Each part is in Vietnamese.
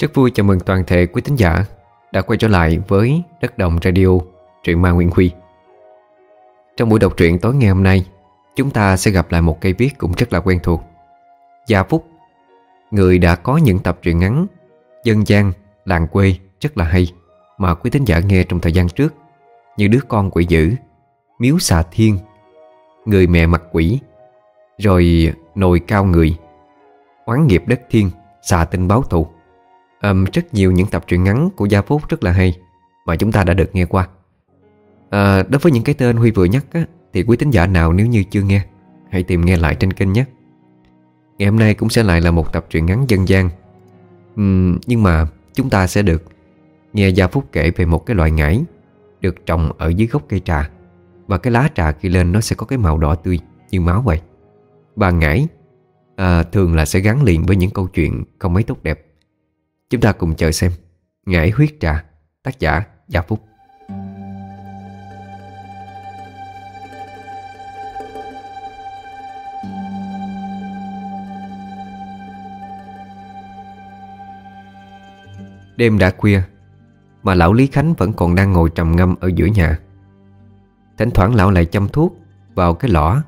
Rất vui chào mừng toàn thể quý tín giả đã quay trở lại với Đất Đồng Radio, truyện ma Nguyễn Huy. Trong buổi đọc truyện tối ngày hôm nay, chúng ta sẽ gặp lại một cây viết cũng rất là quen thuộc. Gia Phúc, người đã có những tập truyện ngắn, dân gian, làng quê rất là hay mà quý tín giả nghe trong thời gian trước như Đứa con quỷ dữ, Miếu xà thiên, Người mẹ mặt quỷ, rồi Nồi cao người, Oán nghiệp đất thiên, Xà tinh báo thù um, Rất nhiều những tập truyện ngắn của Gia Phúc rất là hay Mà chúng ta đã được nghe qua. À, Đối với những cái tên Huy vừa nhắc á, Thì quý tín giả nào nếu như chưa nghe Hãy tìm nghe lại trên kênh nhé. Ngày hôm nay cũng sẽ lại là một tập truyện ngắn dân gian. Uhm, Nhưng mà chúng ta sẽ được Nghe Gia Phúc kể về một cái loại ngải Được trồng ở dưới gốc cây trà Và cái lá trà khi lên nó sẽ có cái màu đỏ tươi Như máu vậy. Và ngải à, Thường là sẽ gắn liền với những câu chuyện Không mấy tốt đẹp. Chúng ta cùng chờ xem. Ngải huyết trà, Tác giả Gia Phúc. Đêm đã khuya, Mà lão Lý Khánh vẫn còn đang ngồi trầm ngâm ở giữa nhà. Thỉnh thoảng lão lại chăm thuốc Vào cái lõ,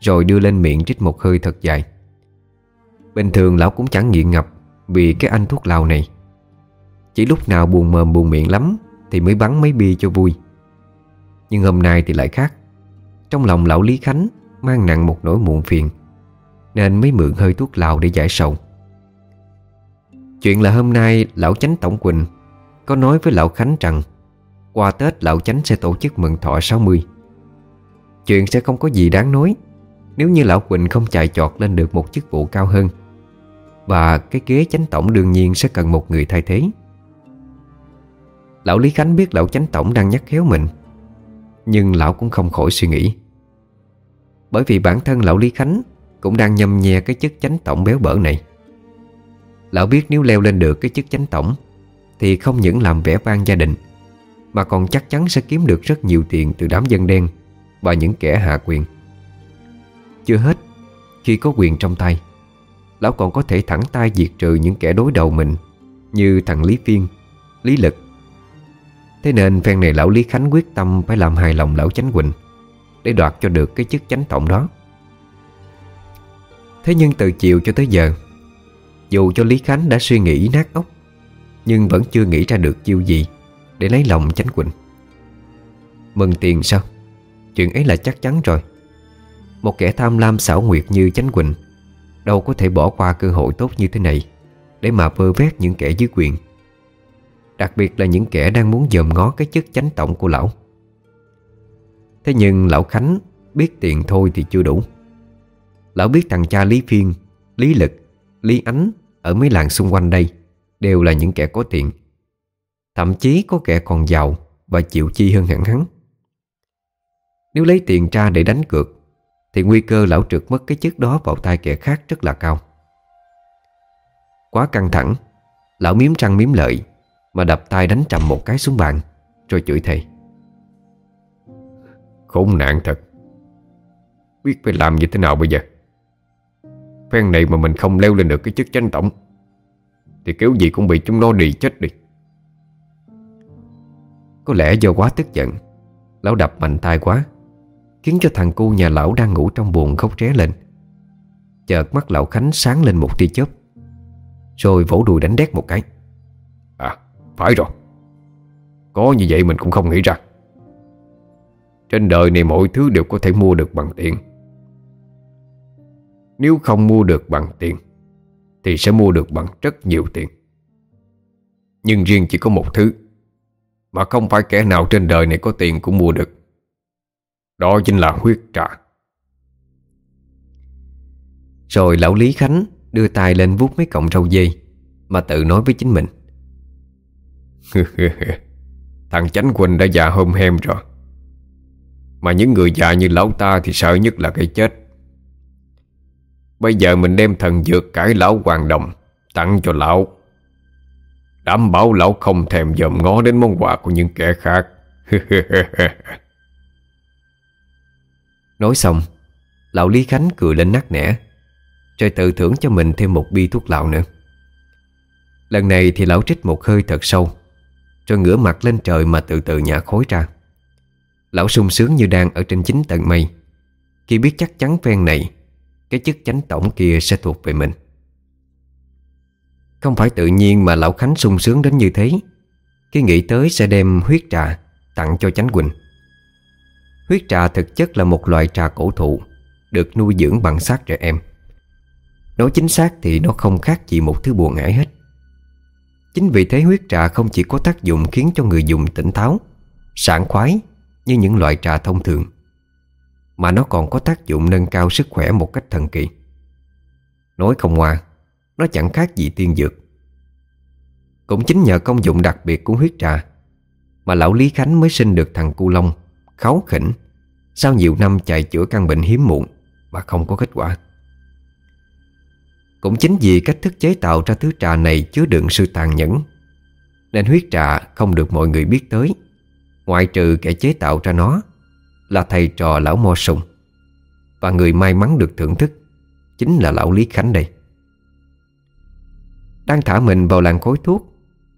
Rồi đưa lên miệng trích một hơi thật dài. Bình thường lão cũng chẳng nghiện ngập vì cái anh thuốc lào này. Chỉ lúc nào buồn mồm buồn miệng lắm Thì mới bắn mấy bia cho vui. Nhưng hôm nay thì lại khác. Trong lòng lão Lý Khánh Mang nặng một nỗi muộn phiền, Nên mới mượn hơi thuốc lào để giải sầu. Chuyện là hôm nay lão chánh Tổng Quỳnh Có nói với lão Khánh rằng Qua Tết lão chánh sẽ tổ chức mừng thọ 60 Chuyện sẽ không có gì đáng nói Nếu như lão Quỳnh không chạy chọt lên được một chức vụ cao hơn. Và cái ghế chánh tổng đương nhiên sẽ cần một người thay thế. Lão Lý Khánh biết lão chánh tổng đang nhắc khéo mình, Nhưng lão cũng không khỏi suy nghĩ. Bởi vì bản thân lão Lý Khánh Cũng đang nhầm nhè cái chức chánh tổng béo bở này. Lão biết nếu leo lên được cái chức chánh tổng, Thì không những làm vẻ vang gia đình, Mà còn chắc chắn sẽ kiếm được rất nhiều tiền từ đám dân đen Và những kẻ hạ quyền. Chưa hết, Khi có quyền trong tay Lão còn có thể thẳng tay diệt trừ những kẻ đối đầu mình, Như thằng Lý Phiên, Lý Lực. Thế nên phen này lão Lý Khánh quyết tâm Phải làm hài lòng lão Chánh Quỳnh, Để đoạt cho được cái chức chánh tổng đó. Thế nhưng từ chiều cho tới giờ, dù cho Lý Khánh đã suy nghĩ nát óc, Nhưng vẫn chưa nghĩ ra được chiêu gì Để lấy lòng Chánh Quỳnh. Mừng tiền sao? Chuyện ấy là chắc chắn rồi. Một kẻ tham lam xảo nguyệt như Chánh Quỳnh Đâu có thể bỏ qua cơ hội tốt như thế này Để mà vơ vét những kẻ dưới quyền. Đặc biệt là những kẻ đang muốn dòm ngó cái chức chánh tổng của lão. Thế nhưng lão Khánh biết tiền thôi thì chưa đủ. Lão biết thằng cha Lý Phiên, Lý Lực Lý Ánh ở mấy làng xung quanh đây Đều là những kẻ có tiền. Thậm chí có kẻ còn giàu Và chịu chi hơn hẳn hắn. Nếu lấy tiền ra để đánh cược thì nguy cơ lão trượt mất cái chức đó Vào tay kẻ khác rất là cao. Quá căng thẳng, Lão miếm răng miếm lợi Mà đập tay đánh trầm một cái xuống bàn, Rồi chửi thề. Khốn nạn thật, Biết phải làm như thế nào bây giờ? Phen này mà mình không leo lên được cái chức chánh tổng, Thì kiểu gì cũng bị chúng nó đi chết đi. Có lẽ do quá tức giận, Lão đập mạnh tay quá Khiến cho thằng cu nhà lão đang ngủ trong buồn khóc ré lên. Chợt mắt lão Khánh sáng lên một tia chớp, Rồi vỗ đùi đánh đét một cái. À phải rồi. Có như vậy mình cũng không nghĩ ra. Trên đời này mọi thứ đều có thể mua được bằng tiền. Nếu không mua được bằng tiền, Thì sẽ mua được bằng rất nhiều tiền. Nhưng riêng chỉ có một thứ, Mà không phải kẻ nào trên đời này có tiền cũng mua được. Đó chính là huyết trà Rồi lão Lý Khánh đưa tay lên vuốt mấy cọng râu dây Mà tự nói với chính mình. Thằng Chánh Quỳnh đã già hôm hem rồi. Mà những người già như lão ta thì sợ nhất là cái chết. Bây giờ mình đem thần dược cải lão hoàng đồng Tặng cho lão. Đảm bảo lão không thèm dòm ngó đến món quà của những kẻ khác Nói xong, Lão Lý Khánh cười lên nắc nẻ, Rồi tự thưởng cho mình thêm một bi thuốc lão nữa. Lần này thì lão trích một hơi thật sâu, Rồi ngửa mặt lên trời mà từ từ nhả khối ra. Lão sung sướng như đang ở trên chính tầng mây, Khi biết chắc chắn phen này, Cái chức chánh tổng kia sẽ thuộc về mình. Không phải tự nhiên mà lão Khánh sung sướng đến như thế, Khi nghĩ tới sẽ đem huyết trà Tặng cho chánh Quỳnh. Huyết trà thực chất là một loại trà cổ thụ, Được nuôi dưỡng bằng xác trẻ em. Nói chính xác thì nó không khác gì một thứ buồn ngải hết. Chính vì thế huyết trà không chỉ có tác dụng khiến cho người dùng tỉnh táo, Sảng khoái như những loại trà thông thường, Mà nó còn có tác dụng nâng cao sức khỏe một cách thần kỳ. Nói không ngoa, Nó chẳng khác gì tiên dược. Cũng chính nhờ công dụng đặc biệt của huyết trà Mà lão Lý Khánh mới sinh được thằng Cu Long. Kháu khỉnh, Sau nhiều năm chạy chữa căn bệnh hiếm muộn Mà không có kết quả. Cũng chính vì cách thức chế tạo ra thứ trà này chứa đựng sự tàn nhẫn, Nên huyết trà không được mọi người biết tới. Ngoại trừ kẻ chế tạo ra nó Là thầy trò lão Mo Sùng. Và người may mắn được thưởng thức Chính là lão Lý Khánh đây. Đang thả mình vào làng khối thuốc,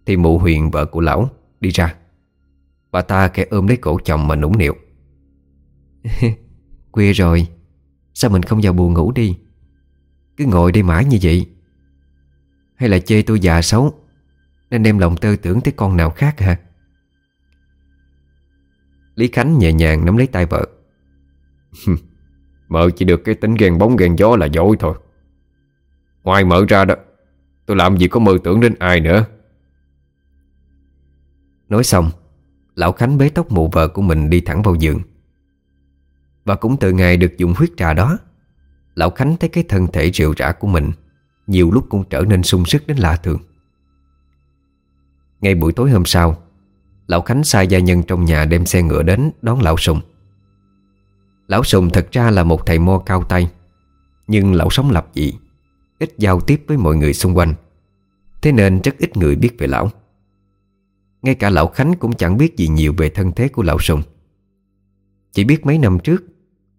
Thì mụ huyền vợ của lão đi ra. Bà ta kẻ ôm lấy cổ chồng mà nũng nịu. Khuya rồi, Sao mình không vào buồn ngủ đi? Cứ ngồi đây mãi như vậy. Hay là chê tôi già xấu, Nên đem lòng tơ tưởng tới con nào khác hả? Lý Khánh nhẹ nhàng nắm lấy tay vợ. Mợ chỉ được cái tính ghen bóng ghen gió là dối thôi. Ngoài mợ ra đó, Tôi làm gì có mơ tưởng đến ai nữa? Nói xong Lão Khánh bế tóc mụ vợ của mình đi thẳng vào giường. Và cũng từ ngày được dùng huyết trà đó, Lão Khánh thấy cái thân thể rượu rã của mình Nhiều lúc cũng trở nên sung sức đến lạ thường. Ngay buổi tối hôm sau, Lão Khánh sai gia nhân trong nhà đem xe ngựa đến đón lão Sùng. Lão Sùng thật ra là một thầy mo cao tay, Nhưng lão sống lập dị, Ít giao tiếp với mọi người xung quanh. Thế nên rất ít người biết về lão. Ngay cả lão Khánh cũng chẳng biết gì nhiều về thân thế của lão Sùng. Chỉ biết mấy năm trước,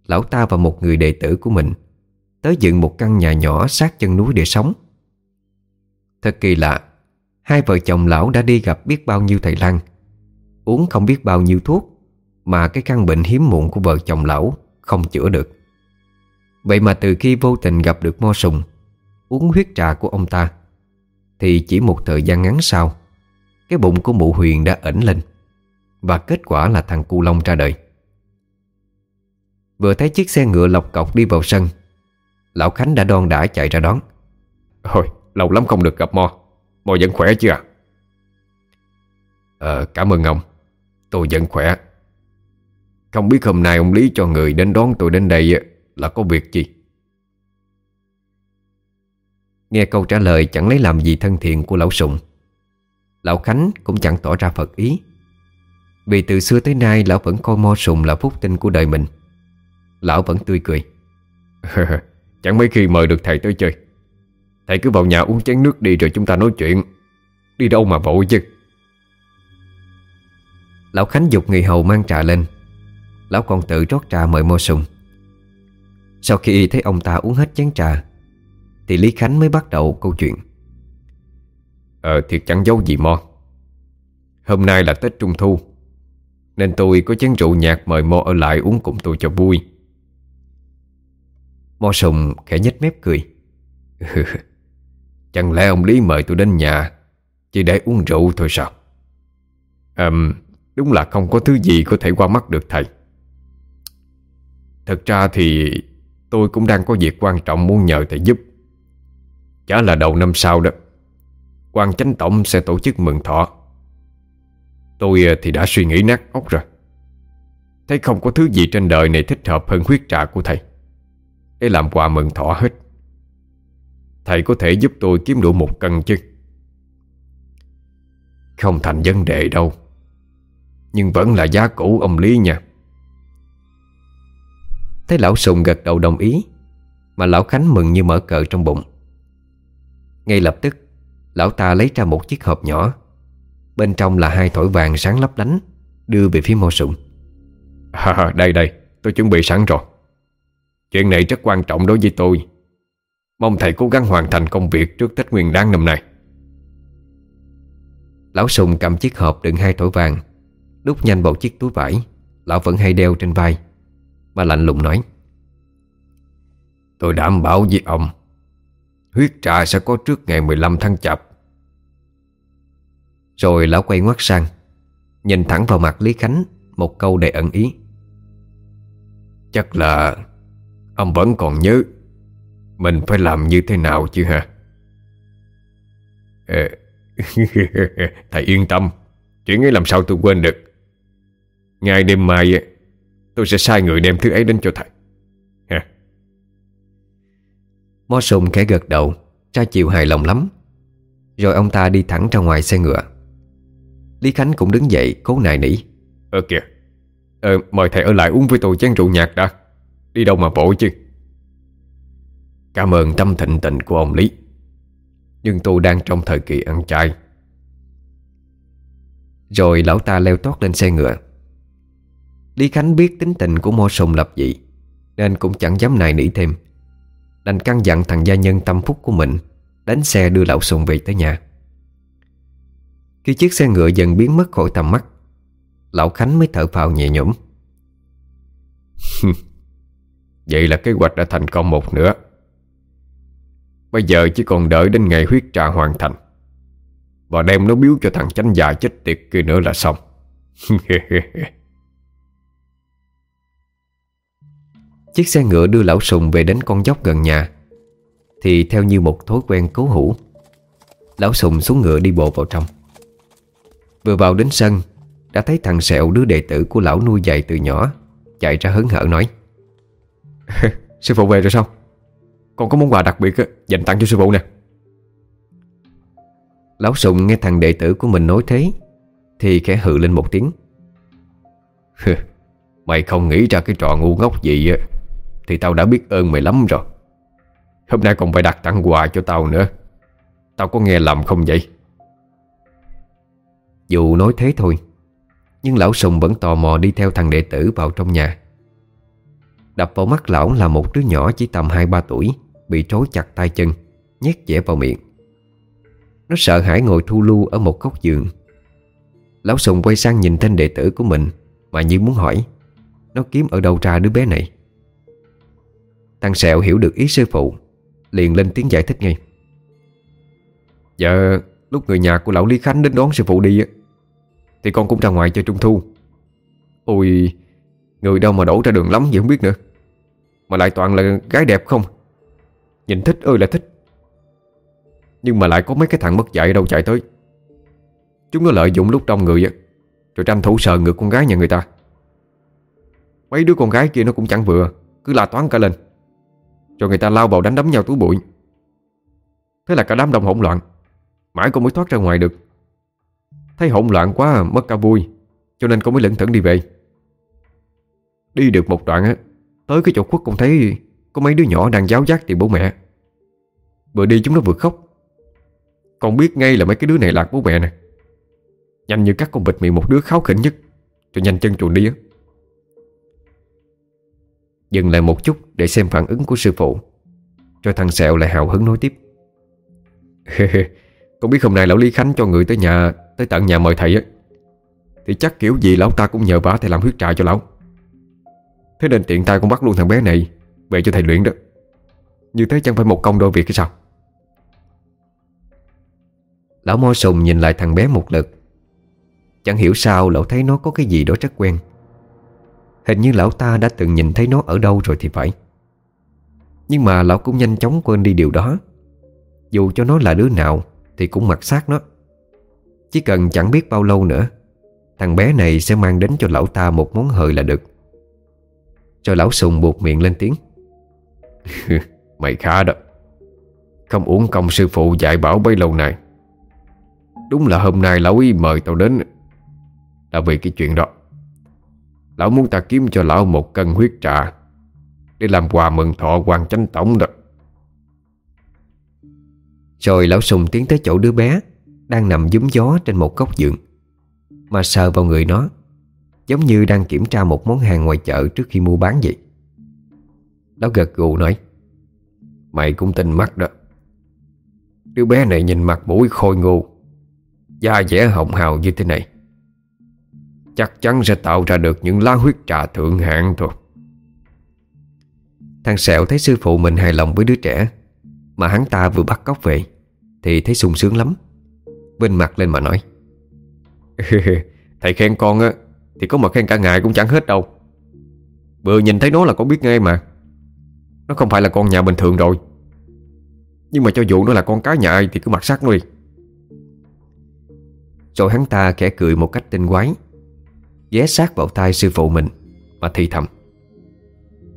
Lão ta và một người đệ tử của mình Tới dựng một căn nhà nhỏ sát chân núi để sống. Thật kỳ lạ, Hai vợ chồng lão đã đi gặp biết bao nhiêu thầy lang, Uống không biết bao nhiêu thuốc Mà cái căn bệnh hiếm muộn của vợ chồng lão Không chữa được. Vậy mà từ khi vô tình gặp được mo sùng, Uống huyết trà của ông ta, Thì chỉ một thời gian ngắn sau cái bụng của mụ huyền đã ẩn lên. Và kết quả là thằng cu long ra đời. Vừa thấy chiếc xe ngựa lọc cọc đi vào sân Lão Khánh đã đon đã chạy ra đón. Thôi lâu lắm không được gặp Mo. Mo vẫn khỏe chưa? À Ờ cảm ơn ông. Tôi vẫn khỏe. Không biết hôm nay ông Lý cho người đến đón tôi đến đây Là có việc gì? Nghe câu trả lời chẳng lấy làm gì thân thiện của lão sùng Lão Khánh cũng chẳng tỏ ra phật ý. Vì từ xưa tới nay Lão vẫn coi mo sùng là phúc tinh của đời mình. Lão vẫn tươi cười. Chẳng mấy khi mời được thầy tới chơi. Thầy cứ vào nhà uống chén nước đi rồi chúng ta nói chuyện. Đi đâu mà vội chứ? Lão Khánh dục người hầu mang trà lên. Lão còn tự rót trà mời Mo Sùng. Sau khi thấy ông ta uống hết chén trà Thì Lý Khánh mới bắt đầu câu chuyện Ờ thiệt chẳng giấu gì Mo. Hôm nay là Tết Trung Thu, Nên tôi có chén rượu nhạt mời Mo ở lại uống cùng tôi cho vui. Mo Sùng khẽ nhếch mép cười. Chẳng lẽ ông Lý mời tôi đến nhà Chỉ để uống rượu thôi sao? Ừm Đúng là không có thứ gì có thể qua mắt được, thầy. Thật ra thì Tôi cũng đang có việc quan trọng muốn nhờ thầy giúp. Chả là đầu năm sau đó quan chánh tổng sẽ tổ chức mừng thọ. Tôi à, thì đã suy nghĩ nát óc rồi. Thấy không có thứ gì trên đời này thích hợp hơn huyết trà của thầy. Để làm quà mừng thọ hết. Thầy có thể giúp tôi kiếm đủ một cân chứ? Không thành vấn đề đâu. Nhưng vẫn là giá cũ ông Lý nha. Thấy lão Sùng gật đầu đồng ý, Mà lão Khánh mừng như mở cờ trong bụng. Ngay lập tức Lão ta lấy ra một chiếc hộp nhỏ. Bên trong là hai thỏi vàng sáng lấp lánh Đưa về phía mô sụng à, Đây đây Tôi chuẩn bị sẵn rồi. Chuyện này rất quan trọng đối với tôi. Mong thầy cố gắng hoàn thành công việc Trước Tết Nguyên đáng năm nay. Lão Sùng cầm chiếc hộp đựng hai thỏi vàng Đút nhanh vào chiếc túi vải. Lão vẫn hay đeo trên vai Mà lạnh lùng nói. Tôi đảm bảo với ông Huyết trà sẽ có trước ngày 15 tháng chạp. Rồi lão quay ngoắt sang, Nhìn thẳng vào mặt Lý Khánh, Một câu đầy ẩn ý. Chắc là Ông vẫn còn nhớ Mình phải làm như thế nào chứ hả? Thầy yên tâm, Chuyện ấy làm sao tôi quên được. Ngày đêm mai Tôi sẽ sai người đem thứ ấy đến cho thầy. Mó sùng khẽ gật đầu Ra chịu hài lòng lắm. Rồi ông ta đi thẳng ra ngoài xe ngựa. Lý Khánh cũng đứng dậy cố nài nỉ. Ờ kìa ờ, Mời thầy ở lại uống với tôi chén rượu nhạc đã. Đi đâu mà bộ chứ? Cảm ơn tâm thịnh tình của ông Lý. Nhưng tôi đang trong thời kỳ ăn chay. Rồi lão ta leo tót lên xe ngựa. Lý Khánh biết tính tình của Mo Sùng lập dị Nên cũng chẳng dám nài nỉ thêm Đành căn dặn thằng gia nhân tâm phúc của mình, Đánh xe đưa lão Sùng về tới nhà. Khi chiếc xe ngựa dần biến mất khỏi tầm mắt, Lão Khánh mới thở phào nhẹ nhõm. Vậy là kế hoạch đã thành công một nữa. Bây giờ chỉ còn đợi đến ngày huyết trà hoàn thành. Và đem nó biếu cho thằng chánh già chết tiệt kia nữa là xong. Chiếc xe ngựa đưa lão sùng về đến con dốc gần nhà. Thì theo như một thói quen cố hữu, Lão sùng xuống ngựa đi bộ vào trong. Vừa vào đến sân, Đã thấy thằng Sẹo đứa đệ tử của lão nuôi dạy từ nhỏ, Chạy ra hớn hở nói, Sư phụ về rồi sao? Con có món quà đặc biệt dành tặng cho sư phụ nè. Lão Sùng nghe thằng đệ tử của mình nói thế, Thì khẽ hự lên một tiếng, Mày không nghĩ ra cái trò ngu ngốc gì thì tao đã biết ơn mày lắm rồi. Hôm nay còn phải đặt tặng quà cho tao nữa. Tao có nghe lầm không vậy? Dù nói thế thôi, Nhưng lão Sùng vẫn tò mò đi theo thằng đệ tử vào trong nhà. Đập vào mắt lão là một đứa nhỏ chỉ tầm 2-3 tuổi, Bị trói chặt tay chân, Nhét dẻ vào miệng. Nó sợ hãi ngồi thu lưu ở một góc giường. Lão Sùng quay sang nhìn tên đệ tử của mình, Mà như muốn hỏi, Nó kiếm ở đâu ra đứa bé này? Thằng Sẹo hiểu được ý sư phụ, Liền lên tiếng giải thích ngay. Dạ Lúc người nhà của lão Lý Khánh đến đón sư phụ đi Thì con cũng ra ngoài chơi trung thu. Ôi, Người đâu mà đổ ra đường lắm vậy không biết nữa. Mà lại toàn là gái đẹp không? Nhìn thích ơi là thích. Nhưng mà lại có mấy cái thằng mất dạy đâu chạy tới. Chúng nó lợi dụng lúc đông người Rồi tranh thủ sờ ngược con gái nhà người ta. Mấy đứa con gái kia nó cũng chẳng vừa, Cứ la toán cả lên. Rồi người ta lao vào đánh đấm nhau túi bụi. Thế là cả đám đông hỗn loạn. Mãi con mới thoát ra ngoài được. Thấy hỗn loạn quá, mất cả vui, Cho nên con mới lẩn thẩn đi về. Đi được một đoạn á, Tới cái chỗ khuất con thấy Có mấy đứa nhỏ đang giáo giác tìm bố mẹ. Vừa đi chúng nó vừa khóc. Con biết ngay là mấy cái đứa này lạc bố mẹ nè. Nhanh như cắt con vịt miệng một đứa kháo khỉnh nhất Rồi nhanh chân chuồn đi á. Dừng lại một chút để xem phản ứng của sư phụ. Cho thằng Sẹo lại hào hứng nói tiếp. Con biết hôm nay lão Lý Khánh cho người tới nhà, Tới tận nhà mời thầy á. Thì chắc kiểu gì lão ta cũng nhờ vả thầy làm huyết trà cho lão. Thế nên tiện tay con bắt luôn thằng bé này Về cho thầy luyện đó. Như thế chẳng phải một công đôi việc hay sao? Lão mo sùng nhìn lại thằng bé một lượt. Chẳng hiểu sao lão thấy nó có cái gì đó rất quen. Hình như lão ta đã từng nhìn thấy nó ở đâu rồi thì phải. Nhưng mà lão cũng nhanh chóng quên đi điều đó. Dù cho nó là đứa nào Thì cũng mặc xác nó. Chỉ cần chẳng biết bao lâu nữa, Thằng bé này sẽ mang đến cho lão ta một món hời là được. Rồi lão sùng buộc miệng lên tiếng. Mày khá đó. Không uống công sư phụ dạy bảo bấy lâu này. Đúng là hôm nay lão ý mời tao đến, Là vì cái chuyện đó. Lão muốn ta kiếm cho lão một cân huyết trà Để làm quà mừng thọ hoàng chánh tổng đó. Rồi lão sùng tiến tới chỗ đứa bé Đang nằm dúm gió trên một góc giường, Mà sờ vào người nó, Giống như đang kiểm tra một món hàng ngoài chợ trước khi mua bán vậy. Lão gật gù nói, Mày cũng tin mắt đó. Đứa bé này nhìn mặt mũi khôi ngô Da dẻ hồng hào như thế này. Chắc chắn sẽ tạo ra được những lá huyết trà thượng hạng thôi. Thằng Sẹo thấy sư phụ mình hài lòng với đứa trẻ, Mà hắn ta vừa bắt cóc về, Thì thấy sung sướng lắm. Bên mặt lên mà nói, Thầy khen con á, Thì có mà khen cả ngày cũng chẳng hết đâu. Vừa nhìn thấy nó là con biết ngay mà. Nó không phải là con nhà bình thường rồi. Nhưng mà cho dù nó là con cá nhà ai Thì cứ mặc sắc nó đi. Rồi hắn ta khẽ cười một cách tinh quái. Ghé sát vào tay sư phụ mình Mà thì thầm.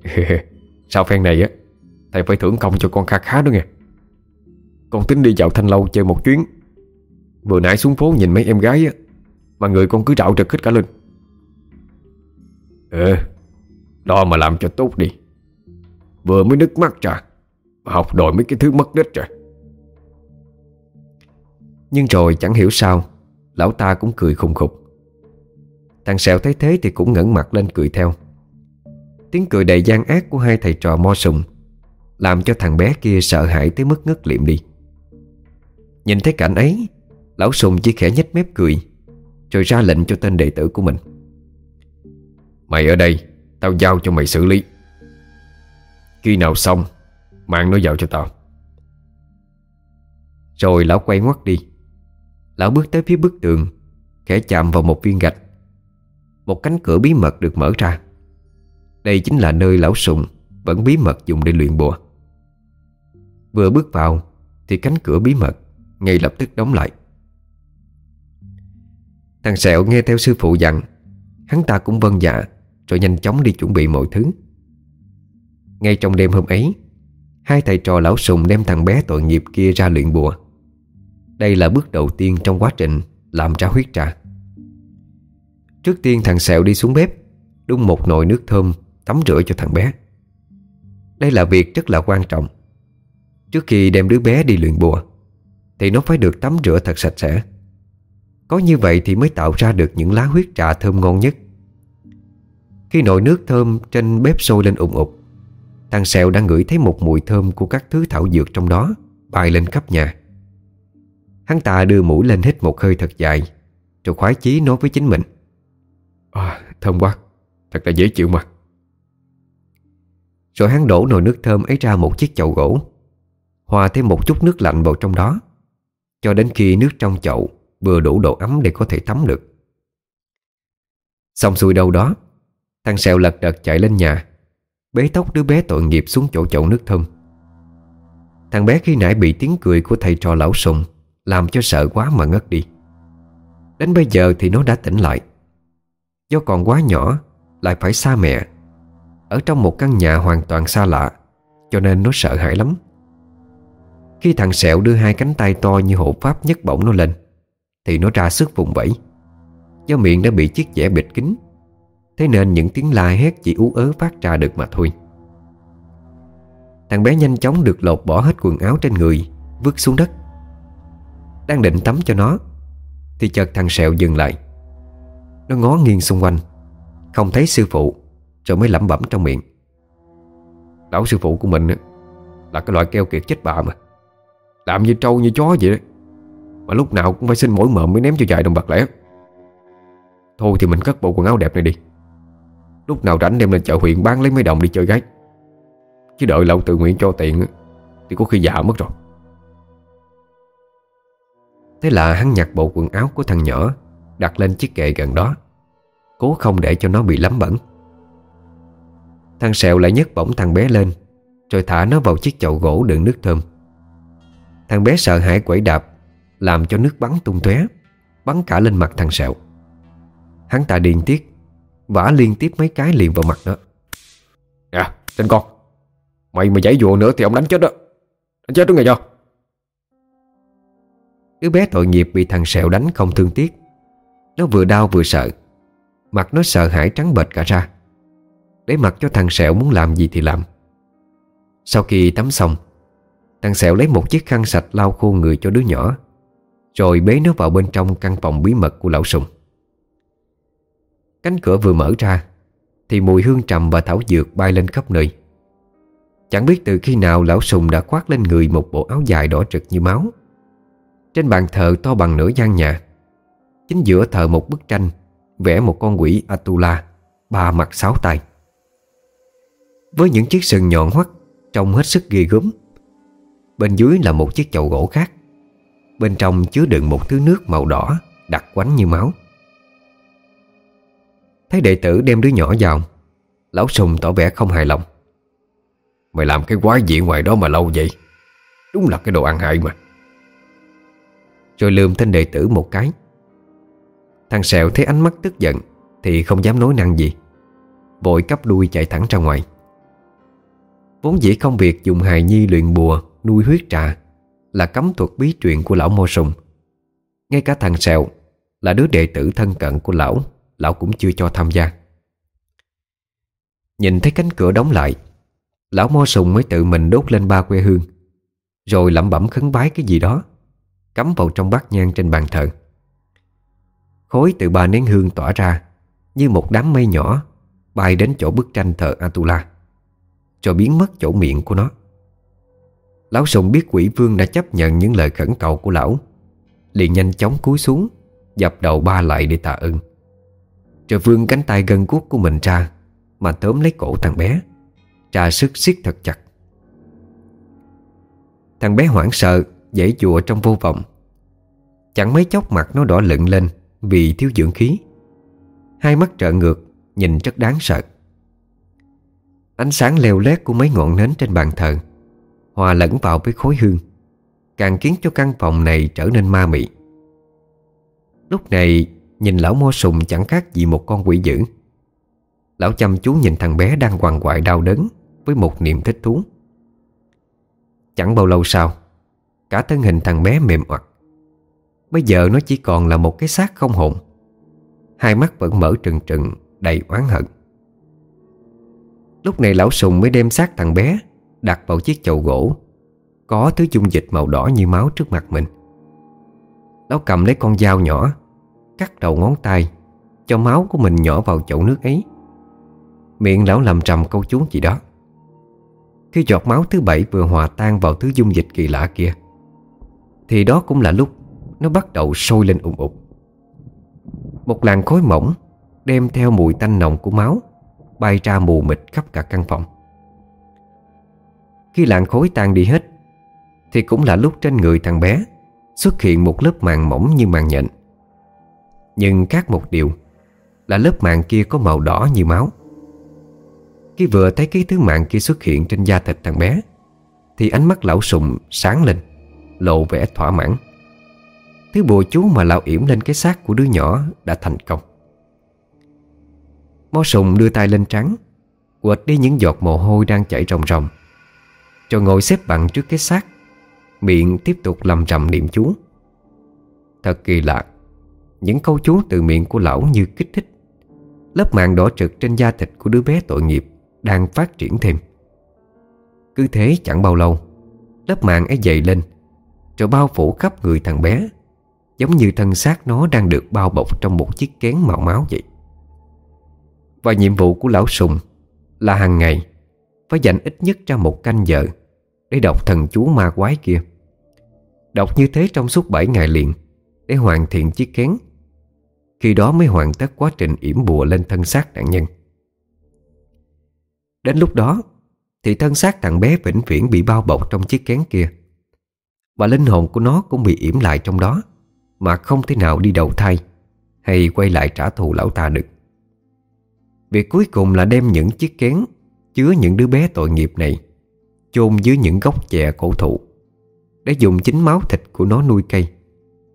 Sau phen này á, Thầy phải thưởng công cho con khá khá đó nghe. Con tính đi dạo thanh lâu chơi một chuyến. Vừa nãy xuống phố nhìn mấy em gái á, Mà người con cứ rạo trực hết cả lên. Ừ Lo mà làm cho tốt đi. Vừa mới nứt mắt ra, Mà học đòi mấy cái thứ mất đích rồi. Nhưng rồi chẳng hiểu sao, Lão ta cũng cười khùng khục. Thằng Sẹo thấy thế thì cũng ngẩng mặt lên cười theo. Tiếng cười đầy gian ác của hai thầy trò mo sùng Làm cho thằng bé kia sợ hãi tới mức ngất liệm đi. Nhìn thấy cảnh ấy, Lão sùng chỉ khẽ nhếch mép cười, Rồi ra lệnh cho tên đệ tử của mình. Mày ở đây, Tao giao cho mày xử lý. Khi nào xong, Mang nó vào cho tao. Rồi lão quay ngoắt đi. Lão bước tới phía bức tường, Khẽ chạm vào một viên gạch. Một cánh cửa bí mật được mở ra. Đây chính là nơi lão sùng Vẫn bí mật dùng để luyện bùa. Vừa bước vào Thì cánh cửa bí mật Ngay lập tức đóng lại. Thằng Sẹo nghe theo sư phụ dặn, Hắn ta cũng vâng dạ Rồi nhanh chóng đi chuẩn bị mọi thứ. Ngay trong đêm hôm ấy, Hai thầy trò lão sùng đem thằng bé tội nghiệp kia ra luyện bùa. Đây là bước đầu tiên trong quá trình Làm ra huyết trà. Trước tiên thằng Sẹo đi xuống bếp, Đun một nồi nước thơm, Tắm rửa cho thằng bé. Đây là việc rất là quan trọng. Trước khi đem đứa bé đi luyện bùa, Thì nó phải được tắm rửa thật sạch sẽ. Có như vậy thì mới tạo ra được những lá huyết trà thơm ngon nhất. Khi nồi nước thơm trên bếp sôi lên ủng ục Thằng Sẹo đã ngửi thấy một mùi thơm của các thứ thảo dược trong đó Bay lên khắp nhà. Hắn ta đưa mũi lên hít một hơi thật dài, Rồi khoái chí nói với chính mình à, Thơm quá. Thật là dễ chịu mà. Rồi hắn đổ nồi nước thơm ấy ra một chiếc chậu gỗ. Hòa thêm một chút nước lạnh vào trong đó. Cho đến khi nước trong chậu Vừa đủ độ ấm để có thể tắm được. Xong xuôi đâu đó Thằng Sẹo lật đật chạy lên nhà Bế tóc đứa bé tội nghiệp xuống chỗ chậu nước thơm. Thằng bé khi nãy bị tiếng cười của thầy trò lão sùng Làm cho sợ quá mà ngất đi. Đến bây giờ thì nó đã tỉnh lại. Do còn quá nhỏ, Lại phải xa mẹ. Ở trong một căn nhà hoàn toàn xa lạ, Cho nên nó sợ hãi lắm. Khi thằng Sẹo đưa hai cánh tay to như hộ pháp nhấc bổng nó lên, thì nó ra sức vùng vẫy. Do miệng đã bị chiếc dẻ bịt kín, Thế nên những tiếng la hét chỉ ú ớ phát ra được mà thôi. Thằng bé nhanh chóng được lột bỏ hết quần áo trên người, Vứt xuống đất. Đang định tắm cho nó, Thì chợt thằng sẹo dừng lại. Nó ngó nghiêng xung quanh. Không thấy sư phụ, Rồi mới lẩm bẩm trong miệng. Lão sư phụ của mình Là cái loại keo kiệt chết bà mà. Làm như trâu như chó vậy đó. Mà lúc nào cũng phải xin mỗi mợm mới ném cho dài đồng bạc lẻ. Thôi thì mình cất bộ quần áo đẹp này đi. Lúc nào rảnh đem lên chợ huyện bán lấy mấy đồng đi chơi gái. Chứ đợi lão tự nguyện cho tiền Thì có khi già mất rồi. Thế là hắn nhặt bộ quần áo của thằng nhỏ Đặt lên chiếc kệ gần đó. Cố không để cho nó bị lắm bẩn Thằng sẹo lại nhấc bổng thằng bé lên Rồi thả nó vào chiếc chậu gỗ đựng nước thơm. Thằng bé sợ hãi quẩy đạp làm cho nước bắn tung tóe Bắn cả lên mặt thằng sẹo. Hắn ta điên tiết Vả liên tiếp mấy cái liền vào mặt nó. Nè tên con Mày mà giãy dụa nữa thì ông đánh chết đó. Đánh chết đó nghe cho. Đứa bé tội nghiệp bị thằng sẹo đánh không thương tiếc nó vừa đau vừa sợ. Mặt nó sợ hãi trắng bệch cả ra. Để mặc cho thằng sẹo muốn làm gì thì làm. Sau khi tắm xong, Thằng sẹo lấy một chiếc khăn sạch lau khô người cho đứa nhỏ, rồi bế nó vào bên trong căn phòng bí mật của lão sùng. Cánh cửa vừa mở ra, Thì mùi hương trầm và thảo dược bay lên khắp nơi. Chẳng biết từ khi nào lão sùng đã khoác lên người một bộ áo dài đỏ trực như máu. Trên bàn thờ to bằng nửa gian nhà Chính giữa thờ một bức tranh, Vẽ một con quỷ Atula, Ba mặt sáu tay. Với những chiếc sừng nhọn hoắt, Trông hết sức ghê gớm. Bên dưới là một chiếc chậu gỗ khác. Bên trong chứa đựng một thứ nước màu đỏ Đặc quánh như máu. Thấy đệ tử đem đứa nhỏ vào, Lão Sùng tỏ vẻ không hài lòng. Mày làm cái quái gì ngoài đó mà lâu vậy? Đúng là cái đồ ăn hại mà. Rồi lườm tên đệ tử một cái. Thằng Sẹo thấy ánh mắt tức giận Thì không dám nói năng gì. Vội cấp đuôi chạy thẳng ra ngoài. Vốn dĩ công việc dùng hài nhi luyện bùa, Nuôi huyết trà Là cấm thuật bí truyền của lão mô sùng Ngay cả thằng Sẹo Là đứa đệ tử thân cận của lão Lão cũng chưa cho tham gia. Nhìn thấy cánh cửa đóng lại, Lão mô sùng mới tự mình đốt lên ba que hương, Rồi lẩm bẩm khấn bái cái gì đó, Cắm vào trong bát nhang trên bàn thờ. Khối từ ba nén hương tỏa ra, Như một đám mây nhỏ, Bay đến chỗ bức tranh thờ Atula. Rồi biến mất chỗ miệng của nó. Lão Sùng biết quỷ vương đã chấp nhận những lời khẩn cầu của lão, liền nhanh chóng cúi xuống, Dập đầu ba lại để tạ ơn. Rồi vương cánh tay gân guốc của mình ra, Mà tóm lấy cổ thằng bé, Tra sức siết thật chặt. Thằng bé hoảng sợ, Dãy chùa trong vô vọng. Chẳng mấy chốc mặt nó đỏ lựng lên vì thiếu dưỡng khí. Hai mắt trợ ngược, Nhìn rất đáng sợ. Ánh sáng leo lét của mấy ngọn nến trên bàn thờ Hòa lẫn vào với khối hương, Càng khiến cho căn phòng này trở nên ma mị. Lúc này, Nhìn lão mô sùng chẳng khác gì một con quỷ dữ. Lão chăm chú nhìn thằng bé đang quằn quại đau đớn Với một niềm thích thú. Chẳng bao lâu sau Cả thân hình thằng bé mềm oặt Bây giờ nó chỉ còn là một cái xác không hồn. Hai mắt vẫn mở trừng trừng, Đầy oán hận. Lúc này lão sùng mới đem xác thằng bé Đặt vào chiếc chậu gỗ. Có thứ dung dịch màu đỏ như máu trước mặt mình. Lão cầm lấy con dao nhỏ, Cắt đầu ngón tay, Cho máu của mình nhỏ vào chậu nước ấy. Miệng lão lầm trầm câu chú gì đó. Khi giọt máu thứ bảy vừa hòa tan vào thứ dung dịch kỳ lạ kia, Thì đó cũng là lúc nó bắt đầu sôi lên ủng ục Một làn khói mỏng Đem theo mùi tanh nồng của máu Bay ra mù mịt khắp cả căn phòng. Khi làn khói tan đi hết, Thì cũng là lúc trên người thằng bé Xuất hiện một lớp màng mỏng như màng nhện. Nhưng khác một điều Là lớp màng kia có màu đỏ như máu. Khi vừa thấy cái thứ màng kia xuất hiện trên da thịt thằng bé, Thì ánh mắt lão sùng sáng lên, Lộ vẻ thỏa mãn. Thứ bùa chú mà lão yểm lên cái xác của đứa nhỏ đã thành công. Mó sùng đưa tay lên trắng, Quệt đi những giọt mồ hôi đang chảy ròng ròng Rồi ngồi xếp bằng trước cái xác, Miệng tiếp tục lầm rầm niệm chú. Thật kỳ lạ, Những câu chú từ miệng của lão như kích thích, Lớp màng đỏ trực trên da thịt của đứa bé tội nghiệp Đang phát triển thêm. Cứ thế chẳng bao lâu, Lớp màng ấy dày lên, Rồi bao phủ khắp người thằng bé Giống như thân xác nó đang được bao bọc Trong một chiếc kén màu máu vậy. Và nhiệm vụ của lão Sùng Là hàng ngày Phải dành ít nhất ra một canh giờ Để đọc thần chú ma quái kia. Đọc như thế trong suốt 7 ngày liền Để hoàn thiện chiếc kén. Khi đó mới hoàn tất quá trình yểm bùa lên thân xác nạn nhân. Đến lúc đó Thì thân xác thằng bé vĩnh viễn bị bao bọc trong chiếc kén kia Và linh hồn của nó cũng bị yểm lại trong đó. Mà không thể nào đi đầu thai Hay quay lại trả thù lão ta được Việc cuối cùng là đem những chiếc kén Chứa những đứa bé tội nghiệp này chôn dưới những gốc chè cổ thụ để dùng chính máu thịt của nó nuôi cây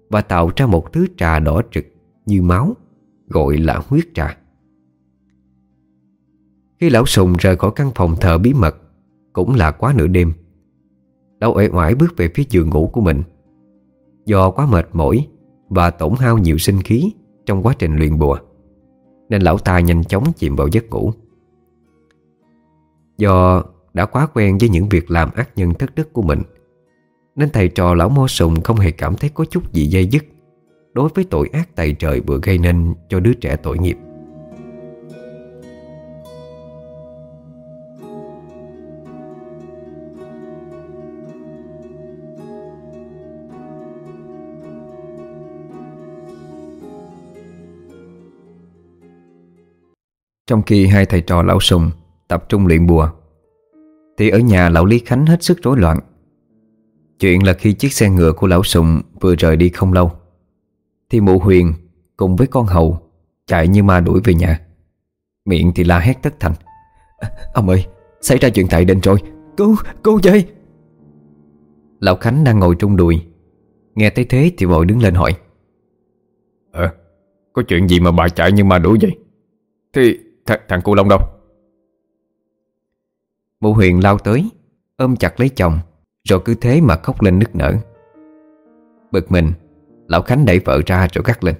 và tạo ra một thứ trà đỏ trực như máu, gọi là huyết trà. Khi lão sùng rời khỏi căn phòng thờ bí mật, cũng là quá nửa đêm. Lão uể oải bước về phía giường ngủ của mình. Do quá mệt mỏi và tổn hao nhiều sinh khí trong quá trình luyện bùa nên lão ta nhanh chóng chìm vào giấc ngủ. Do đã quá quen với những việc làm ác nhân thất đức của mình, Nên thầy trò lão mô sùng không hề cảm thấy có chút gì dây dứt Đối với tội ác tày trời vừa gây nên cho đứa trẻ tội nghiệp Trong khi hai thầy trò lão sùng Tập trung luyện bùa Thì ở nhà lão Lý Khánh hết sức rối loạn. Chuyện là khi chiếc xe ngựa của lão sùng Vừa rời đi không lâu Thì mụ huyền cùng với con hầu Chạy như ma đuổi về nhà. Miệng thì la hét tất thành Ông ơi Xảy ra chuyện tại đền rồi Cứu, cứu dây Lão Khánh đang ngồi trung đùi Nghe thấy thế thì vội đứng lên hỏi Ờ Có chuyện gì mà bà chạy như ma đuổi vậy? Thì th thằng cu Long đâu? Mụ huyền lao tới Ôm chặt lấy chồng Rồi cứ thế mà khóc lên nức nở. Bực mình Lão Khánh đẩy vợ ra rồi gắt lên.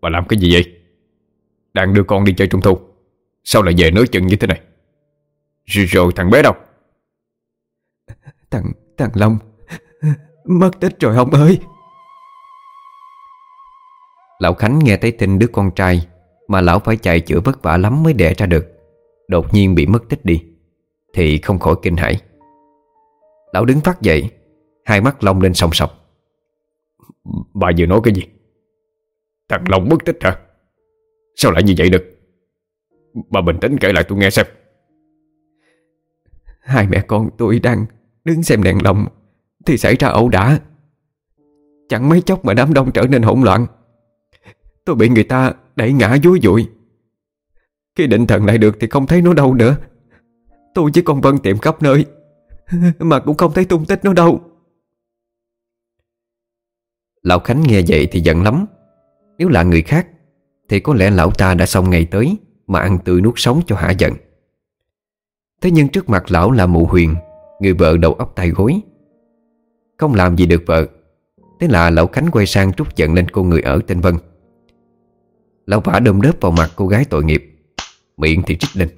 Bà làm cái gì vậy? Đang đưa con đi chơi trung thu Sao lại về nới chừng như thế này? Rồi, rồi thằng bé đâu? Thằng, thằng Long Mất tích rồi ông ơi. Lão Khánh nghe thấy tin đứa con trai mà lão phải chạy chữa vất vả lắm mới đẻ ra được. Đột nhiên bị mất tích đi, Thì không khỏi kinh hãi. Lão đứng phát dậy, Hai mắt long lên sòng sọc. Bà vừa nói cái gì? Thằng Long mất tích hả? Sao lại như vậy được? Bà bình tĩnh kể lại tôi nghe xem. Hai mẹ con tôi đang đứng xem đèn lồng, Thì xảy ra ẩu đả. Chẳng mấy chốc mà đám đông trở nên hỗn loạn. Tôi bị người ta đẩy ngã dúi dụi. Khi định thần lại được thì không thấy nó đâu nữa. Tôi với con vân tiệm khắp nơi, Mà cũng không thấy tung tích nó đâu. Lão Khánh nghe vậy thì giận lắm. Nếu là người khác, Thì có lẽ lão ta đã xong ngày tới Mà ăn tươi nuốt sống cho hả giận. Thế nhưng trước mặt lão là mụ huyền, Người vợ đầu óc tay gối. Không làm gì được vợ, Thế là lão Khánh quay sang trút giận lên cô người ở tên Vân. Lão vả đơm đớp vào mặt cô gái tội nghiệp. Miệng thì trích lên.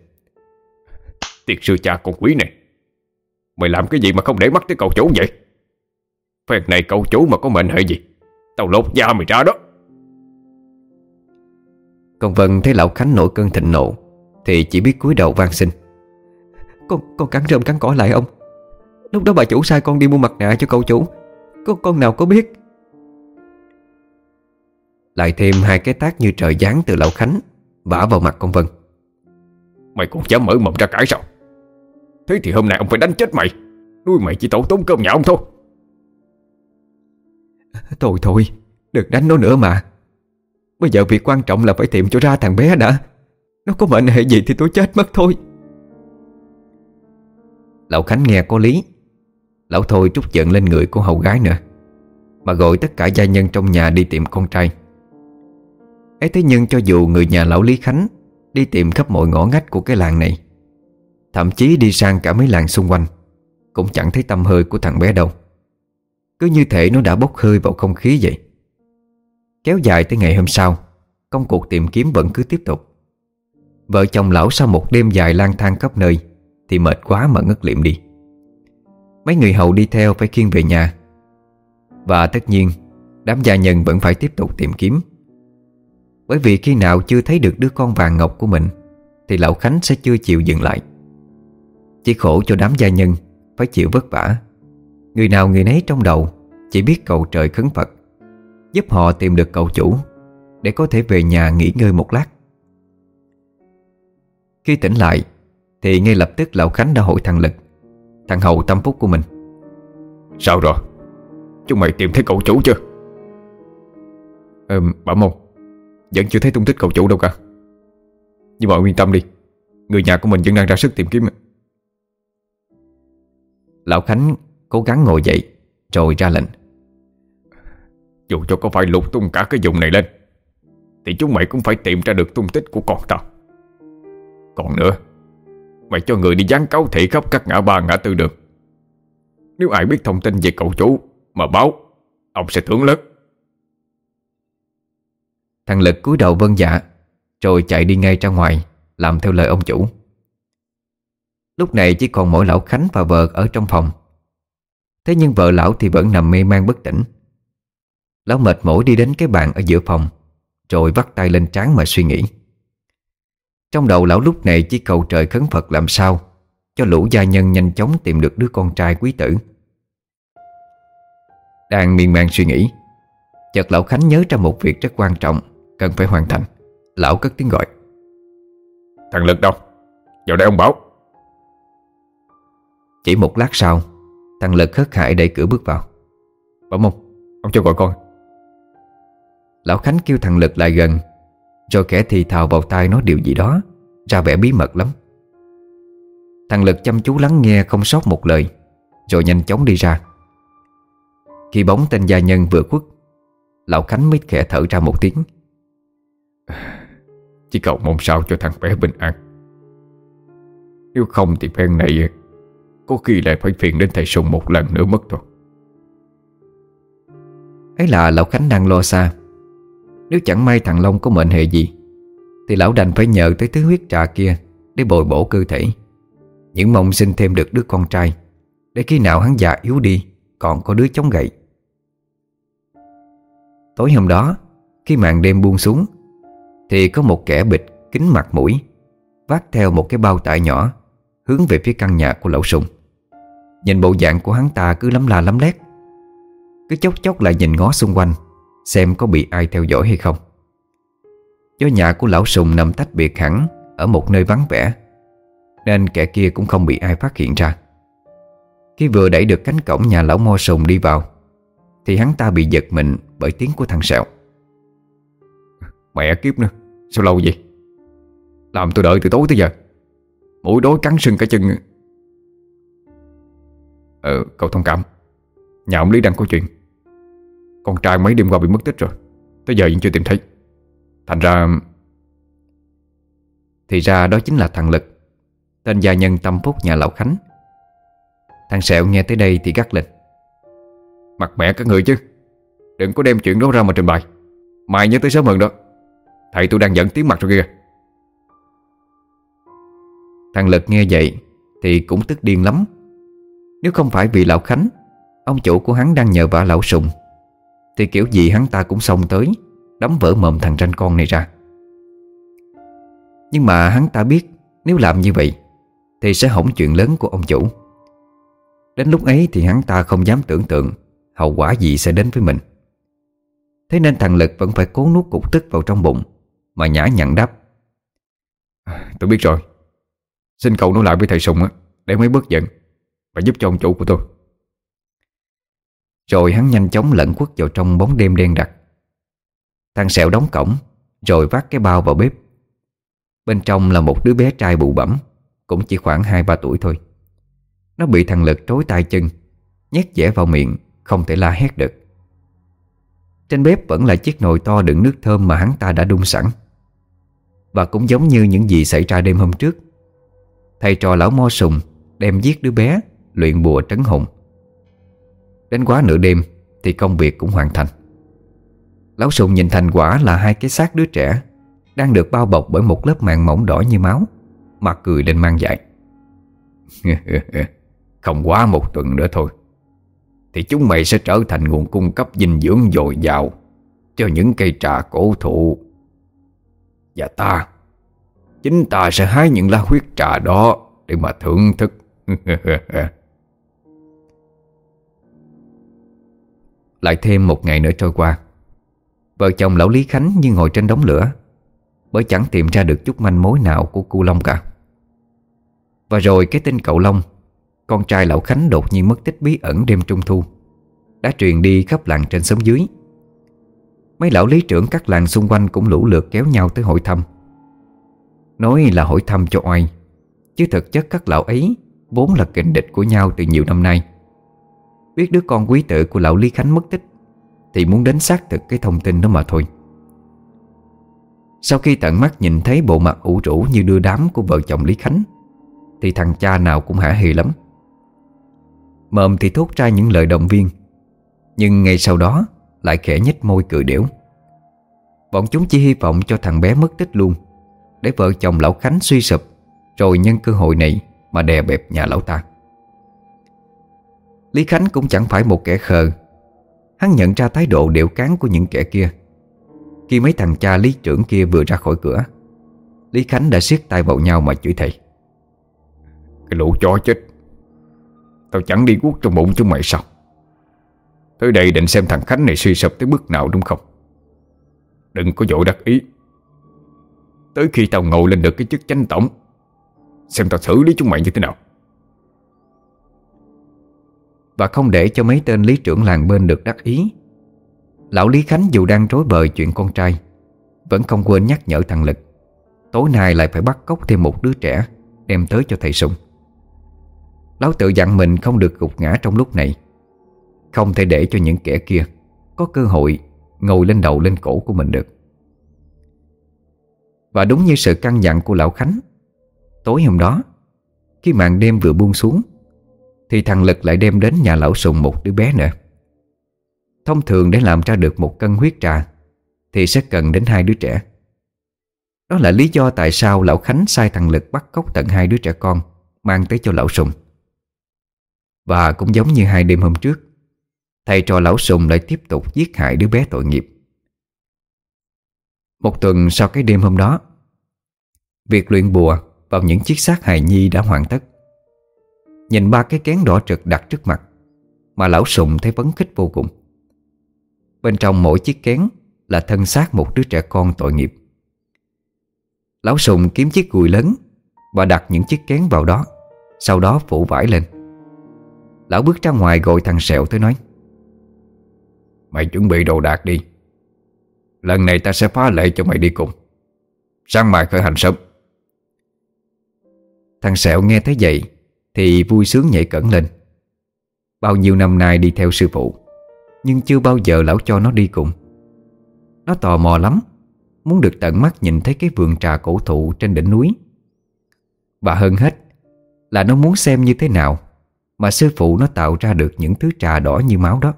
Tiệt sư cha con quý này. Mày làm cái gì mà không để mắt tới cậu chủ vậy? Phen này cậu chủ mà có mệnh hệ gì? Tao lột da mày ra đó. Còn Vân thấy lão Khánh nổi cơn thịnh nộ Thì chỉ biết cúi đầu van xin. Con con cắn rơm cắn cỏ lại ông. Lúc đó bà chủ sai con đi mua mặt nạ cho cậu chủ. Con con nào có biết Lại thêm hai cái tác như trời giáng từ lão Khánh Vả vào mặt con Vân. Mày còn dám mở mồm ra cãi sao? Thế thì hôm nay ông phải đánh chết mày. Nuôi mày chỉ tổ tốn cơm nhà ông thôi. Thôi thôi Đừng đánh nó nữa mà. Bây giờ việc quan trọng là phải tìm cho ra thằng bé đã. Nó có mệnh hệ gì thì tôi chết mất thôi. Lão Khánh nghe có lý. Lão Thôi trút giận lên người của hầu gái nữa Mà gọi tất cả gia nhân trong nhà đi tìm con trai ấy thế nhưng cho dù người nhà lão Lý Khánh Đi tìm khắp mọi ngõ ngách của cái làng này, Thậm chí đi sang cả mấy làng xung quanh, Cũng chẳng thấy tâm hơi của thằng bé đâu. Cứ như thể nó đã bốc hơi vào không khí vậy. Kéo dài tới ngày hôm sau, Công cuộc tìm kiếm vẫn cứ tiếp tục. Vợ chồng lão sau một đêm dài lang thang khắp nơi Thì mệt quá mà ngất liệm đi. Mấy người hầu đi theo phải khiêng về nhà. Và tất nhiên, Đám gia nhân vẫn phải tiếp tục tìm kiếm. Bởi vì khi nào chưa thấy được đứa con vàng ngọc của mình Thì lão Khánh sẽ chưa chịu dừng lại. Chỉ khổ cho đám gia nhân Phải chịu vất vả. Người nào người nấy trong đầu Chỉ biết cầu trời khấn Phật Giúp họ tìm được cậu chủ Để có thể về nhà nghỉ ngơi một lát. Khi tỉnh lại Thì ngay lập tức Lão Khánh đã hội thằng Lực Thằng hầu tâm phúc của mình. Sao rồi? Chúng mày tìm thấy cậu chủ chưa? Ờ bảo môn vẫn chưa thấy tung tích cậu chủ đâu cả. Nhưng mà yên tâm đi, Người nhà của mình vẫn đang ra sức tìm kiếm Lão Khánh cố gắng ngồi dậy, Rồi ra lệnh. Dù cho có phải lục tung cả cái vùng này lên, Thì chúng mày cũng phải tìm ra được tung tích của con tao. Còn nữa, Mày cho người đi dán cáo thị khắp các ngã ba, ngã tư được. Nếu ai biết thông tin về cậu chủ Mà báo, Ông sẽ thưởng lớn Thằng Lực cúi đầu vân dạ Rồi chạy đi ngay ra ngoài, Làm theo lời ông chủ. Lúc này chỉ còn mỗi lão Khánh và vợ ở trong phòng. Thế nhưng vợ lão thì vẫn nằm mê man bất tỉnh. Lão mệt mỏi đi đến cái bàn ở giữa phòng, Rồi vắt tay lên trán mà suy nghĩ. Trong đầu lão lúc này chỉ cầu trời khấn Phật làm sao Cho lũ gia nhân nhanh chóng tìm được đứa con trai quý tử. Đang miên man suy nghĩ, Chợt lão Khánh nhớ ra một việc rất quan trọng. Cần phải hoàn thành. Lão cất tiếng gọi. Thằng Lực đâu? Vào đây ông Bảo. Chỉ một lát sau Thằng Lực hớt hải đẩy cửa bước vào. Bảo mông Ông cho gọi con Lão Khánh kêu thằng Lực lại gần Rồi kẻ thì thào vào tai nói điều gì đó Ra vẻ bí mật lắm. Thằng Lực chăm chú lắng nghe không sót một lời Rồi nhanh chóng đi ra. Khi bóng tên gia nhân vừa khuất Lão Khánh mới khẽ thở ra một tiếng Chỉ cầu mong sao cho thằng bé bình an. Nếu không thì phen này, Có khi lại phải phiền đến thầy Sùng một lần nữa mất thôi. Ấy là lão Khánh đang lo xa. Nếu chẳng may thằng Long có mệnh hệ gì, Thì lão đành phải nhờ tới thứ huyết trà kia Để bồi bổ cơ thể. Những mong sinh thêm được đứa con trai, Để khi nào hắn già yếu đi, Còn có đứa chống gậy. Tối hôm đó, Khi màn đêm buông xuống thì có một kẻ bịt kính mặt mũi, Vác theo một cái bao tải nhỏ, Hướng về phía căn nhà của lão sùng. Nhìn bộ dạng của hắn ta cứ lắm la lắm lét. Cứ chốc chốc lại nhìn ngó xung quanh, Xem có bị ai theo dõi hay không. Do nhà của lão sùng nằm tách biệt hẳn Ở một nơi vắng vẻ, Nên kẻ kia cũng không bị ai phát hiện ra. Khi vừa đẩy được cánh cổng nhà lão mo sùng đi vào, Thì hắn ta bị giật mình bởi tiếng của thằng Sẹo. Mẹ kiếp nữa, Sao lâu vậy? Làm tôi đợi từ tối tới giờ, Mũi đói cắn sưng cả chân. Ờ cậu thông cảm. Nhà ông Lý đang có chuyện. Con trai mấy đêm qua bị mất tích rồi, Tới giờ vẫn chưa tìm thấy. Thành ra, Thì ra đó chính là thằng Lực, Tên gia nhân tâm phúc nhà lão Khánh. Thằng Sẹo nghe tới đây thì gắt lên. Mặt mẹ các người chứ, Đừng có đem chuyện đó ra mà trình bày. Mai nhớ tới sớm hơn đó. Thầy tôi đang giận tiếng mặt rồi kìa. Thằng Lực nghe vậy Thì cũng tức điên lắm. Nếu không phải vì lão Khánh, Ông chủ của hắn đang nhờ vả lão sùng, Thì kiểu gì hắn ta cũng xông tới, Đấm vỡ mồm thằng tranh con này ra. Nhưng mà hắn ta biết Nếu làm như vậy Thì sẽ hỏng chuyện lớn của ông chủ. Đến lúc ấy thì hắn ta không dám tưởng tượng Hậu quả gì sẽ đến với mình. Thế nên thằng Lực vẫn phải cố nuốt cục tức vào trong bụng mà nhã nhặn đáp, Tôi biết rồi. Xin cậu nói lại với thầy Sùng á, Để mấy bớt giận Và giúp cho ông chủ của tôi. Rồi hắn nhanh chóng lẫn quất vào trong bóng đêm đen đặc. Thằng Sẹo đóng cổng, Rồi vác cái bao vào bếp. Bên trong là một đứa bé trai bụ bẩm, Cũng chỉ khoảng 2-3 tuổi thôi. Nó bị thằng Lực trối tay chân, Nhét dẻ vào miệng, Không thể la hét được. Trên bếp vẫn là chiếc nồi to đựng nước thơm Mà hắn ta đã đun sẵn. Và cũng giống như những gì xảy ra đêm hôm trước. Thầy trò lão mo sùng Đem giết đứa bé, Luyện bùa trấn hồn. Đến quá nửa đêm Thì công việc cũng hoàn thành. Lão sùng nhìn thành quả là hai cái xác đứa trẻ Đang được bao bọc bởi một lớp màng mỏng đỏ như máu Mặt cười lên mang dại Không quá một tuần nữa thôi, Thì chúng mày sẽ trở thành nguồn cung cấp dinh dưỡng dồi dào Cho những cây trà cổ thụ và ta. Chính ta sẽ hái những lá huyết trà đó Để mà thưởng thức. Lại thêm một ngày nữa trôi qua. Vợ chồng lão Lý Khánh như ngồi trên đống lửa, Bởi chẳng tìm ra được chút manh mối nào của cu Long cả. Và rồi cái tin cậu Long, Con trai lão Khánh đột nhiên mất tích bí ẩn đêm trung thu, Đã truyền đi khắp làng trên xóm dưới. Mấy lão lý trưởng các làng xung quanh cũng lũ lượt kéo nhau tới hội thăm. Nói là hội thăm cho oai, Chứ thực chất các lão ấy Vốn là kình địch của nhau từ nhiều năm nay. Biết đứa con quý tự của lão Lý Khánh mất tích, Thì muốn đến xác thực cái thông tin đó mà thôi. Sau khi tận mắt nhìn thấy bộ mặt ủ rũ như đưa đám của vợ chồng Lý Khánh, Thì thằng cha nào cũng hả hề lắm. Mồm thì thốt ra những lời động viên, Nhưng ngay sau đó lại khẽ nhếch môi cười đểu. Bọn chúng chỉ hy vọng cho thằng bé mất tích luôn, Để vợ chồng lão Khánh suy sụp, Rồi nhân cơ hội này Mà đè bẹp nhà lão ta. Lý Khánh cũng chẳng phải một kẻ khờ. Hắn nhận ra thái độ điệu cán của những kẻ kia. Khi mấy thằng cha lý trưởng kia vừa ra khỏi cửa, Lý Khánh đã siết tay vào nhau mà chửi thầy Cái lũ chó chết, Tao chẳng đi guốc trong bụng chúng mày sao? Tới đây định xem thằng Khánh này suy sụp tới bước nào đúng không? Đừng có dội đắc ý. Tới khi tao ngồi lên được cái chức chánh tổng, Xem tao xử lý chúng mày như thế nào. Và không để cho mấy tên lý trưởng làng bên được đắc ý, Lão Lý Khánh dù đang rối bời chuyện con trai, Vẫn không quên nhắc nhở thằng Lực, Tối nay lại phải bắt cóc thêm một đứa trẻ Đem tới cho thầy Sùng. Lão tự dặn mình không được gục ngã trong lúc này. Không thể để cho những kẻ kia Có cơ hội ngồi lên đầu lên cổ của mình được. Và đúng như sự căn dặn của Lão Khánh, Tối hôm đó, Khi màn đêm vừa buông xuống, Thì thằng Lực lại đem đến nhà Lão Sùng một đứa bé nữa. Thông thường để làm ra được một cân huyết trà, Thì sẽ cần đến hai đứa trẻ. Đó là lý do tại sao Lão Khánh sai thằng Lực bắt cóc tận hai đứa trẻ con Mang tới cho Lão Sùng. Và cũng giống như hai đêm hôm trước Thầy trò Lão Sùng lại tiếp tục giết hại đứa bé tội nghiệp. Một tuần sau cái đêm hôm đó, Việc luyện bùa vào những chiếc xác hài nhi đã hoàn tất. Nhìn ba cái kén đỏ trực đặt trước mặt Mà lão sùng thấy vấn khích vô cùng. Bên trong mỗi chiếc kén Là thân xác một đứa trẻ con tội nghiệp. Lão sùng kiếm chiếc gùi lớn Và đặt những chiếc kén vào đó, Sau đó phủ vải lên. Lão bước ra ngoài gọi thằng Sẹo tới nói Mày chuẩn bị đồ đạc đi. Lần này ta sẽ phá lệ cho mày đi cùng. Sáng mai khởi hành sớm. Thằng Sẹo nghe thấy vậy Thì vui sướng nhảy cẩn lên. Bao nhiêu năm nay đi theo sư phụ, Nhưng chưa bao giờ lão cho nó đi cùng. Nó tò mò lắm, Muốn được tận mắt nhìn thấy cái vườn trà cổ thụ trên đỉnh núi. Và hơn hết Là nó muốn xem như thế nào Mà sư phụ nó tạo ra được những thứ trà đỏ như máu đó.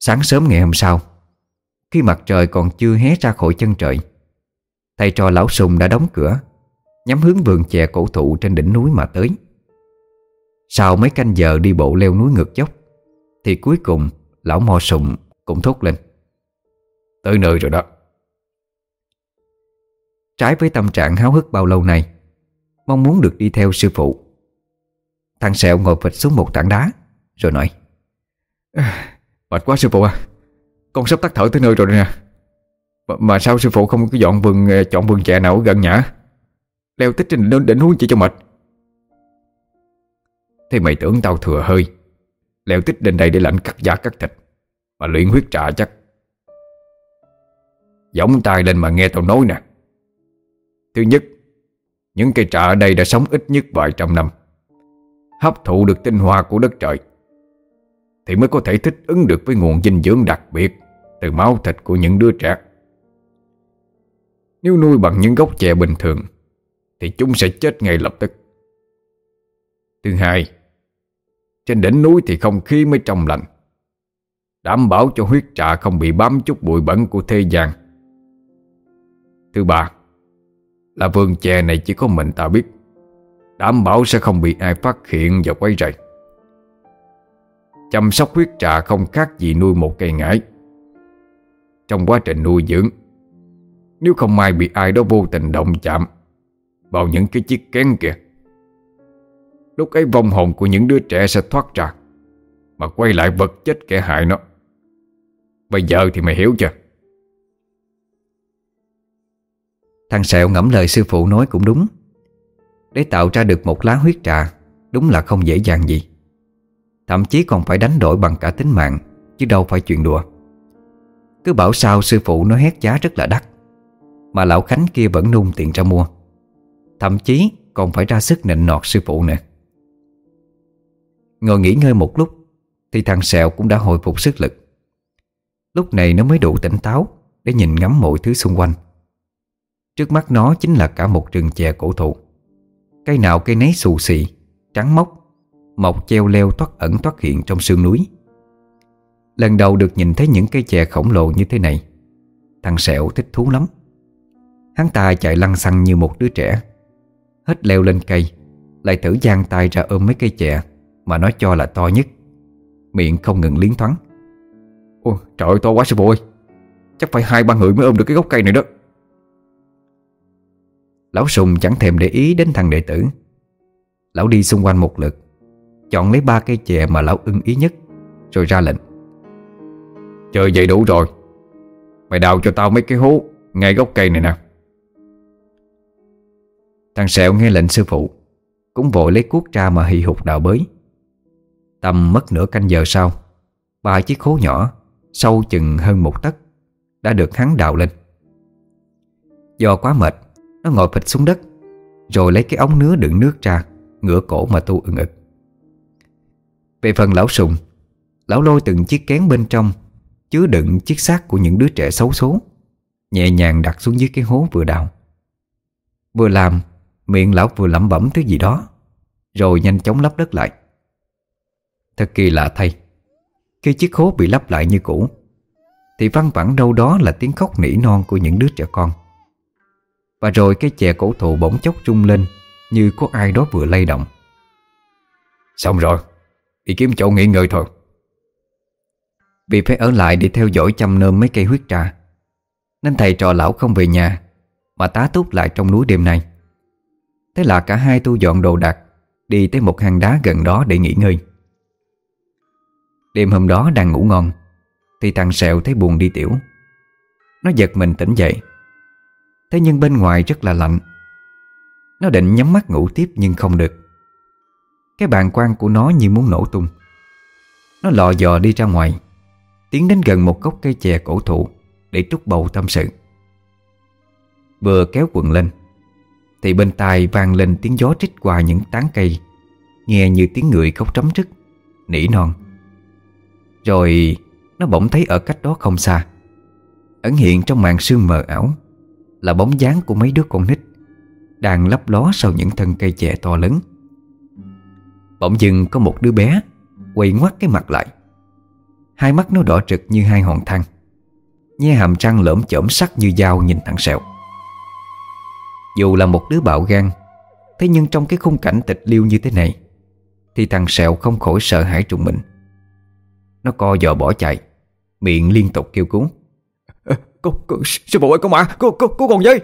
Sáng sớm ngày hôm sau, Khi mặt trời còn chưa hé ra khỏi chân trời, Thầy trò lão sùng đã đóng cửa, Nhắm hướng vườn chè cổ thụ trên đỉnh núi mà tới. Sau mấy canh giờ đi bộ leo núi ngược dốc, Thì cuối cùng Lão mò sùng cũng thốt lên, Tới nơi rồi đó. Trái với tâm trạng háo hức bao lâu nay, Mong muốn được đi theo sư phụ, Thằng Sẹo ngồi phịch xuống một tảng đá, Rồi nói Mệt quá sư phụ à. Con sắp tắt thở tới nơi rồi nè. Mà, mà sao sư phụ không có dọn vườn ờ, Chọn vườn chè nào gần nhã? Leo tích trên đỉnh, đỉnh huống chỉ cho mệt. Thế mày tưởng tao thừa hơi. Leo tích lên đây để lạnh cắt da cắt thịt Mà luyện huyết trà chắc. Giống tay lên mà nghe tao nói nè. Thứ nhất Những cây trà ở đây đã sống ít nhất vài trăm năm. Hấp thụ được tinh hoa của đất trời. Thì mới có thể thích ứng được với nguồn dinh dưỡng đặc biệt Từ máu thịt của những đứa trẻ. Nếu nuôi bằng những gốc chè bình thường, thì chúng sẽ chết ngay lập tức. Thứ hai, Trên đỉnh núi thì không khí mới trong lành. Đảm bảo cho huyết trà không bị bám chút bụi bẩn của thế gian. Thứ ba, Là vườn chè này chỉ có mình ta biết. Đảm bảo sẽ không bị ai phát hiện và quay rầy. Chăm sóc huyết trà không khác gì nuôi một cây ngải. Trong quá trình nuôi dưỡng, Nếu không may bị ai đó vô tình động chạm vào những cái chiếc kén kìa Lúc ấy vong hồn của những đứa trẻ sẽ thoát ra Mà quay lại vật chết kẻ hại nó. Bây giờ thì mày hiểu chưa? Thằng Sẹo ngẫm lời sư phụ nói cũng đúng. Để tạo ra được một lá huyết trà, Đúng là không dễ dàng gì. Thậm chí còn phải đánh đổi bằng cả tính mạng, Chứ đâu phải chuyện đùa. Cứ bảo sao sư phụ nó hét giá rất là đắt, Mà lão Khánh kia vẫn nung tiền ra mua. Thậm chí còn phải ra sức nịnh nọt sư phụ nè Ngồi nghỉ ngơi một lúc, Thì thằng Sẹo cũng đã hồi phục sức lực. Lúc này nó mới đủ tỉnh táo Để nhìn ngắm mọi thứ xung quanh. Trước mắt nó chính là cả một rừng chè cổ thụ. Cây nào cây nấy xù xì, Trắng mốc Mọc treo leo thoát ẩn thoát hiện trong sương núi. Lần đầu được nhìn thấy những cây chè khổng lồ như thế này Thằng Sẹo thích thú lắm. Hắn ta chạy lăn xăng như một đứa trẻ Hết leo lên cây Lại thử giang tay ra ôm mấy cây chè Mà nó cho là to nhất. Miệng không ngừng liến thoáng. Ôi trời ơi to quá sư phụ ơi Chắc phải hai ba người mới ôm được cái gốc cây này đó. Lão Sùng chẳng thèm để ý đến thằng đệ tử. Lão đi xung quanh một lượt Chọn lấy ba cây chè mà lão ưng ý nhất, Rồi ra lệnh. Chơi vậy đủ rồi. Mày đào cho tao mấy cái hố Ngay gốc cây này nè. Thằng Sẹo nghe lệnh sư phụ, Cũng vội lấy cuốc ra mà hì hục đào bới. Tầm mất nửa canh giờ sau, Ba chiếc hố nhỏ Sâu chừng hơn một tấc, Đã được hắn đào lên. Do quá mệt, Nó ngồi phịch xuống đất, Rồi lấy cái ống nứa đựng nước ra, Ngửa cổ mà tu ưng ực. Về phần lão sùng, Lão lôi từng chiếc kén bên trong, Chứa đựng chiếc xác của những đứa trẻ xấu số Nhẹ nhàng đặt xuống dưới cái hố vừa đào. Vừa làm, Miệng lão vừa lẩm bẩm thứ gì đó, Rồi nhanh chóng lấp đất lại. Thật kỳ lạ thay, Khi chiếc hố bị lấp lại như cũ, Thì văng vẳng đâu đó là tiếng khóc nỉ non của những đứa trẻ con. Và rồi cái chè cổ thụ bỗng chốc rung lên, Như có ai đó vừa lay động. Xong rồi Đi kiếm chỗ nghỉ ngơi thôi. Vì phải ở lại để theo dõi chăm nơm mấy cây huyết trà, Nên thầy trò lão không về nhà, Mà tá túc lại trong núi đêm nay. Thế là cả hai tu dọn đồ đạc, Đi tới một hang đá gần đó để nghỉ ngơi. Đêm hôm đó đang ngủ ngon, Thì thằng Sẹo thấy buồn đi tiểu. Nó giật mình tỉnh dậy. Thế nhưng bên ngoài rất là lạnh. Nó định nhắm mắt ngủ tiếp nhưng không được. Cái bàn quan của nó như muốn nổ tung. Nó lò dò đi ra ngoài, Tiến đến gần một gốc cây chè cổ thụ Để trút bầu tâm sự. Vừa kéo quần lên, Thì bên tai vang lên tiếng gió trích qua những tán cây, Nghe như tiếng người khóc trống trức Nỉ non. Rồi nó bỗng thấy ở cách đó không xa, Ẩn hiện trong màn sương mờ ảo, Là bóng dáng của mấy đứa con nít Đang lấp ló sau những thân cây chè to lớn. Bỗng dưng có một đứa bé Quay ngoắt cái mặt lại. Hai mắt nó đỏ trực như hai hòn than. Nhe hàm răng lởm chởm sắc như dao nhìn thằng Sẹo. Dù là một đứa bạo gan Thế nhưng trong cái khung cảnh tịch liêu như thế này Thì thằng Sẹo không khỏi sợ hãi trùng mình. Nó co giò bỏ chạy Miệng liên tục kêu cứu. Cô, cô, sư phụ ơi con mà Cô, cô, cô còn dây.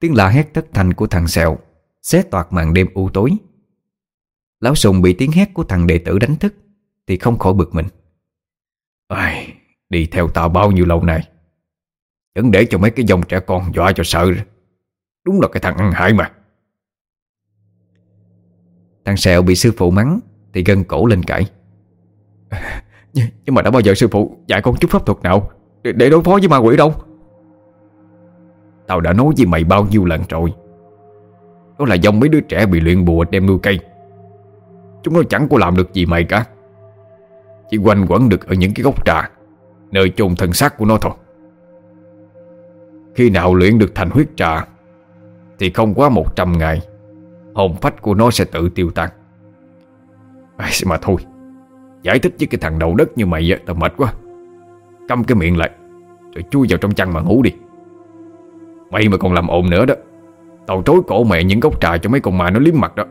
Tiếng la hét thất thanh của thằng Sẹo Xé toạc màn đêm u tối. Lão Sùng bị tiếng hét của thằng đệ tử đánh thức Thì không khỏi bực mình. Ai, Đi theo tao bao nhiêu lâu nay? Vẫn để cho mấy cái dòng trẻ con dọa cho sợ. Đúng là cái thằng ăn hại mà. Thằng Sẹo bị sư phụ mắng Thì gân cổ lên cãi. Nhưng, nhưng mà đã bao giờ sư phụ dạy con chút pháp thuật nào Để, để đối phó với ma quỷ đâu? Tao đã nói với mày bao nhiêu lần rồi đó là dòng mấy đứa trẻ bị luyện bùa đem nuôi cây. Chúng nó chẳng có làm được gì mày cả. Chỉ quanh quẩn được ở những cái gốc trà Nơi chôn thân xác của nó thôi. Khi nào luyện được thành huyết trà Thì không quá 100 ngày Hồn phách của nó sẽ tự tiêu tan. Ai, Mà thôi Giải thích với cái thằng đầu đất như mày Tao mệt quá. Câm cái miệng lại Rồi chui vào trong chăn mà ngủ đi. Mày mà còn làm ồn nữa đó. Tao trối cổ mẹ những gốc trà cho mấy con ma nó liếm mặt đó.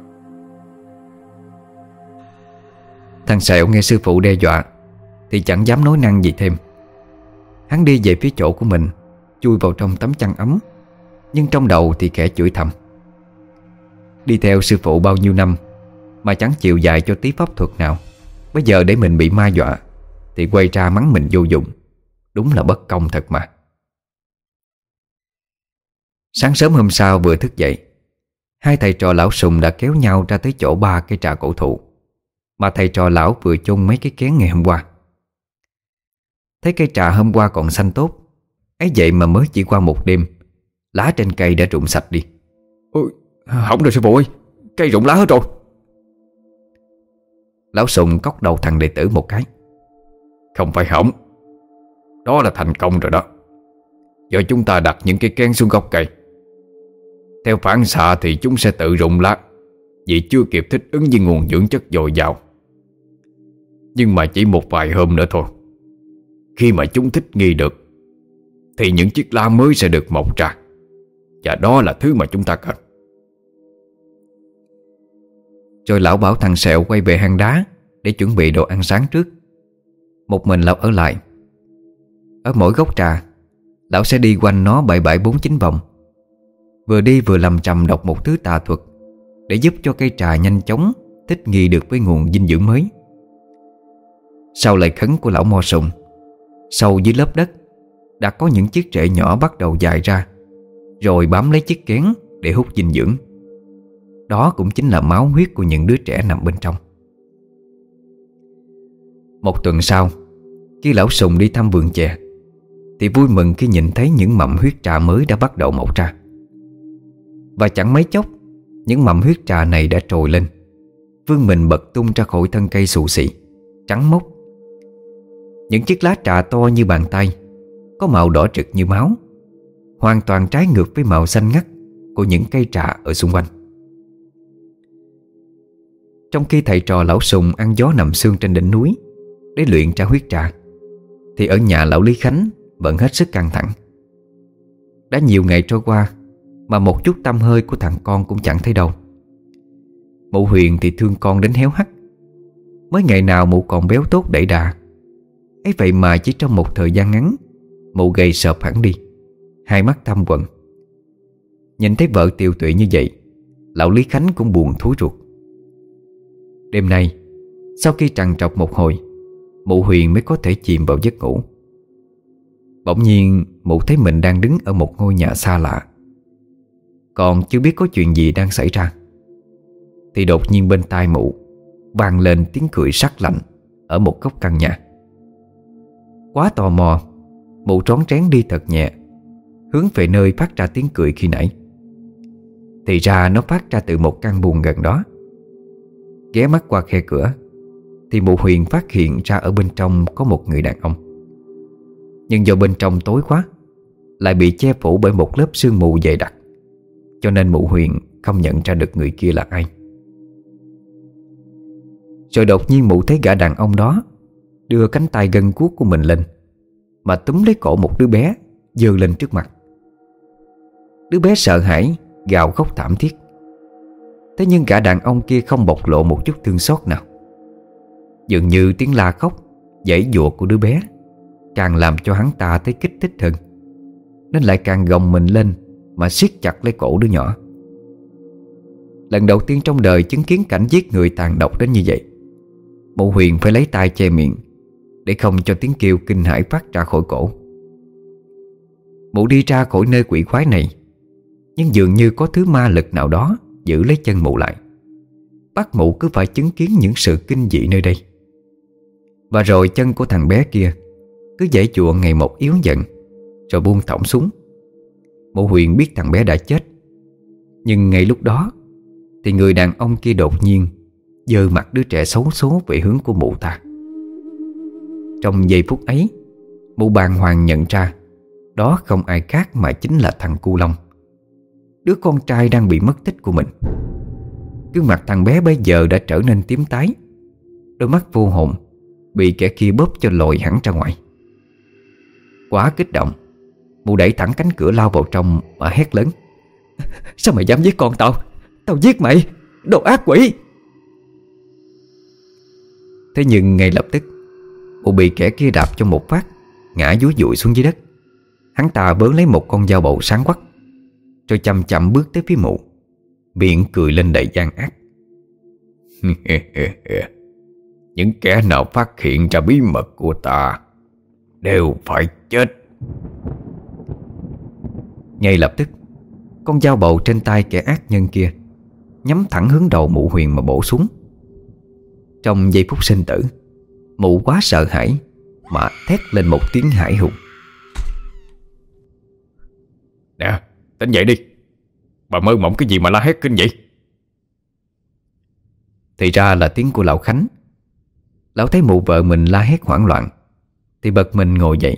Thằng Sẹo nghe sư phụ đe dọa, Thì chẳng dám nói năng gì thêm. Hắn đi về phía chỗ của mình, Chui vào trong tấm chăn ấm, Nhưng trong đầu thì kẻ chửi thầm. Đi theo sư phụ bao nhiêu năm Mà chẳng chịu dạy cho tí pháp thuật nào, Bây giờ để mình bị ma dọa Thì quay ra mắng mình vô dụng. Đúng là bất công thật mà. Sáng sớm hôm sau vừa thức dậy Hai thầy trò lão sùng đã kéo nhau ra tới chỗ ba cây trà cổ thụ. Mà thầy trò lão vừa chôn mấy cái kén ngày hôm qua. Thấy cây trà hôm qua còn xanh tốt ấy vậy mà mới chỉ qua một đêm Lá trên cây đã rụng sạch đi. Ôi, hỏng rồi sư phụ ơi Cây rụng lá hết rồi. Lão Sùng cốc đầu thằng đệ tử một cái. Không phải hỏng Đó là thành công rồi đó. Do chúng ta đặt những cái kén xuống gốc cây theo phản xạ thì chúng sẽ tự rụng lá. Vì chưa kịp thích ứng với nguồn dưỡng chất dồi dào. Nhưng mà chỉ một vài hôm nữa thôi. Khi mà chúng thích nghi được, Thì những chiếc lá mới sẽ được mọc ra. Và đó là thứ mà chúng ta cần. Rồi lão bảo thằng Sẹo quay về hang đá Để chuẩn bị đồ ăn sáng trước. Một mình lão ở lại. Ở mỗi gốc trà, Lão sẽ đi quanh nó bảy bảy bốn chín vòng. Vừa đi vừa lầm trầm đọc một thứ tà thuật Để giúp cho cây trà nhanh chóng Thích nghi được với nguồn dinh dưỡng mới. Sau lời khấn của lão mo sùng, Sâu dưới lớp đất Đã có những chiếc rễ nhỏ bắt đầu dài ra, Rồi bám lấy chiếc kén để hút dinh dưỡng. Đó cũng chính là máu huyết của những đứa trẻ nằm bên trong. Một tuần sau, Khi lão Sùng đi thăm vườn chè, Thì vui mừng khi nhìn thấy những mầm huyết trà mới đã bắt đầu mọc ra. Và chẳng mấy chốc, Những mầm huyết trà này đã trồi lên. Vương mình bật tung ra khỏi thân cây xù xị Trắng mốc. Những chiếc lá trà to như bàn tay, Có màu đỏ trực như máu, Hoàn toàn trái ngược với màu xanh ngắt Của những cây trà ở xung quanh. Trong khi thầy trò lão sùng ăn gió nằm xương trên đỉnh núi Để luyện ra huyết trà, Thì ở nhà lão Lý Khánh Vẫn hết sức căng thẳng. Đã nhiều ngày trôi qua mà một chút tâm hơi của thằng con cũng chẳng thấy đâu. Mụ Huyền thì thương con đến héo hắt. Mới ngày nào mụ còn béo tốt đẩy đà. Ấy vậy mà chỉ trong một thời gian ngắn, Mụ gầy sợp hẳn đi. Hai mắt thâm quận Nhìn thấy vợ tiều tụy như vậy, Lão Lý Khánh cũng buồn thú ruột. Đêm nay, Sau khi trằn trọc một hồi, Mụ Huyền mới có thể chìm vào giấc ngủ. Bỗng nhiên, mụ thấy mình đang đứng ở một ngôi nhà xa lạ. Còn chưa biết có chuyện gì đang xảy ra. Thì đột nhiên bên tai mụ vang lên tiếng cười sắc lạnh Ở một góc căn nhà. Quá tò mò, Mụ trón trén đi thật nhẹ, Hướng về nơi phát ra tiếng cười khi nãy. Thì ra nó phát ra từ một căn buồng gần đó. Ghé mắt qua khe cửa, Thì mụ huyền phát hiện ra ở bên trong Có một người đàn ông. Nhưng do bên trong tối quá, Lại bị che phủ bởi một lớp sương mù dày đặc. Cho nên mụ huyền không nhận ra được người kia là ai. Rồi đột nhiên mụ thấy gã đàn ông đó Đưa cánh tay gân guốc của mình lên, Mà túm lấy cổ một đứa bé Dơ lên trước mặt. Đứa bé sợ hãi, Gào khóc thảm thiết. Thế nhưng cả đàn ông kia không bộc lộ một chút thương xót nào. Dường như tiếng la khóc, Dãy dụa của đứa bé Càng làm cho hắn ta thấy kích thích hơn, Nên lại càng gồng mình lên mà siết chặt lấy cổ đứa nhỏ. Lần đầu tiên trong đời chứng kiến cảnh giết người tàn độc đến như vậy Mụ huyền phải lấy tay che miệng Để không cho tiếng kêu kinh hãi phát ra khỏi cổ. Mụ đi ra khỏi nơi quỷ quái này, Nhưng dường như có thứ ma lực nào đó Giữ lấy chân mụ lại. Bắt mụ cứ phải chứng kiến những sự kinh dị nơi đây. Và rồi chân của thằng bé kia Cứ dãy chuộng ngày một yếu dần, Rồi buông thõng xuống. Mụ huyền biết thằng bé đã chết. Nhưng ngay lúc đó, Thì người đàn ông kia đột nhiên Dơ mặt đứa trẻ xấu số về hướng của mụ ta. Trong giây phút ấy, Mụ bàng hoàng nhận ra Đó không ai khác mà chính là thằng Cu Long. Đứa con trai đang bị mất tích của mình. Cứ mặt thằng bé bây giờ đã trở nên tím tái, Đôi mắt vô hồn Bị kẻ kia bóp cho lồi hẳn ra ngoài. Quá kích động Mụ đẩy thẳng cánh cửa lao vào trong Mà hét lớn. Sao mày dám giết con tao? Tao giết mày, Đồ ác quỷ. Thế nhưng ngay lập tức Mụ bị kẻ kia đạp cho một phát, Ngã dúi dụi xuống dưới đất. Hắn ta bớn lấy một con dao bầu sáng quắc, Rồi chậm chậm bước tới phía mụ, Miệng cười lên đầy gian ác. Những kẻ nào phát hiện ra bí mật của ta Đều phải chết. Ngay lập tức Con dao bầu trên tay kẻ ác nhân kia Nhắm thẳng hướng đầu mụ huyền mà bổ xuống. Trong giây phút sinh tử Mụ quá sợ hãi Mà thét lên một tiếng hải hùng. Nè tỉnh dậy đi. Bà mơ mộng cái gì mà la hét kinh vậy? Thì ra là tiếng của lão Khánh. Lão thấy mụ vợ mình la hét hoảng loạn Thì bật mình ngồi dậy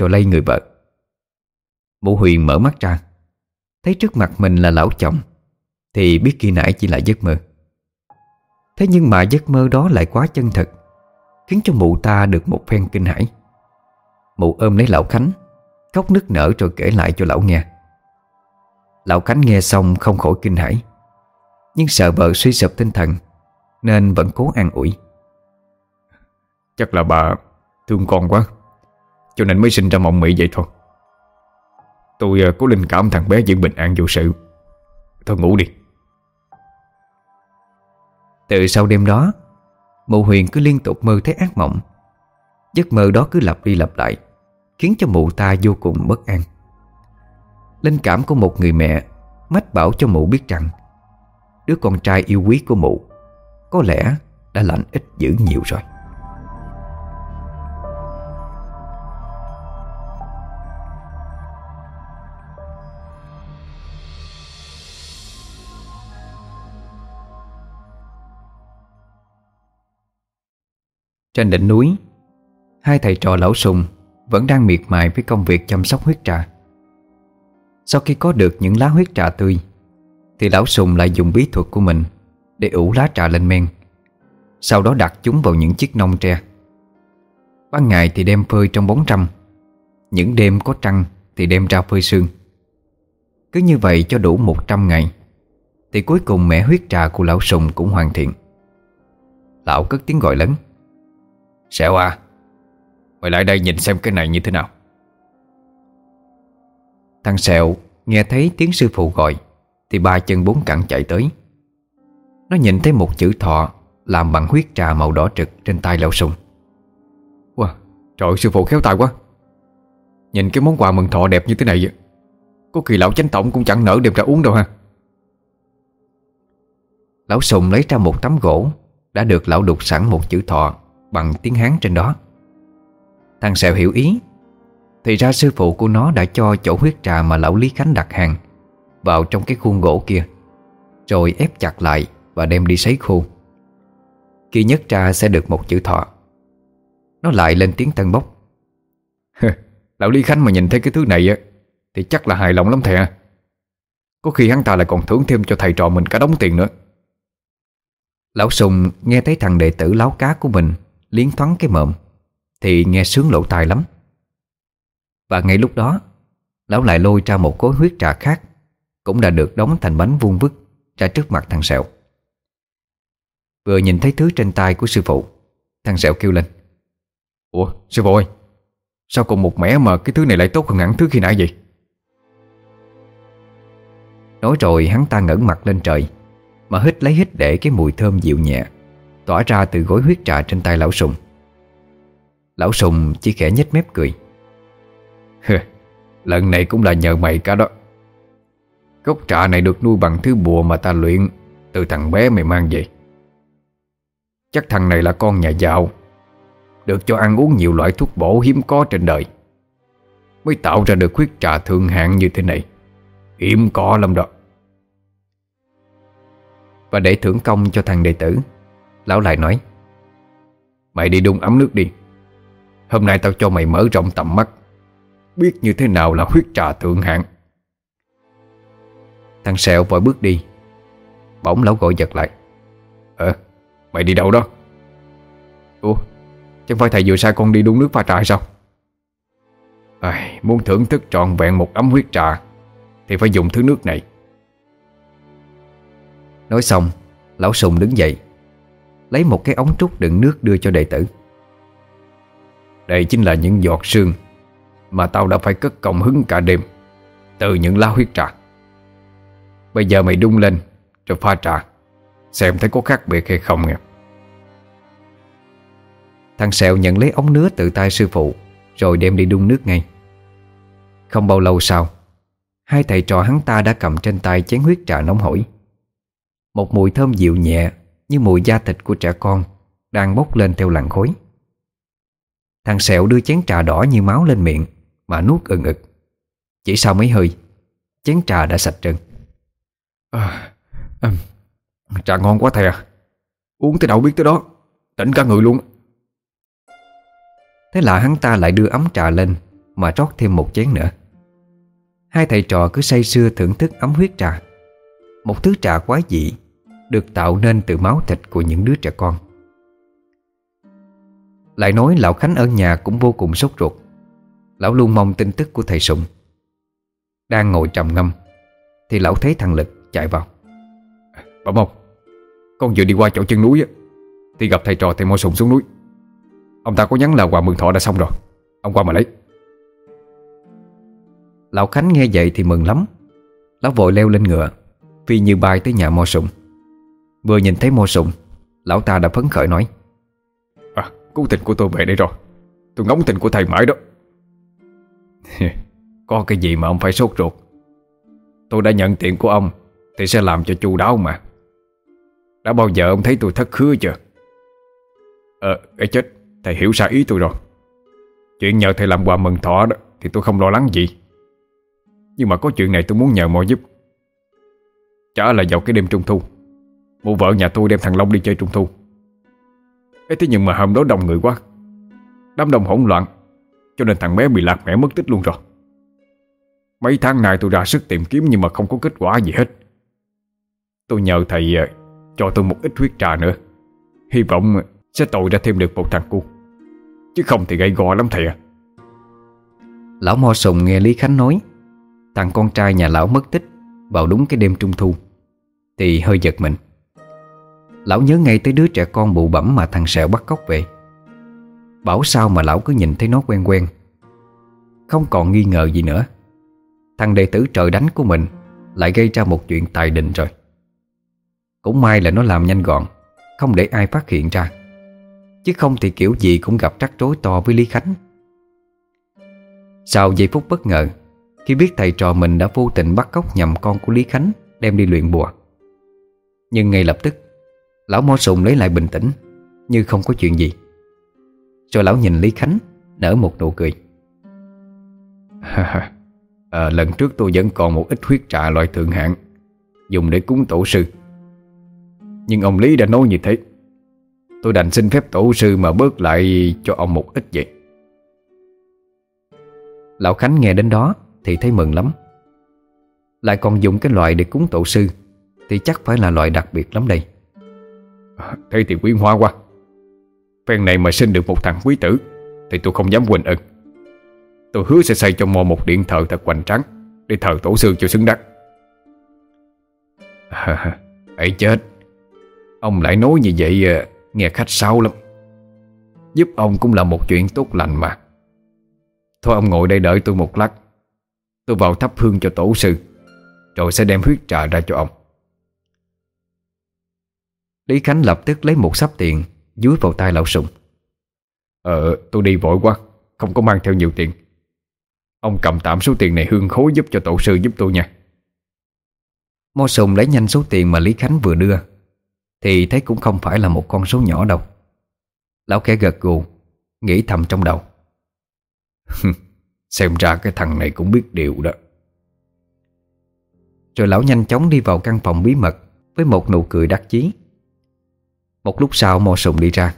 Rồi lay người vợ Mụ Huyền mở mắt ra. Thấy trước mặt mình là lão chồng, Thì biết khi nãy chỉ là giấc mơ. Thế nhưng mà giấc mơ đó lại quá chân thật, Khiến cho mụ ta được một phen kinh hãi. Mụ ôm lấy lão Khánh, Khóc nức nở rồi kể lại cho lão nghe. Lão Khánh nghe xong không khỏi kinh hãi, Nhưng sợ vợ suy sụp tinh thần, Nên vẫn cố an ủi. Chắc là bà thương con quá, Cho nên mới sinh ra mộng mị vậy thôi. Tôi ờ, có linh cảm thằng bé vẫn bình an vô sự. Thôi ngủ đi. Từ sau đêm đó Mụ huyền cứ liên tục mơ thấy ác mộng. Giấc mơ đó cứ lặp đi lặp lại, Khiến cho mụ ta vô cùng bất an. Linh cảm của một người mẹ Mách bảo cho mụ biết rằng, Đứa con trai yêu quý của mụ Có lẽ đã lạnh ít dữ nhiều rồi. Trên đỉnh núi. Hai thầy trò lão sùng Vẫn đang miệt mài với công việc chăm sóc huyết trà. Sau khi có được những lá huyết trà tươi, Thì lão sùng lại dùng bí thuật của mình Để ủ lá trà lên men, Sau đó đặt chúng vào những chiếc nông tre. Ban ngày thì đem phơi trong bóng trăm Những đêm có trăng Thì đem ra phơi sương. Cứ như vậy cho đủ 100 ngày, Thì cuối cùng mẻ huyết trà của lão sùng cũng hoàn thiện. Lão cất tiếng gọi lớn. Sẹo à Mày lại đây nhìn xem cái này như thế nào. Thằng Sẹo nghe thấy tiếng sư phụ gọi Thì ba chân bốn cẳng chạy tới. Nó nhìn thấy một chữ thọ Làm bằng huyết trà màu đỏ trực trên tay lão sùng Wow, trời ơi, sư phụ khéo tài quá. Nhìn cái món quà mừng thọ đẹp như thế này vậy, Có kỳ lão chánh tổng cũng chẳng nỡ đem ra uống đâu ha. Lão Sùng lấy ra một tấm gỗ Đã được lão đục sẵn một chữ thọ. Bằng tiếng Hán trên đó. Thằng Sẹo hiểu ý. Thì ra sư phụ của nó đã cho chỗ huyết trà Mà lão Lý Khánh đặt hàng Vào trong cái khuôn gỗ kia, Rồi ép chặt lại Và đem đi sấy khô. Khi nhất trà sẽ được một chữ thọ. Nó lại lên tiếng tân bốc. Lão Lý Khánh mà nhìn thấy cái thứ này á, Thì chắc là hài lòng lắm thầy à Có khi hắn ta lại còn thưởng thêm cho thầy trò mình cả đống tiền nữa. Lão Sùng nghe thấy thằng đệ tử láo cá của mình Liến thoáng cái mộm Thì nghe sướng lỗ tai lắm. Và ngay lúc đó, Lão lại lôi ra một cối huyết trà khác, Cũng đã được đóng thành bánh vuông vức Ra trước mặt thằng Sẹo. Vừa nhìn thấy thứ trên tay của sư phụ, Thằng Sẹo kêu lên, Ủa, sư phụ ơi, Sao cùng một mẻ mà cái thứ này lại tốt hơn hẳn thứ khi nãy vậy? Nói rồi hắn ta ngẩng mặt lên trời, Mà hít lấy hít để cái mùi thơm dịu nhẹ. Tỏa ra từ gối huyết trà trên tay lão sùng. Lão sùng chỉ khẽ nhếch mép cười. cười Lần này cũng là nhờ mày cả đó. Gốc trà này được nuôi bằng thứ bùa mà ta luyện, Từ thằng bé mày mang về. Chắc thằng này là con nhà giàu, Được cho ăn uống nhiều loại thuốc bổ hiếm có trên đời, Mới tạo ra được huyết trà thượng hạng như thế này. Hiếm có lắm đó. Và để thưởng công cho thằng đệ tử Lão lại nói Mày đi đun ấm nước đi. Hôm nay tao cho mày mở rộng tầm mắt. Biết như thế nào là huyết trà thượng hạng. Thằng Sẹo vội bước đi. Bỗng lão gọi giật lại Ờ mày đi đâu đó? Ủa Chẳng phải thầy vừa sai con đi đun nước pha trà sao? À, Muốn thưởng thức trọn vẹn một ấm huyết trà Thì phải dùng thứ nước này. Nói xong Lão Sùng đứng dậy. Lấy một cái ống trúc đựng nước đưa cho đệ tử. Đây chính là những giọt sương Mà tao đã phải cất công hứng cả đêm Từ những lá huyết trà. Bây giờ mày đun lên Rồi pha trà, Xem thấy có khác biệt hay không nha. Thằng Sẹo nhận lấy ống nứa từ tay sư phụ Rồi đem đi đun nước ngay. Không bao lâu sau, Hai thầy trò hắn ta đã cầm trên tay chén huyết trà nóng hổi. Một mùi thơm dịu nhẹ như mùi da thịt của trẻ con Đang bốc lên theo làn khối Thằng Sẹo đưa chén trà đỏ như máu lên miệng Mà nuốt ừng ực. Chỉ sau mấy hơi Chén trà đã sạch trơn. À, à, Trà ngon quá thầy à. Uống tới đâu biết tới đó. Tỉnh cả người luôn. Thế là hắn ta lại đưa ấm trà lên Mà rót thêm một chén nữa. Hai thầy trò cứ say sưa thưởng thức ấm huyết trà. Một thứ trà quái dị Được tạo nên từ máu thịt của những đứa trẻ con. Lại nói Lão Khánh ở nhà cũng vô cùng sốt ruột. Lão luôn mong tin tức của thầy Sụng Đang ngồi trầm ngâm Thì lão thấy thằng Lực chạy vào. Bảo Mông Con vừa đi qua chỗ chân núi á Thì gặp thầy trò thầy Mô Sùng xuống núi. Ông ta có nhắn là quà mừng thọ đã xong rồi Ông qua mà lấy. Lão Khánh nghe vậy thì mừng lắm. Lão vội leo lên ngựa Phi như bay tới nhà Mô Sùng Vừa nhìn thấy Mô Sùng Lão ta đã phấn khởi nói. À cứu tình của tôi về đây rồi. Tôi ngóng tình của thầy mãi đó. Có cái gì mà ông phải sốt ruột? Tôi đã nhận tiền của ông Thì sẽ làm cho chu đáo mà. Đã bao giờ ông thấy tôi thất hứa chưa? Ờ cái chết. Thầy hiểu sai ý tôi rồi. Chuyện nhờ thầy làm quà mừng thọ đó Thì tôi không lo lắng gì. Nhưng mà có chuyện này tôi muốn nhờ mọi giúp. Chả là vào cái đêm trung thu Mụ vợ nhà tôi đem thằng Long đi chơi trung thu. Ê, Thế nhưng mà hôm đó đông người quá. Đám đông hỗn loạn Cho nên thằng bé bị lạc mẹ mất tích luôn rồi. Mấy tháng nay tôi ra sức tìm kiếm Nhưng mà không có kết quả gì hết. Tôi nhờ thầy ờ, cho tôi một ít huyết trà nữa. Hy vọng sẽ tội ra thêm được một thằng cu. Chứ không thì gây gò lắm thầy à Lão Mo Sùng nghe Lý Khánh nói Thằng con trai nhà lão mất tích Vào đúng cái đêm trung thu Thì hơi giật mình. Lão nhớ ngay tới đứa trẻ con bụ bẩm Mà thằng Sẹo bắt cóc về Bảo sao mà lão cứ nhìn thấy nó quen quen. Không còn nghi ngờ gì nữa. Thằng đệ tử trời đánh của mình Lại gây ra một chuyện tài đình rồi. Cũng may là nó làm nhanh gọn, Không để ai phát hiện ra. Chứ không thì kiểu gì cũng gặp rắc rối to với Lý Khánh. Sau giây phút bất ngờ, Khi biết thầy trò mình đã vô tình bắt cóc nhầm con của Lý Khánh Đem đi luyện bùa. Nhưng ngay lập tức Lão Mo Sùng lấy lại bình tĩnh Như không có chuyện gì. Rồi lão nhìn Lý Khánh Nở một nụ cười. À, Lần trước tôi vẫn còn một ít huyết trà loại thượng hạng Dùng để cúng tổ sư. Nhưng ông Lý đã nói như thế. Tôi đành xin phép tổ sư mà bớt lại cho ông một ít vậy. Lão Khánh nghe đến đó Thì thấy mừng lắm. Lại còn dùng cái loại để cúng tổ sư Thì chắc phải là loại đặc biệt lắm đây Thế thì quý hoa quá. Phen này mà sinh được một thằng quý tử, Thì tôi không dám quên ơn. Tôi hứa sẽ xây cho mò một điện thờ thật hoành tráng, Để thờ tổ sư cho xứng đắc. ấy chết. Ông lại nói như vậy à, Nghe khách sao lắm. Giúp ông cũng là một chuyện tốt lành mà. Thôi ông ngồi đây đợi tôi một lát. Tôi vào thắp hương cho tổ sư, Rồi sẽ đem huyết trà ra cho ông. Lý Khánh lập tức lấy một sắp tiền, Dúi vào tay lão sùng. Ờ tôi đi vội quá, Không có mang theo nhiều tiền. Ông cầm tạm số tiền này hương khối giúp cho tổ sư giúp tôi nha. Mo Sùng lấy nhanh số tiền mà Lý Khánh vừa đưa, Thì thấy cũng không phải là một con số nhỏ đâu. Lão khẽ gật gù, Nghĩ thầm trong đầu. Xem ra cái thằng này cũng biết điều đó. Rồi lão nhanh chóng đi vào căn phòng bí mật Với một nụ cười đắc chí. Một lúc sau Mo Sùng đi ra.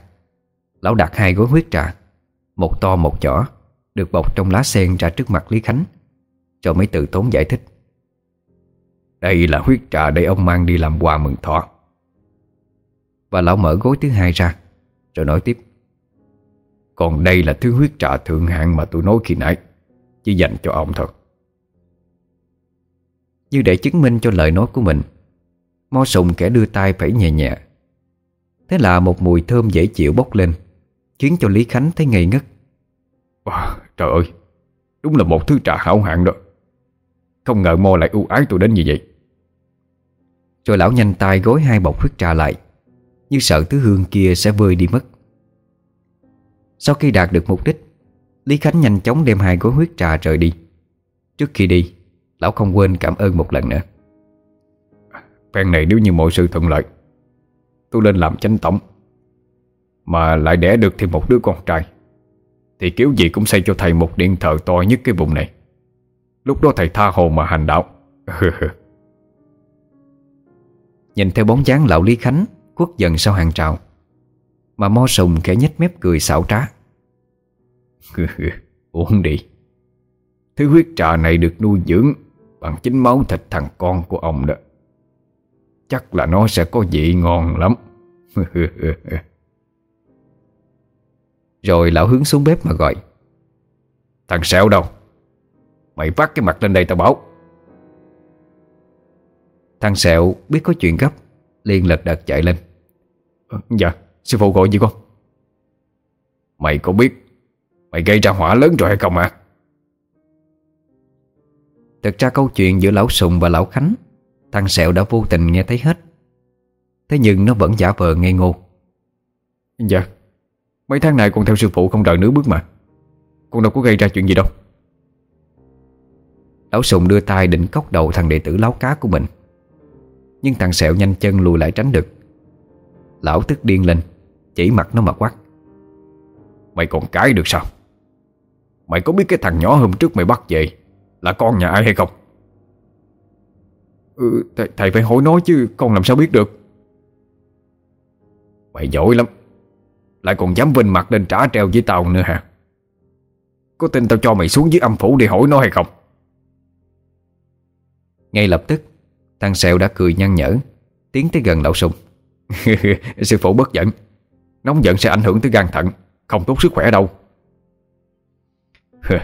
Lão đặt hai gói huyết trà Một to một nhỏ Được bọc trong lá sen ra trước mặt Lý Khánh. Rồi mới tự tốn giải thích. Đây là huyết trà để ông mang đi làm quà mừng thọ. Và lão mở gối thứ hai ra Rồi nói tiếp. Còn đây là thứ huyết trà thượng hạng mà tôi nói khi nãy. Chỉ dành cho ông thôi. Như để chứng minh cho lời nói của mình Mo sùng kẻ đưa tay phẩy nhẹ nhẹ Thế là một mùi thơm dễ chịu bốc lên Khiến cho Lý Khánh thấy ngây ngất. Wow, Trời ơi Đúng là một thứ trà hảo hạng đó. Không ngờ Mo lại ưu ái tôi đến như vậy. Rồi lão nhanh tay gối hai bọc huyết trà lại Như sợ thứ hương kia sẽ vơi đi mất. Sau khi đạt được mục đích Lý Khánh nhanh chóng đem hai gói huyết trà rời đi. Trước khi đi Lão không quên cảm ơn một lần nữa. Phen này nếu như mọi sự thuận lợi Tôi lên làm chánh tổng. Mà lại đẻ được thêm một đứa con trai. Thì kiểu gì cũng xây cho thầy một điện thờ to nhất cái vùng này. Lúc đó thầy tha hồ mà hành đạo. Nhìn theo bóng dáng lão Lý Khánh Quất dần sau hàng trào. Mà mo sùng kẻ nhếch mép cười xảo trá. Uống đi. Thứ huyết trà này được nuôi dưỡng Bằng chính máu thịt thằng con của ông đó. Chắc là nó sẽ có vị ngon lắm. Rồi lão hướng xuống bếp mà gọi. Thằng Sẹo đâu? Mày vắt cái mặt lên đây tao báo Thằng Sẹo biết có chuyện gấp, liền lật đật chạy lên. Ờ, dạ sư phụ gọi gì con? Mày có biết Mày gây ra hỏa lớn rồi hay không à thật ra câu chuyện giữa lão Sùng và lão Khánh Thằng Sẹo đã vô tình nghe thấy hết. Thế nhưng nó vẫn giả vờ ngây ngô. Dạ Mấy tháng này con theo sư phụ không rời nước bước mà. Con đâu có gây ra chuyện gì đâu. Lão Sùng đưa tay định cốc đầu thằng đệ tử láo cá của mình. Nhưng thằng Sẹo nhanh chân lùi lại tránh được. Lão tức điên lên Chỉ mặt nó mà quát. Mày còn cái được sao? Mày có biết cái thằng nhỏ hôm trước mày bắt về Là con nhà ai hay không ừ, thầy, thầy phải hỏi nói chứ Con làm sao biết được? Mày giỏi lắm. Lại còn dám vinh mặt lên trả treo với tao nữa hả? Có tin tao cho mày xuống dưới âm phủ để hỏi nó hay không? Ngay lập tức Thằng Sẹo đã cười nhăn nhở Tiến tới gần lão sùng Sư phụ bất giận. Nóng giận sẽ ảnh hưởng tới gan thận Không tốt sức khỏe đâu.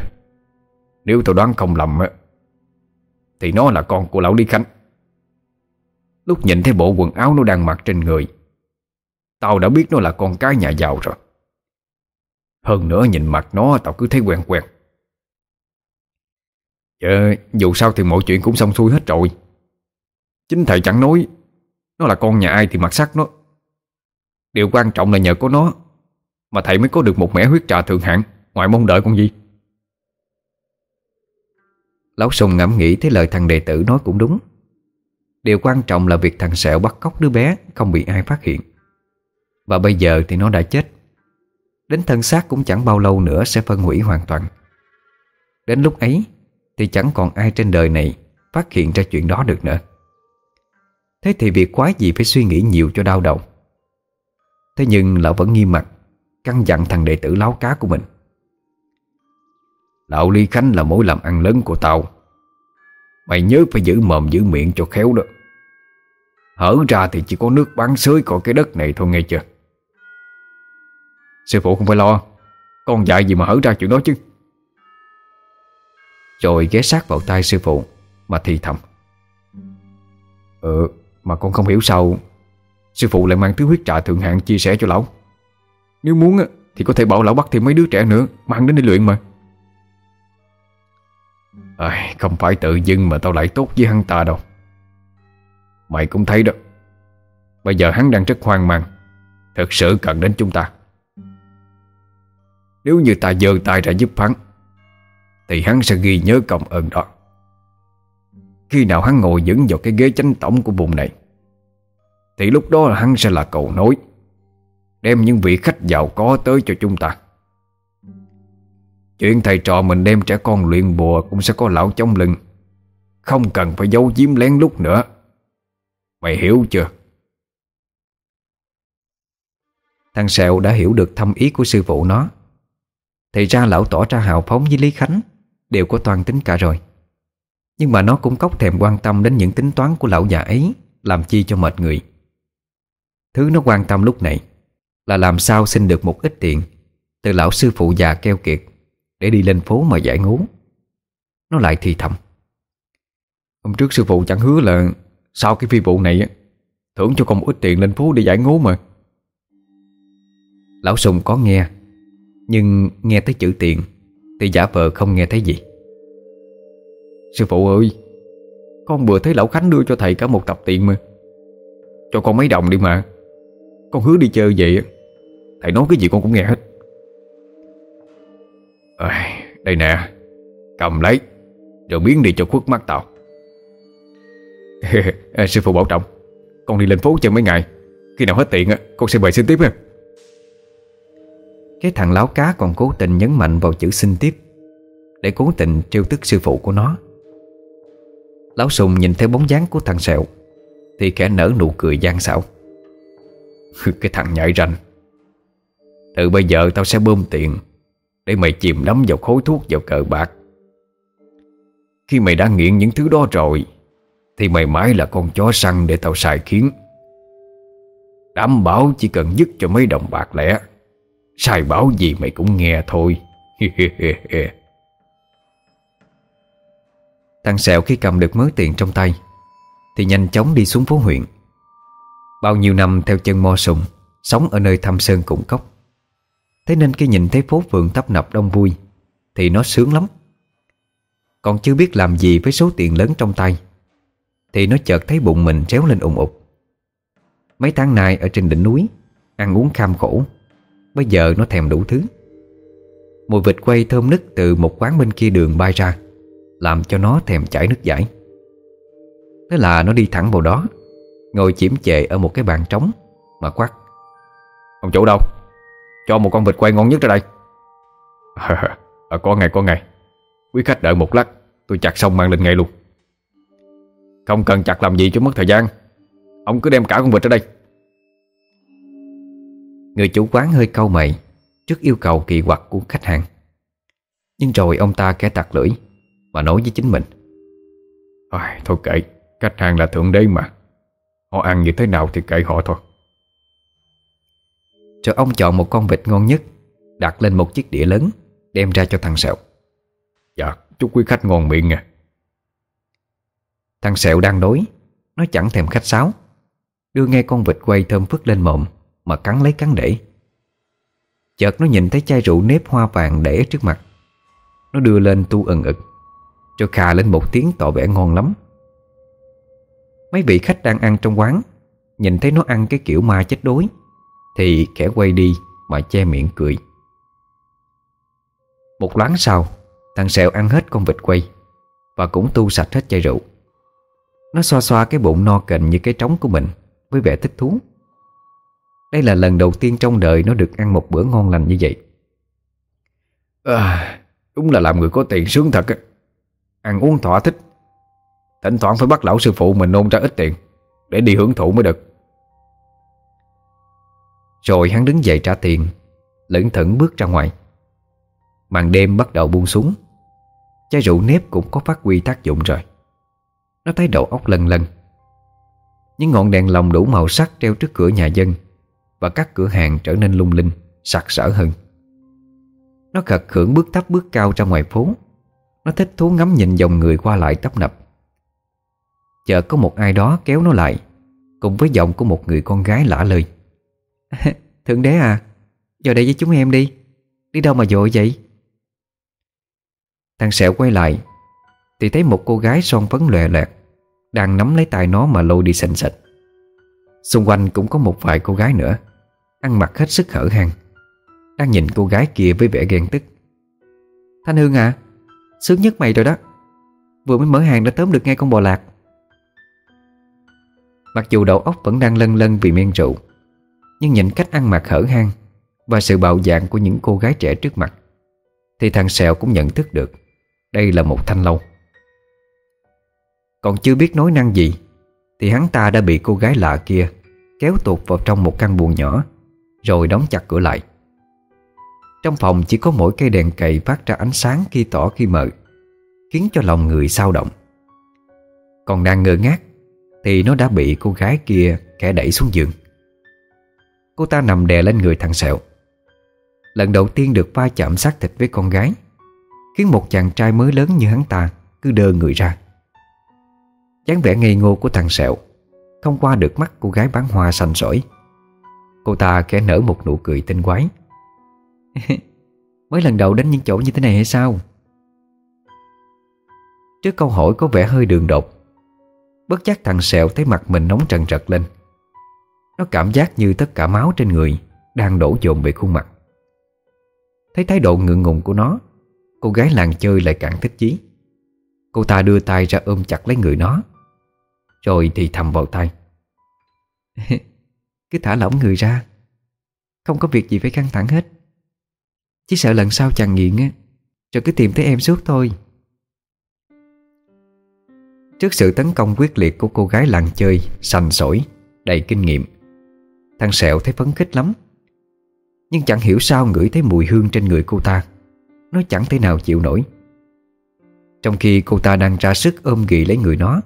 Nếu tôi đoán không lầm Thì nó là con của lão Lý Khánh Lúc nhìn thấy bộ quần áo nó đang mặc trên người Tao đã biết nó là con cái nhà giàu rồi. Hơn nữa nhìn mặt nó tao cứ thấy quen quen. Dạ, dù sao thì mọi chuyện cũng xong xuôi hết rồi. Chính thầy chẳng nói Nó là con nhà ai thì mặc sắc nó. Điều quan trọng là nhờ có nó Mà thầy mới có được một mẻ huyết trà thượng hạng Ngoài mong đợi con gì. Lão Sùng ngẫm nghĩ thấy lời thằng đệ tử nói cũng đúng. Điều quan trọng là việc thằng Sẹo bắt cóc đứa bé Không bị ai phát hiện. Và bây giờ thì nó đã chết. Đến thân xác cũng chẳng bao lâu nữa Sẽ phân hủy hoàn toàn. Đến lúc ấy Thì chẳng còn ai trên đời này Phát hiện ra chuyện đó được nữa. Thế thì việc quái gì phải suy nghĩ nhiều cho đau đầu. Thế nhưng lão vẫn nghiêm mặt Căn dặn thằng đệ tử láo cá của mình. Lão Ly Khánh là mối làm ăn lớn của tao. Mày nhớ phải giữ mồm, giữ miệng cho khéo đó. Hở ra thì chỉ có nước bắn xới của cái đất này thôi nghe chưa? Sư phụ không phải lo, Con dạy gì mà hở ra chuyện đó chứ. Rồi ghé sát vào tay sư phụ Mà thì thầm. Ừ Mà con không hiểu sao Sư phụ lại mang thứ huyết trà thượng hạng chia sẻ cho lão. Nếu muốn thì có thể bảo lão bắt thêm mấy đứa trẻ nữa Mang đến đi luyện mà à, Không phải tự dưng mà tao lại tốt với hắn ta đâu. Mày cũng thấy đó. Bây giờ hắn đang rất hoang mang. Thật sự cần đến chúng ta. Nếu như ta giơ tay ra giúp hắn Thì hắn sẽ ghi nhớ công ơn đó. Khi nào hắn ngồi vững vào cái ghế chánh tổng của vùng này Thì lúc đó hắn sẽ là cầu nối Đem những vị khách giàu có tới cho chúng ta. Chuyện thầy trò mình đem trẻ con luyện bùa Cũng sẽ có lão chống lưng. Không cần phải giấu giếm lén lút nữa. Mày hiểu chưa? Thằng Sẹo đã hiểu được thâm ý của sư phụ nó. Thì ra lão tỏ ra hào phóng với Lý Khánh, Đều có toàn tính cả rồi. Nhưng mà nó cũng cốc thèm quan tâm đến những tính toán của lão già ấy, Làm chi cho mệt người. Thứ nó quan tâm lúc này Là làm sao xin được một ít tiền Từ lão sư phụ già keo kiệt. Để đi lên phố mà giải ngố. Nó lại thì thầm. Hôm trước sư phụ chẳng hứa là Sau cái phi vụ này Thưởng cho con một ít tiền lên phố để giải ngố mà. Lão Sùng có nghe, Nhưng nghe tới chữ tiền Thì giả vờ không nghe thấy gì. Sư phụ ơi, Con vừa thấy lão Khánh đưa cho thầy cả một tập tiền mà. Cho con mấy đồng đi mà. Con hứa đi chơi vậy Thầy nói cái gì con cũng nghe hết à, Đây nè Cầm lấy Rồi biến đi cho khuất mắt tao. Sư phụ bảo trọng Con đi lên phố chơi mấy ngày Khi nào hết tiền con sẽ về xin tiếp ha Cái thằng láo cá còn cố tình nhấn mạnh vào chữ xin tiếp Để cố tình trêu tức sư phụ của nó. Lão Sùng nhìn theo bóng dáng của thằng Sẹo Thì kẻ nở nụ cười gian xảo. Cái thằng nhạy ranh Từ bây giờ tao sẽ bơm tiền để mày chìm đắm vào khối thuốc vào cờ bạc. Khi mày đã nghiện những thứ đó rồi, Thì mày mãi là con chó săn để tao xài khiến. Đảm bảo chỉ cần dứt cho mấy đồng bạc lẻ Sai bảo gì mày cũng nghe thôi. Thằng Sẹo khi cầm được mớ tiền trong tay, Thì nhanh chóng đi xuống phố huyện. Bao nhiêu năm theo chân mo sùng, Sống ở nơi thăm sơn cũng cốc. Thế nên khi nhìn thấy phố phường tấp nập đông vui, Thì nó sướng lắm. Còn chưa biết làm gì với số tiền lớn trong tay, Thì nó chợt thấy bụng mình réo lên ủng ục Mấy tháng nay ở trên đỉnh núi, Ăn uống kham khổ, Bây giờ nó thèm đủ thứ. Mùi vịt quay thơm nức từ một quán bên kia đường bay ra, Làm cho nó thèm chảy nước giải Thế là nó đi thẳng vào đó, Ngồi chiếm chệ ở một cái bàn trống Mà quát, Ông chủ đâu? Cho một con vịt quay ngon nhất ra đây. À, Có ngày có ngày. Quý khách đợi một lát Tôi chặt xong mang lên ngay luôn. Không cần chặt làm gì cho mất thời gian. Ông cứ đem cả con vịt ra đây. Người chủ quán hơi câu mày Trước yêu cầu kỳ quặc của khách hàng. Nhưng rồi ông ta kẻ tặc lưỡi Mà nói với chính mình. À, Thôi kệ Khách hàng là thượng đế mà. Họ ăn như thế nào thì kệ họ thôi. Rồi ông chọn một con vịt ngon nhất, Đặt lên một chiếc đĩa lớn, Đem ra cho thằng Sẹo. Dạ chúc quý khách ngon miệng à. Thằng Sẹo đang đối Nó chẳng thèm khách sáo. Đưa ngay con vịt quay thơm phức lên mồm, Mà cắn lấy cắn để. Chợt nó nhìn thấy chai rượu nếp hoa vàng để trước mặt. Nó đưa lên tu ẩn ực Rồi khà lên một tiếng tỏ vẻ ngon lắm. Mấy vị khách đang ăn trong quán, Nhìn thấy nó ăn cái kiểu ma chết đối thì kẻ quay đi Mà che miệng cười. Một loáng sau Thằng Sẹo ăn hết con vịt quay Và cũng tu sạch hết chai rượu. Nó xoa xoa cái bụng no kềnh như cái trống của mình Với vẻ thích thú. Đây là lần đầu tiên trong đời Nó được ăn một bữa ngon lành như vậy. À, Đúng là làm người có tiền sướng thật Ăn uống thỏa thích. Thỉnh thoảng phải bắt lão sư phụ mình nôn ra ít tiền Để đi hưởng thụ mới được. Rồi hắn đứng dậy trả tiền, Lững thững bước ra ngoài. Màn đêm bắt đầu buông xuống, Chai rượu nếp cũng có phát huy tác dụng rồi. Nó thấy đầu óc lần lần Những ngọn đèn lồng đủ màu sắc treo trước cửa nhà dân Và các cửa hàng trở nên lung linh, Sặc sỡ hơn. Nó khật khưởng bước thấp bước cao ra ngoài phố. Nó thích thú ngắm nhìn dòng người qua lại tấp nập. Chợt có một ai đó kéo nó lại, Cùng với giọng của một người con gái lả lời Thượng đế à Vào đây với chúng em đi. Đi đâu mà vội vậy? Thằng Sẹo quay lại, Thì thấy một cô gái son phấn lòe loẹt, Đang nắm lấy tay nó mà lôi đi sành sạch. Xung quanh cũng có một vài cô gái nữa, Ăn mặc hết sức hở hang, Đang nhìn cô gái kia với vẻ ghen tức. Thanh Hương à Sướng nhất mày rồi đó, Vừa mới mở hàng đã tóm được ngay con bò lạc. Mặc dù đầu óc vẫn đang lân lân vì men rượu nhưng nhìn cách ăn mặc hở hang Và sự bạo dạng của những cô gái trẻ trước mặt, Thì thằng Sẹo cũng nhận thức được Đây là một thanh lâu. Còn chưa biết nói năng gì, Thì hắn ta đã bị cô gái lạ kia Kéo tụt vào trong một căn buồng nhỏ, Rồi đóng chặt cửa lại. Trong phòng chỉ có mỗi cây đèn cầy phát ra ánh sáng khi tỏ khi mờ, Khiến cho lòng người sao động. Còn đang ngơ ngác, thì nó đã bị cô gái kia kẻ đẩy xuống giường. Cô ta nằm đè lên người thằng Sẹo. Lần đầu tiên được va chạm xác thịt với con gái, Khiến một chàng trai mới lớn như hắn ta Cứ đơ người ra. Dáng vẻ ngây ngô của thằng Sẹo, Không qua được mắt cô gái bán hoa xanh sỏi. Cô ta kẻ nở một nụ cười tinh quái. Mới lần đầu đến những chỗ như thế này hay sao? Trước câu hỏi có vẻ hơi đường đột, Bất giác thằng Sẹo thấy mặt mình nóng trần trật lên. Nó cảm giác như tất cả máu trên người Đang đổ dồn về khuôn mặt. Thấy thái độ ngượng ngùng của nó Cô gái làng chơi lại càng thích chí. Cô ta đưa tay ra ôm chặt lấy người nó Rồi thì thầm vào tay Cứ thả lỏng người ra Không có việc gì phải căng thẳng hết. Chỉ sợ lần sau chàng nghiện á Rồi cứ tìm thấy em suốt thôi. Trước sự tấn công quyết liệt của cô gái làng chơi Sành sỏi, đầy kinh nghiệm Thằng Sẹo thấy phấn khích lắm. Nhưng chẳng hiểu sao ngửi thấy mùi hương trên người cô ta. Nó chẳng thể nào chịu nổi. Trong khi cô ta đang ra sức ôm ghì lấy người nó,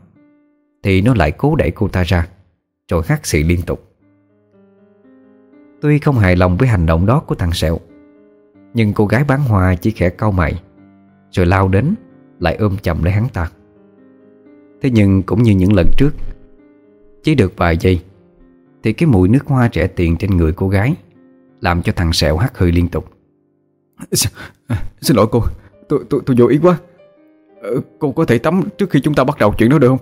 Thì nó lại cố đẩy cô ta ra, Rồi hắt xị liên tục. Tuy không hài lòng với hành động đó của thằng Sẹo, Nhưng cô gái bán hoa chỉ khẽ cau mày, Rồi lao đến, Lại ôm chầm lấy hắn ta. Thế nhưng cũng như những lần trước, Chỉ được vài giây thì cái mùi nước hoa trẻ tiền trên người cô gái Làm cho thằng Sẹo hắt hơi liên tục. Xin lỗi cô Tôi tôi tôi vô ý quá. Ờ, Cô có thể tắm trước khi chúng ta bắt đầu chuyện đó được không?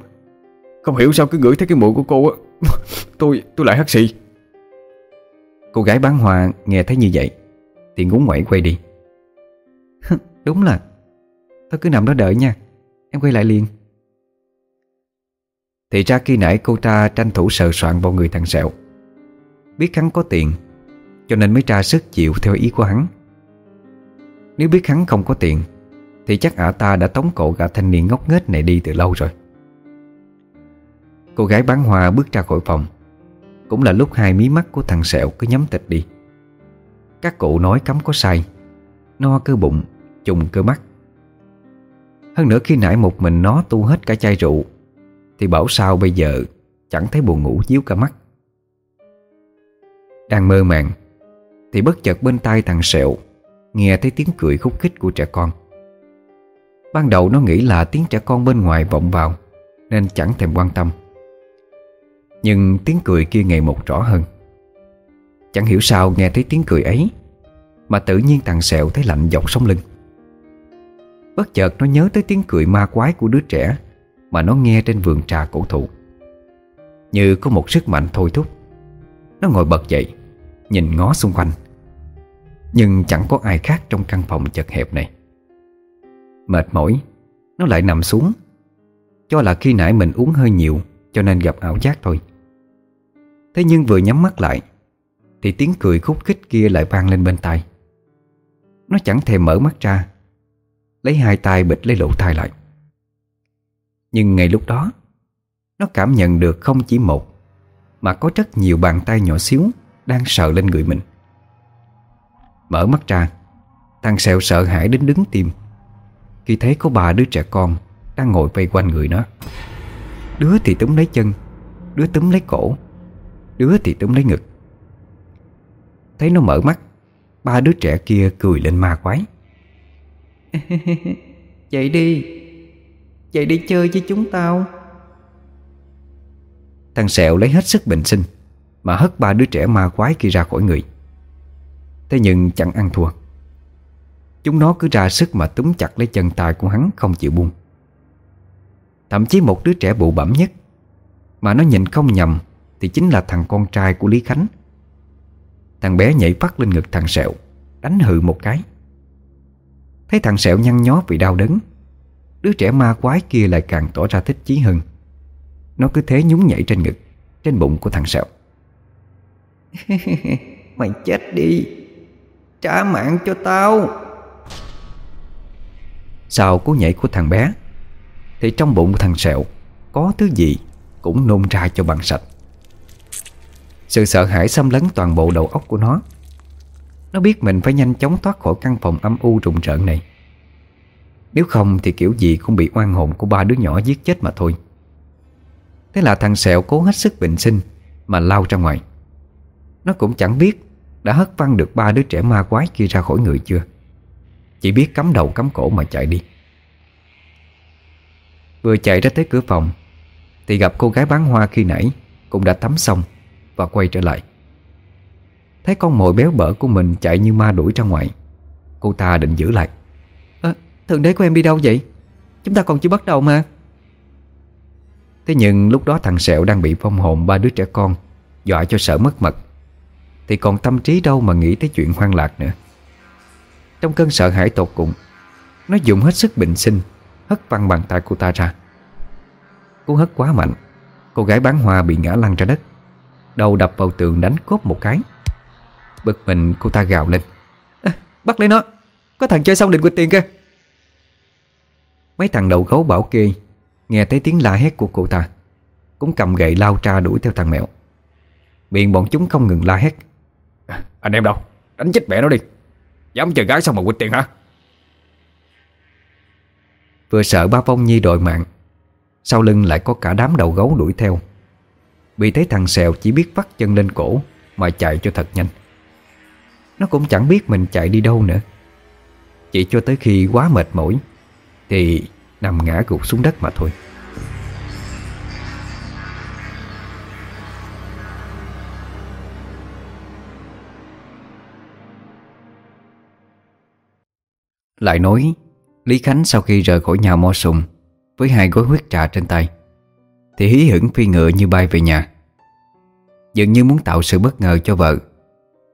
Không hiểu sao cứ ngửi thấy cái mùi của cô á. Tôi tôi lại hắt xì. Cô gái bán hoa nghe thấy như vậy Thì ngúng ngoẩy quay đi. Đúng là Tôi cứ nằm đó đợi nha Em quay lại liền thì ra khi nãy cô ta tranh thủ sờ soạn vào người thằng Sẹo. Biết hắn có tiền Cho nên mới ra sức chịu theo ý của hắn. Nếu biết hắn không có tiền Thì chắc ả ta đã tống cổ gã thanh niên ngốc nghếch này đi từ lâu rồi. Cô gái bán hoa bước ra khỏi phòng. Cũng là lúc hai mí mắt của thằng Sẹo cứ nhắm tịch đi. Các cụ nói cấm có sai No cơ bụng, trùng cơ mắt. Hơn nữa khi nãy một mình nó tu hết cả chai rượu thì bảo sao bây giờ? Chẳng thấy buồn ngủ, díu cả mắt. Đang mơ màng, Thì bất chợt bên tai thằng Sẹo Nghe thấy tiếng cười khúc khích của trẻ con. Ban đầu nó nghĩ là tiếng trẻ con bên ngoài vọng vào, Nên chẳng thèm quan tâm. Nhưng tiếng cười kia ngày một rõ hơn. Chẳng hiểu sao nghe thấy tiếng cười ấy, Mà tự nhiên thằng Sẹo thấy lạnh dọc sống lưng. Bất chợt nó nhớ tới tiếng cười ma quái của đứa trẻ mà nó nghe trên vườn trà cổ thụ. Như có một sức mạnh thôi thúc. Nó ngồi bật dậy, Nhìn ngó xung quanh. Nhưng chẳng có ai khác trong căn phòng chật hẹp này. Mệt mỏi, Nó lại nằm xuống. Cho là khi nãy mình uống hơi nhiều, Cho nên gặp ảo giác thôi. Thế nhưng vừa nhắm mắt lại, Thì tiếng cười khúc khích kia lại vang lên bên tai. Nó chẳng thèm mở mắt ra, Lấy hai tay bịt lấy lỗ tai lại. Nhưng ngay lúc đó, Nó cảm nhận được không chỉ một, Mà có rất nhiều bàn tay nhỏ xíu Đang sờ lên người mình. Mở mắt ra, Thằng Sẹo sợ hãi đến đứng tim Khi thấy có ba đứa trẻ con Đang ngồi vây quanh người nó. Đứa thì túm lấy chân, Đứa túm lấy cổ, Đứa thì túm lấy ngực. Thấy nó mở mắt, Ba đứa trẻ kia cười lên ma quái. Chạy đi vậy đi chơi với chúng tao. Thằng Sẹo lấy hết sức bình sinh, Mà hất ba đứa trẻ ma quái kia ra khỏi người. Thế nhưng chẳng ăn thua. Chúng nó cứ ra sức mà túm chặt lấy chân tay của hắn không chịu buông. Thậm chí một đứa trẻ bụ bẩm nhất, Mà nó nhìn không nhầm Thì chính là thằng con trai của Lý Khánh. Thằng bé nhảy phát lên ngực thằng Sẹo, Đánh hự một cái. Thấy thằng Sẹo nhăn nhó vì đau đớn Đứa trẻ ma quái kia lại càng tỏ ra thích chí hơn. Nó cứ thế nhún nhảy trên ngực Trên bụng của thằng Sẹo. Mày chết đi. Trả mạng cho tao. Sau cú nhảy của thằng bé Thì trong bụng của thằng Sẹo Có thứ gì cũng nôn ra cho bằng sạch. Sự sợ hãi xâm lấn toàn bộ đầu óc của nó. Nó biết mình phải nhanh chóng thoát khỏi căn phòng âm u rùng rợn này nếu không thì kiểu gì cũng bị oan hồn của ba đứa nhỏ giết chết mà thôi. Thế là thằng Sẹo cố hết sức bình sinh Mà lao ra ngoài. Nó cũng chẳng biết Đã hất văng được ba đứa trẻ ma quái kia ra khỏi người chưa. Chỉ biết cắm đầu cắm cổ mà chạy đi. Vừa chạy ra tới cửa phòng, Thì gặp cô gái bán hoa khi nãy Cũng đã tắm xong Và quay trở lại. Thấy con mồi béo bở của mình chạy như ma đuổi ra ngoài, Cô ta định giữ lại. Thượng đế của em đi đâu vậy? Chúng ta còn chưa bắt đầu mà. Thế nhưng lúc đó thằng Sẹo đang bị phong hồn ba đứa trẻ con Dọa cho sợ mất mật. Thì còn tâm trí đâu mà nghĩ tới chuyện hoang lạc nữa. Trong cơn sợ hãi tột cùng Nó dùng hết sức bình sinh Hất văng bàn tay cô ta ra. Cú hất quá mạnh Cô gái bán hoa bị ngã lăn ra đất. Đầu đập vào tường đánh cốp một cái. Bực mình cô ta gào lên. À, Bắt lấy nó. Có thằng chơi xong định quỵt tiền kìa Mấy thằng đầu gấu bảo kê Nghe thấy tiếng la hét của cô ta Cũng cầm gậy lao tra đuổi theo thằng mèo Miệng bọn chúng không ngừng la hét. À, Anh em đâu? Đánh chết mẹ nó đi. Dám chờ gái xong mà quỵt tiền hả? Vừa sợ ba Phong Nhi đòi mạng Sau lưng lại có cả đám đầu gấu đuổi theo. Vì thấy thằng Sèo chỉ biết vắt chân lên cổ Mà chạy cho thật nhanh. Nó cũng chẳng biết mình chạy đi đâu nữa. Chỉ cho tới khi quá mệt mỏi thì nằm ngã gục xuống đất mà thôi. Lại nói, Lý Khánh sau khi rời khỏi nhà mo sùng, Với hai gói huyết trà trên tay, Thì hí hửng phi ngựa như bay về nhà. Dường như muốn tạo sự bất ngờ cho vợ,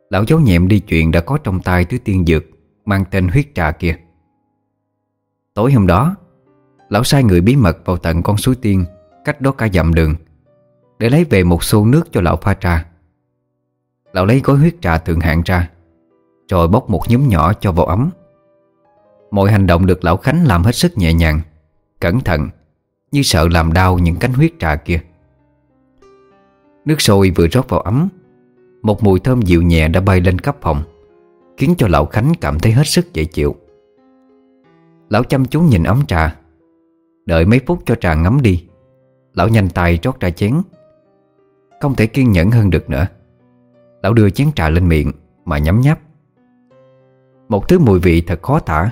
Lão giấu nhẹm đi chuyện đã có trong tay thứ tiên dược Mang tên huyết trà kia. Tối hôm đó, Lão sai người bí mật vào tận con suối tiên, Cách đó cả dặm đường, Để lấy về một xô nước cho lão pha trà. Lão lấy gói huyết trà thượng hạng ra, Rồi bốc một nhúm nhỏ cho vào ấm. Mọi hành động được lão Khánh làm hết sức nhẹ nhàng, Cẩn thận, Như sợ làm đau những cánh huyết trà kia. Nước sôi vừa rót vào ấm, Một mùi thơm dịu nhẹ đã bay lên khắp phòng, Khiến cho lão Khánh cảm thấy hết sức dễ chịu. Lão chăm chú nhìn ấm trà. Đợi mấy phút cho trà ngấm đi. Lão nhanh tay trót trà chén. Không thể kiên nhẫn hơn được nữa. Lão đưa chén trà lên miệng Mà nhấm nháp. Một thứ mùi vị thật khó tả.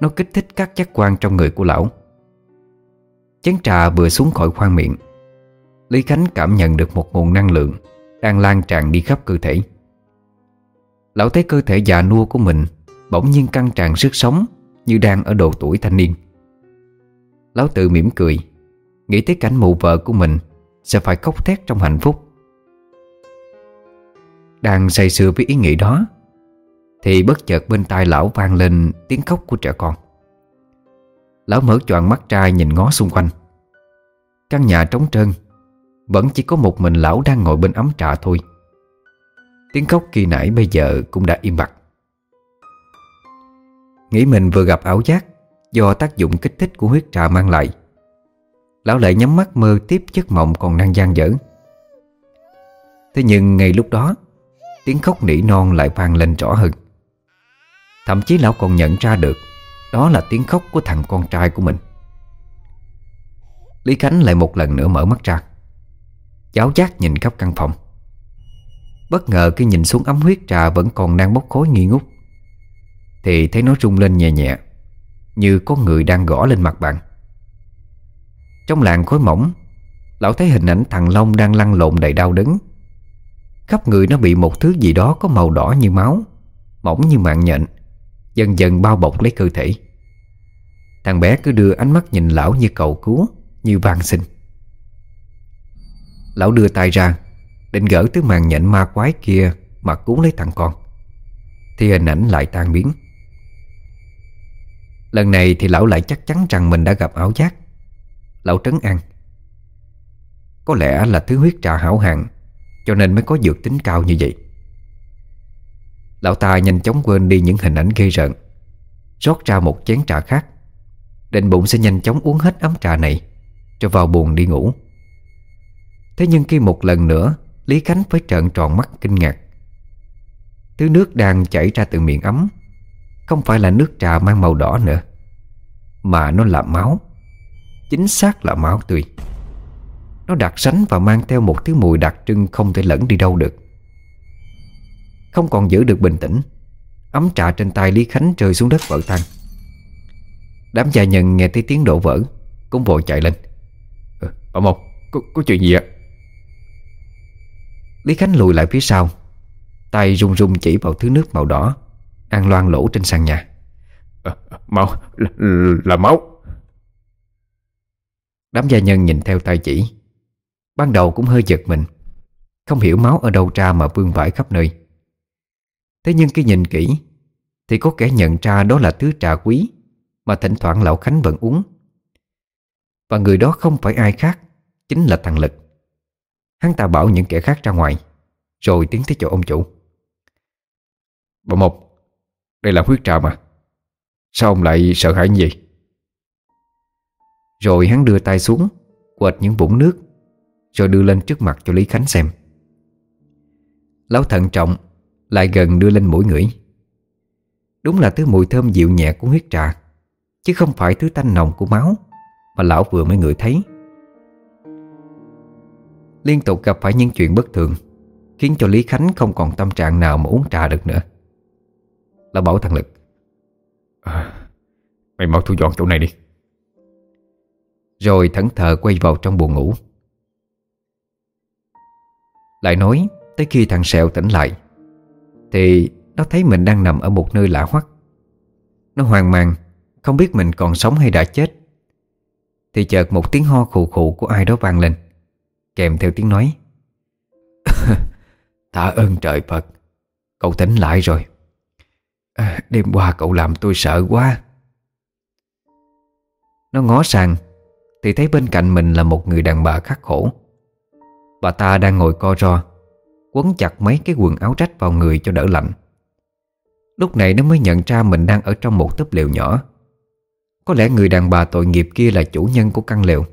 Nó kích thích các giác quan trong người của lão. Chén trà vừa xuống khỏi khoang miệng. Lý Khánh cảm nhận được một nguồn năng lượng Đang lan tràn đi khắp cơ thể. Lão thấy cơ thể già nua của mình Bỗng nhiên căng tràn sức sống. Như đang ở độ tuổi thanh niên. Lão tự mỉm cười, Nghĩ tới cảnh mụ vợ của mình Sẽ phải khóc thét trong hạnh phúc. Đang say sưa với ý nghĩ đó, Thì bất chợt bên tai lão vang lên Tiếng khóc của trẻ con. Lão mở choàng mắt ra nhìn ngó xung quanh. Căn nhà trống trơn, Vẫn chỉ có một mình lão đang ngồi bên ấm trà thôi. Tiếng khóc kỳ nãy bây giờ cũng đã im bặt. Nghĩ mình vừa gặp ảo giác Do tác dụng kích thích của huyết trà mang lại. Lão lại nhắm mắt mơ tiếp giấc mộng còn đang gian dở. Thế nhưng ngay lúc đó, Tiếng khóc nỉ non lại vang lên rõ hơn. Thậm chí lão còn nhận ra được, Đó là tiếng khóc của thằng con trai của mình. Lý Khánh lại một lần nữa mở mắt ra, Giáo giác nhìn khắp căn phòng. Bất ngờ khi nhìn xuống ấm huyết trà Vẫn còn đang bốc khói nghi ngút. Thì thấy nó rung lên nhẹ nhẹ, Như có người đang gõ lên mặt bạn. Trong làng khối mỏng, Lão thấy hình ảnh thằng Long đang lăn lộn đầy đau đớn. Khắp người nó bị một thứ gì đó có màu đỏ như máu, Mỏng như mạng nhện, Dần dần bao bọc lấy cơ thể. Thằng bé cứ đưa ánh mắt nhìn lão như cầu cứu, Như van xin. Lão đưa tay ra, Định gỡ thứ màn nhện ma quái kia Mà cứu lấy thằng con. Thì hình ảnh lại tan biến. Lần này thì lão lại chắc chắn rằng mình đã gặp ảo giác. Lão trấn an. Có lẽ là thứ huyết trà hảo hạng, Cho nên mới có dược tính cao như vậy. Lão ta nhanh chóng quên đi những hình ảnh gây rợn, rót ra một chén trà khác. Định bụng sẽ nhanh chóng uống hết ấm trà này, Cho vào buồn đi ngủ. Thế nhưng khi một lần nữa, Lý Khánh phải trợn tròn mắt kinh ngạc. Thứ nước đang chảy ra từ miệng ấm không phải là nước trà mang màu đỏ nữa Mà nó là máu. Chính xác là máu tươi. Nó đặc sánh và mang theo một thứ mùi đặc trưng Không thể lẫn đi đâu được. Không còn giữ được bình tĩnh Ấm trà trên tay Lý Khánh rơi xuống đất vỡ tan Đám gia nhân nghe thấy tiếng đổ vỡ Cũng vội chạy lên. Ừ, Bà Mộc, có, có chuyện gì ạ? Lý Khánh lùi lại phía sau Tay run run chỉ vào thứ nước màu đỏ. Đang loan lỗ trên sàn nhà. À, Máu, là, là máu. Đám gia nhân nhìn theo tay chỉ. Ban đầu cũng hơi giật mình. Không hiểu máu ở đâu ra mà vương vãi khắp nơi. Thế nhưng khi nhìn kỹ Thì có kẻ nhận ra đó là thứ trà quý Mà thỉnh thoảng lão Khánh vẫn uống. Và người đó không phải ai khác Chính là thằng Lực. Hắn ta bảo những kẻ khác ra ngoài Rồi tiến tới chỗ ông chủ. Bà Mộc đây là huyết trà mà. Sao ông lại sợ hãi như vậy? Rồi hắn đưa tay xuống, Quệt những vũng nước, Rồi đưa lên trước mặt cho Lý Khánh xem. Lão thận trọng Lại gần đưa lên mũi ngửi. Đúng là thứ mùi thơm dịu nhẹ của huyết trà, Chứ không phải thứ tanh nồng của máu Mà lão vừa mới ngửi thấy. Liên tục gặp phải những chuyện bất thường, Khiến cho Lý Khánh không còn tâm trạng nào mà uống trà được nữa. Lão bảo thằng Lực. À, Mày mau thu dọn chỗ này đi. Rồi thẫn thờ quay vào trong buồn ngủ. Lại nói Tới khi thằng Sẹo tỉnh lại Thì nó thấy mình đang nằm ở một nơi lạ hoắc. Nó hoang mang Không biết mình còn sống hay đã chết. Thì chợt một tiếng ho khù khù của ai đó vang lên Kèm theo tiếng nói. Tạ ơn trời Phật Cậu tỉnh lại rồi à, Đêm qua cậu làm tôi sợ quá. Nó ngó sang Thì thấy bên cạnh mình là một người đàn bà khắc khổ. Bà ta đang ngồi co ro Quấn chặt mấy cái quần áo rách vào người cho đỡ lạnh. Lúc này nó mới nhận ra mình đang ở trong một túp lều nhỏ. Có lẽ người đàn bà tội nghiệp kia là chủ nhân của căn lều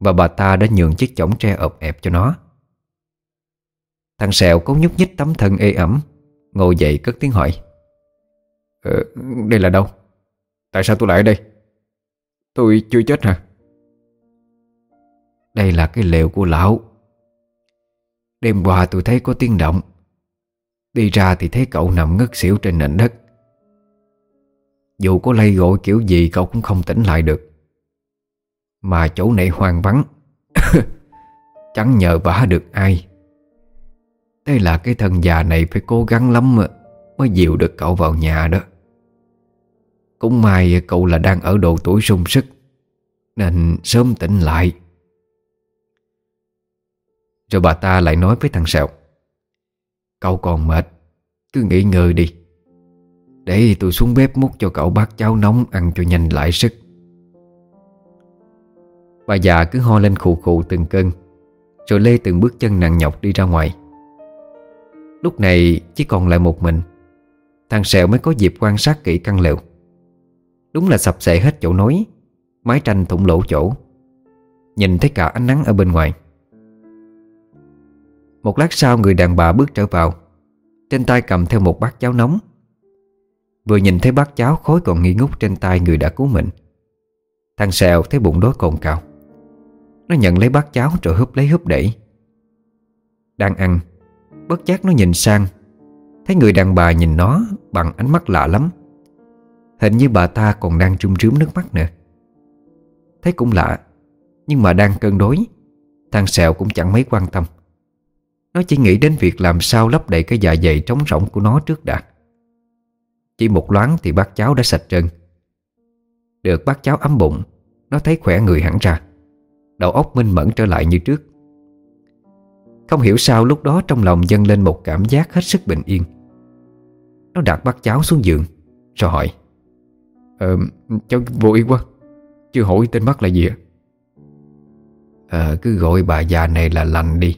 Và bà ta đã nhường chiếc chõng tre ộp ẹp cho nó. Thằng Sẹo cố nhúc nhích tấm thân ê ẩm Ngồi dậy cất tiếng hỏi ờ, Đây là đâu? Tại sao tôi lại ở đây? Tôi chưa chết hả? Đây là cái lều của lão. Đêm qua tôi thấy có tiếng động. Đi ra thì thấy cậu nằm ngất xỉu trên nền đất. Dù có lay gội kiểu gì cậu cũng không tỉnh lại được. Mà chỗ này hoang vắng. Chẳng nhờ vả được ai. Đây là cái thân già này phải cố gắng lắm Mới dìu được cậu vào nhà đó. Cũng may cậu là đang ở độ tuổi sung sức, Nên sớm tỉnh lại. Rồi bà ta lại nói với thằng Sẹo, Cậu còn mệt, Cứ nghỉ ngơi đi. Để tôi xuống bếp múc cho cậu bát cháo nóng Ăn cho nhanh lại sức. Bà già cứ ho lên khù khù từng cơn, Rồi lê từng bước chân nặng nhọc đi ra ngoài. Lúc này chỉ còn lại một mình, Thằng Sẹo mới có dịp quan sát kỹ căn lều. Đúng là sập xệ hết chỗ nối. Mái tranh thủng lỗ chỗ. Nhìn thấy cả ánh nắng ở bên ngoài. Một lát sau người đàn bà bước trở vào. Trên tay cầm theo một bát cháo nóng. Vừa nhìn thấy bát cháo khối còn nghi ngút trên tay người đã cứu mình. Thằng Sẹo thấy bụng đói cồn cào. Nó nhận lấy bát cháo rồi húp lấy húp đẩy. Đang ăn, Bất giác nó nhìn sang. Thấy người đàn bà nhìn nó bằng ánh mắt lạ lắm. Hình như bà ta còn đang trung rướm nước mắt nữa. Thấy cũng lạ, Nhưng mà đang cân đối, Thằng Sẹo cũng chẳng mấy quan tâm. Nó chỉ nghĩ đến việc làm sao lấp đầy cái dạ dày trống rỗng của nó trước đã. Chỉ một loáng thì bác cháu đã sạch trơn. Được bác cháu ấm bụng, Nó thấy khỏe người hẳn ra. Đầu óc minh mẫn trở lại như trước. Không hiểu sao lúc đó trong lòng dâng lên một cảm giác hết sức bình yên. Nó đặt bác cháu xuống giường, Rồi hỏi. Ờ, cháu vô ý quá. Chưa hỏi tên bác là gì ạ? Ờ, cứ gọi bà già này là lành đi.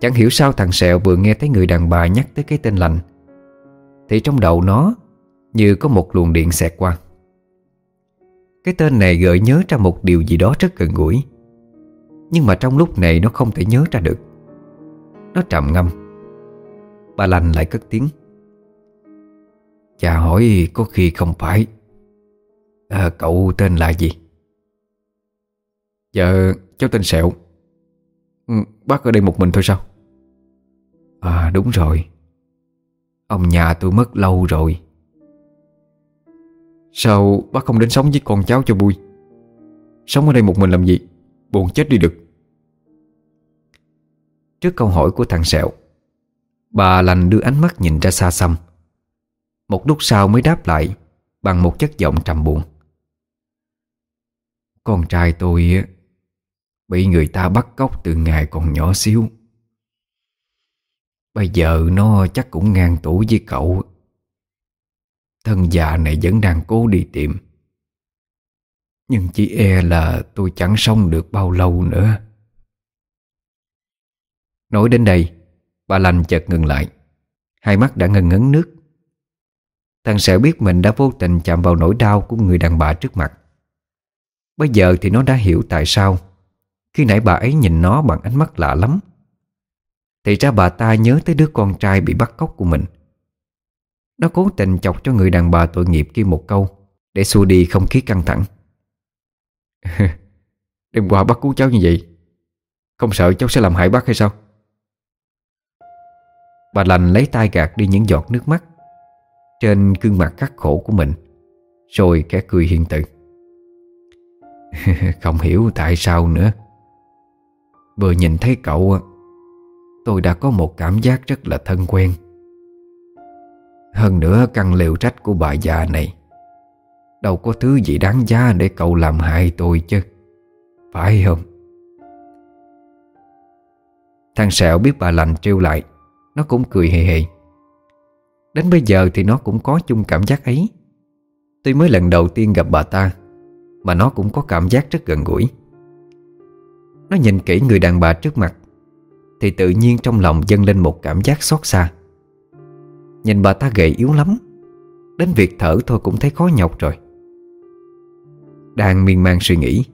Chẳng hiểu sao thằng Sẹo vừa nghe thấy người đàn bà nhắc tới cái tên lành Thì trong đầu nó Như có một luồng điện xẹt qua. Cái tên này gợi nhớ ra một điều gì đó rất gần gũi Nhưng mà trong lúc này nó không thể nhớ ra được. Nó trầm ngâm. Bà lành lại cất tiếng. Cha hỏi có khi không phải. À, Cậu tên là gì? Dạ cháu tên Sẹo. Ừ, bác ở đây một mình thôi sao? À đúng rồi. Ông nhà tôi mất lâu rồi. Sao bác không đến sống với con cháu cho vui? Sống ở đây một mình làm gì? Buồn chết đi được. Trước câu hỏi của thằng Sẹo Bà lành đưa ánh mắt nhìn ra xa xăm. Một lúc sau mới đáp lại, Bằng một chất giọng trầm buồn. Con trai tôi Bị người ta bắt cóc từ ngày còn nhỏ xíu. Bây giờ nó chắc cũng ngang tuổi với cậu. Thân già này vẫn đang cố đi tìm. Nhưng chỉ e là tôi chẳng sống được bao lâu nữa. Nói đến đây, Bà lành chợt ngừng lại. Hai mắt đã ngần ngấn nước. Thằng Sẹo biết mình đã vô tình chạm vào nỗi đau của người đàn bà trước mặt. Bây giờ thì nó đã hiểu tại sao. Khi nãy bà ấy nhìn nó bằng ánh mắt lạ lắm. Thì ra bà ta nhớ tới đứa con trai bị bắt cóc của mình. Nó cố tình chọc cho người đàn bà tội nghiệp kia một câu, Để xua đi không khí căng thẳng. Đêm qua bắt cứu cháu như vậy, Không sợ cháu sẽ làm hại bác hay sao? Bà lành lấy tay gạt đi những giọt nước mắt. Trên gương mặt khắc khổ của mình, Rồi kẻ cười hiền từ. Không hiểu tại sao nữa. Vừa nhìn thấy cậu Tôi đã có một cảm giác rất là thân quen. Hơn nữa, căn liều trách của bà già này, Đâu có thứ gì đáng giá để cậu làm hại tôi chứ, Phải không? Thằng Sẹo biết bà lành trêu lại, Nó cũng cười hề hề. Đến bây giờ thì nó cũng có chung cảm giác ấy. Tuy mới lần đầu tiên gặp bà ta, Mà nó cũng có cảm giác rất gần gũi. Nó nhìn kỹ người đàn bà trước mặt, Thì tự nhiên trong lòng dâng lên một cảm giác xót xa. Nhìn bà ta gầy yếu lắm, Đến việc thở thôi cũng thấy khó nhọc rồi. Đang miên man suy nghĩ,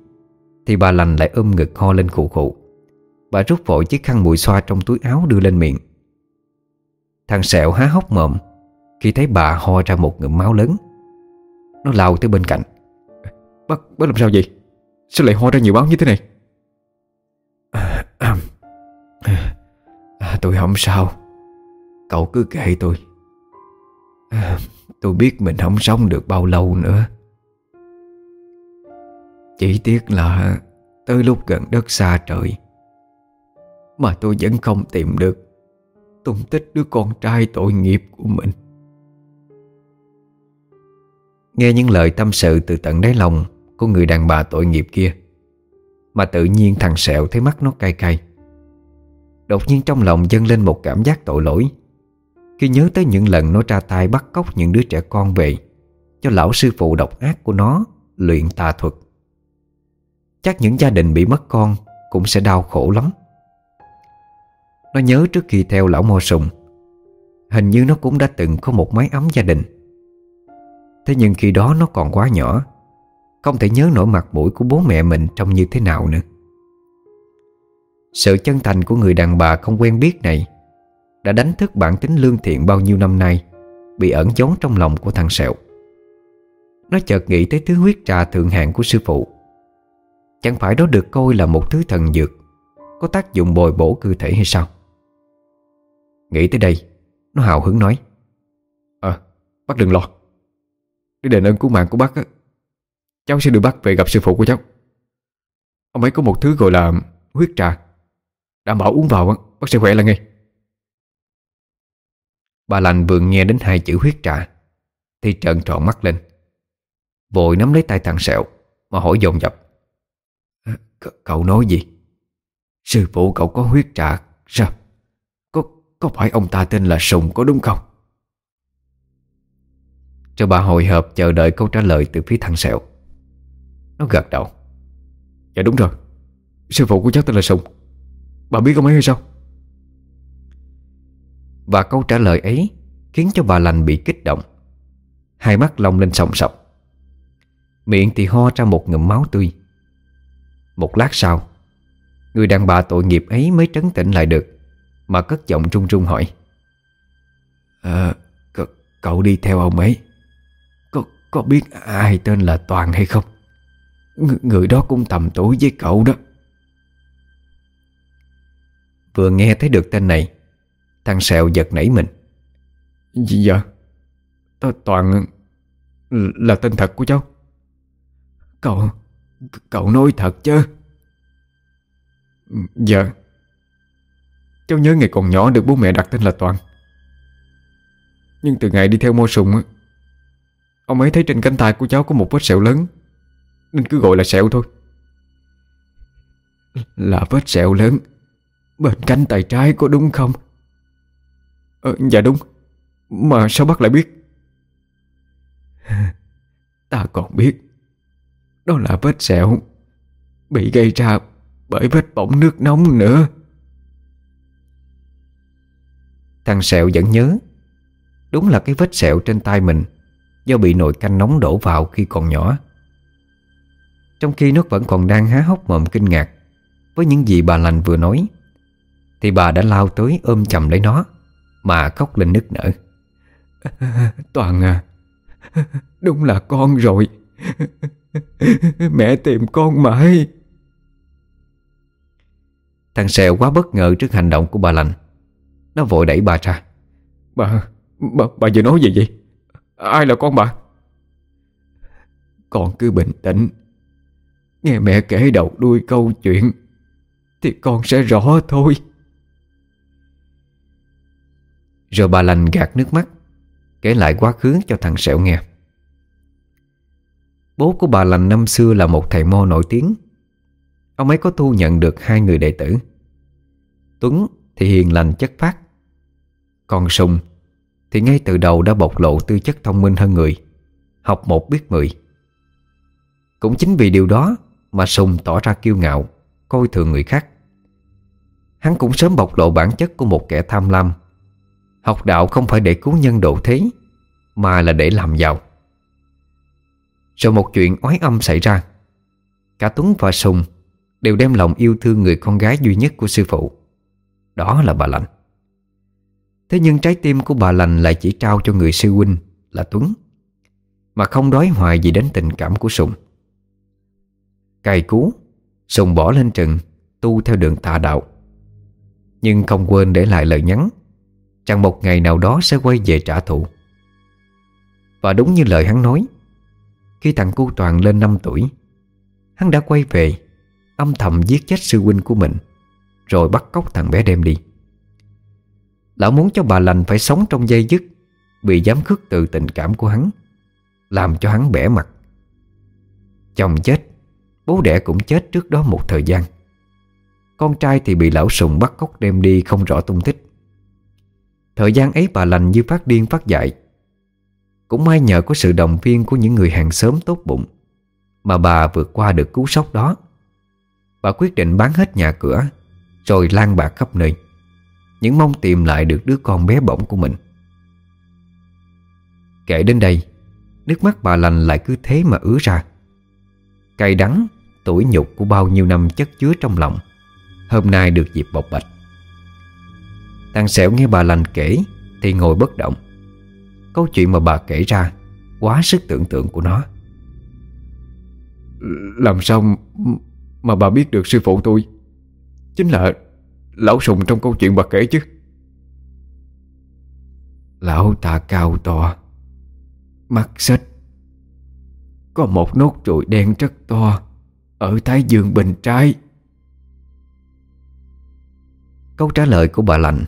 Thì bà lành lại ôm ngực ho lên khụ khụ. Bà rút vội chiếc khăn mùi xoa trong túi áo đưa lên miệng. Thằng sẹo há hốc mồm khi thấy bà ho ra một ngụm máu lớn Nó lao tới bên cạnh. Bác, bác làm sao vậy? Sao lại ho ra nhiều máu như thế này? À, à, à, tôi không sao. Cậu cứ kệ tôi. À, Tôi biết mình không sống được bao lâu nữa. Chỉ tiếc là Tới lúc gần đất xa trời Mà tôi vẫn không tìm được Tung tích đứa con trai tội nghiệp của mình Nghe những lời tâm sự từ tận đáy lòng Của người đàn bà tội nghiệp kia, Mà tự nhiên thằng Sẹo thấy mắt nó cay cay. Đột nhiên trong lòng dâng lên một cảm giác tội lỗi. Khi nhớ tới những lần nó ra tay bắt cóc những đứa trẻ con về Cho lão sư phụ độc ác của nó luyện tà thuật, Chắc những gia đình bị mất con cũng sẽ đau khổ lắm. Nó nhớ trước khi theo lão mô sùng, Hình như nó cũng đã từng có một mái ấm gia đình. Thế nhưng khi đó nó còn quá nhỏ. Không thể nhớ nổi mặt mũi của bố mẹ mình trông như thế nào nữa. Sự chân thành của người đàn bà không quen biết này Đã đánh thức bản tính lương thiện bao nhiêu năm nay, Bị ẩn giấu trong lòng của thằng Sẹo. Nó chợt nghĩ tới thứ huyết trà thượng hạng của sư phụ. Chẳng phải đó được coi là một thứ thần dược, Có tác dụng bồi bổ cơ thể hay sao? Nghĩ tới đây, Nó hào hứng nói À bác đừng lo. Để đền ơn cứu mạng của bác á Cháu sẽ đưa bác về gặp sư phụ của cháu. Ông ấy có một thứ gọi là huyết trà. Đảm bảo uống vào bác sẽ khỏe là ngay. Bà lành vừa nghe đến hai chữ huyết trà Thì trợn tròn mắt lên. Vội nắm lấy tay thằng Sẹo Mà hỏi dồn dập. Ờ, c Cậu nói gì? Sư phụ cậu có huyết trà Sao? Có, có phải ông ta tên là Sùng có đúng không? Cho bà hồi hộp chờ đợi câu trả lời từ phía thằng Sẹo. Nó gật đầu. Dạ đúng rồi. Sư phụ của cháu tên là Sùng. Bà biết ông ấy hay sao? Và câu trả lời ấy Khiến cho bà lành bị kích động. Hai mắt long lên sòng sọc. Miệng thì ho ra một ngụm máu tươi. Một lát sau Người đàn bà tội nghiệp ấy mới trấn tĩnh lại được Mà cất giọng trung trung hỏi. À, Cậu đi theo ông ấy Có, biết ai tên là Toàn hay không? Ng Người đó cũng tầm tuổi với cậu đó. Vừa nghe thấy được tên này Thằng Sẹo giật nảy mình. Dạ Toàn Là tên thật của cháu. Cậu Cậu nói thật chứ? Dạ. Cháu nhớ ngày còn nhỏ được bố mẹ đặt tên là Toàn. Nhưng từ ngày đi theo mô sùng Ông ấy thấy trên cánh tay của cháu có một vết sẹo lớn Nên cứ gọi là sẹo thôi. Là vết sẹo lớn. Bên cánh tay trái có đúng không? Ờ, Dạ đúng. Mà sao bác lại biết? Ta còn biết. Đó là vết sẹo Bị gây ra bởi vết bỏng nước nóng nữa. Thằng sẹo vẫn nhớ Đúng là cái vết sẹo trên tay mình. Do bị nồi canh nóng đổ vào khi còn nhỏ. Trong khi nó vẫn còn đang há hốc mồm kinh ngạc Với những gì bà lành vừa nói Thì bà đã lao tới ôm chầm lấy nó Mà khóc lên nức nở. Toàn à Đúng là con rồi. Mẹ tìm con mãi. Thằng Sẹo quá bất ngờ trước hành động của bà lành. Nó vội đẩy bà ra. Bà, bà, bà vừa nói gì vậy? À, ai là con bà? Con cứ bình tĩnh. Nghe mẹ kể đầu đuôi câu chuyện, Thì con sẽ rõ thôi. Rồi bà lành gạt nước mắt, Kể lại quá khứ cho thằng Sẹo nghe. Bố của bà lành năm xưa là một thầy mo nổi tiếng. Ông ấy có thu nhận được hai người đệ tử. Tuấn thì hiền lành chất phát Còn Sùng thì ngay từ đầu đã bộc lộ tư chất thông minh hơn người, Học một biết mười. Cũng chính vì điều đó Mà Sùng tỏ ra kiêu ngạo, Coi thường người khác. Hắn cũng sớm bộc lộ bản chất của một kẻ tham lam. Học đạo không phải để cứu nhân độ thế, Mà là để làm giàu. Rồi một chuyện oái âm xảy ra, Cả Tuấn và Sùng Đều đem lòng yêu thương người con gái duy nhất của sư phụ. Đó là bà Lạnh. Thế nhưng trái tim của bà Lành lại chỉ trao cho người sư huynh là Tuấn, Mà không đói hoài gì đến tình cảm của Sùng. Cày cú, Sùng bỏ lên trừng Tu theo đường tà đạo. Nhưng không quên để lại lời nhắn, Rằng một ngày nào đó sẽ quay về trả thù. Và đúng như lời hắn nói, Khi thằng cu toàn lên 5 tuổi, Hắn đã quay về, Âm thầm giết chết sư huynh của mình, Rồi bắt cóc thằng bé đem đi. Lão muốn cho bà lành phải sống trong dây dứt Bị dám khước từ tình cảm của hắn, Làm cho hắn bẻ mặt. Chồng chết, Bố đẻ cũng chết trước đó một thời gian. Con trai thì bị lão sùng bắt cóc đem đi không rõ tung tích. Thời gian ấy bà lành như phát điên phát dại. Cũng may nhờ có sự động viên của những người hàng xóm tốt bụng, Mà bà vượt qua được cú sốc đó. Bà quyết định bán hết nhà cửa, Rồi lan bạc khắp nơi. Những mong tìm lại được đứa con bé bỏng của mình. Kể đến đây, Nước mắt bà lành lại cứ thế mà ứa ra. Cay đắng, Tuổi nhục của bao nhiêu năm chất chứa trong lòng, Hôm nay được dịp bộc bạch. Thằng Sẹo nghe bà lành kể Thì ngồi bất động. Câu chuyện mà bà kể ra Quá sức tưởng tượng của nó. Làm sao mà bà biết được sư phụ tôi? Chính là Lão Sùng trong câu chuyện bà kể chứ? Lão ta cao to, Mắt xích. Có một nốt ruồi đen rất to Ở thái dương bên trái. Câu trả lời của bà lành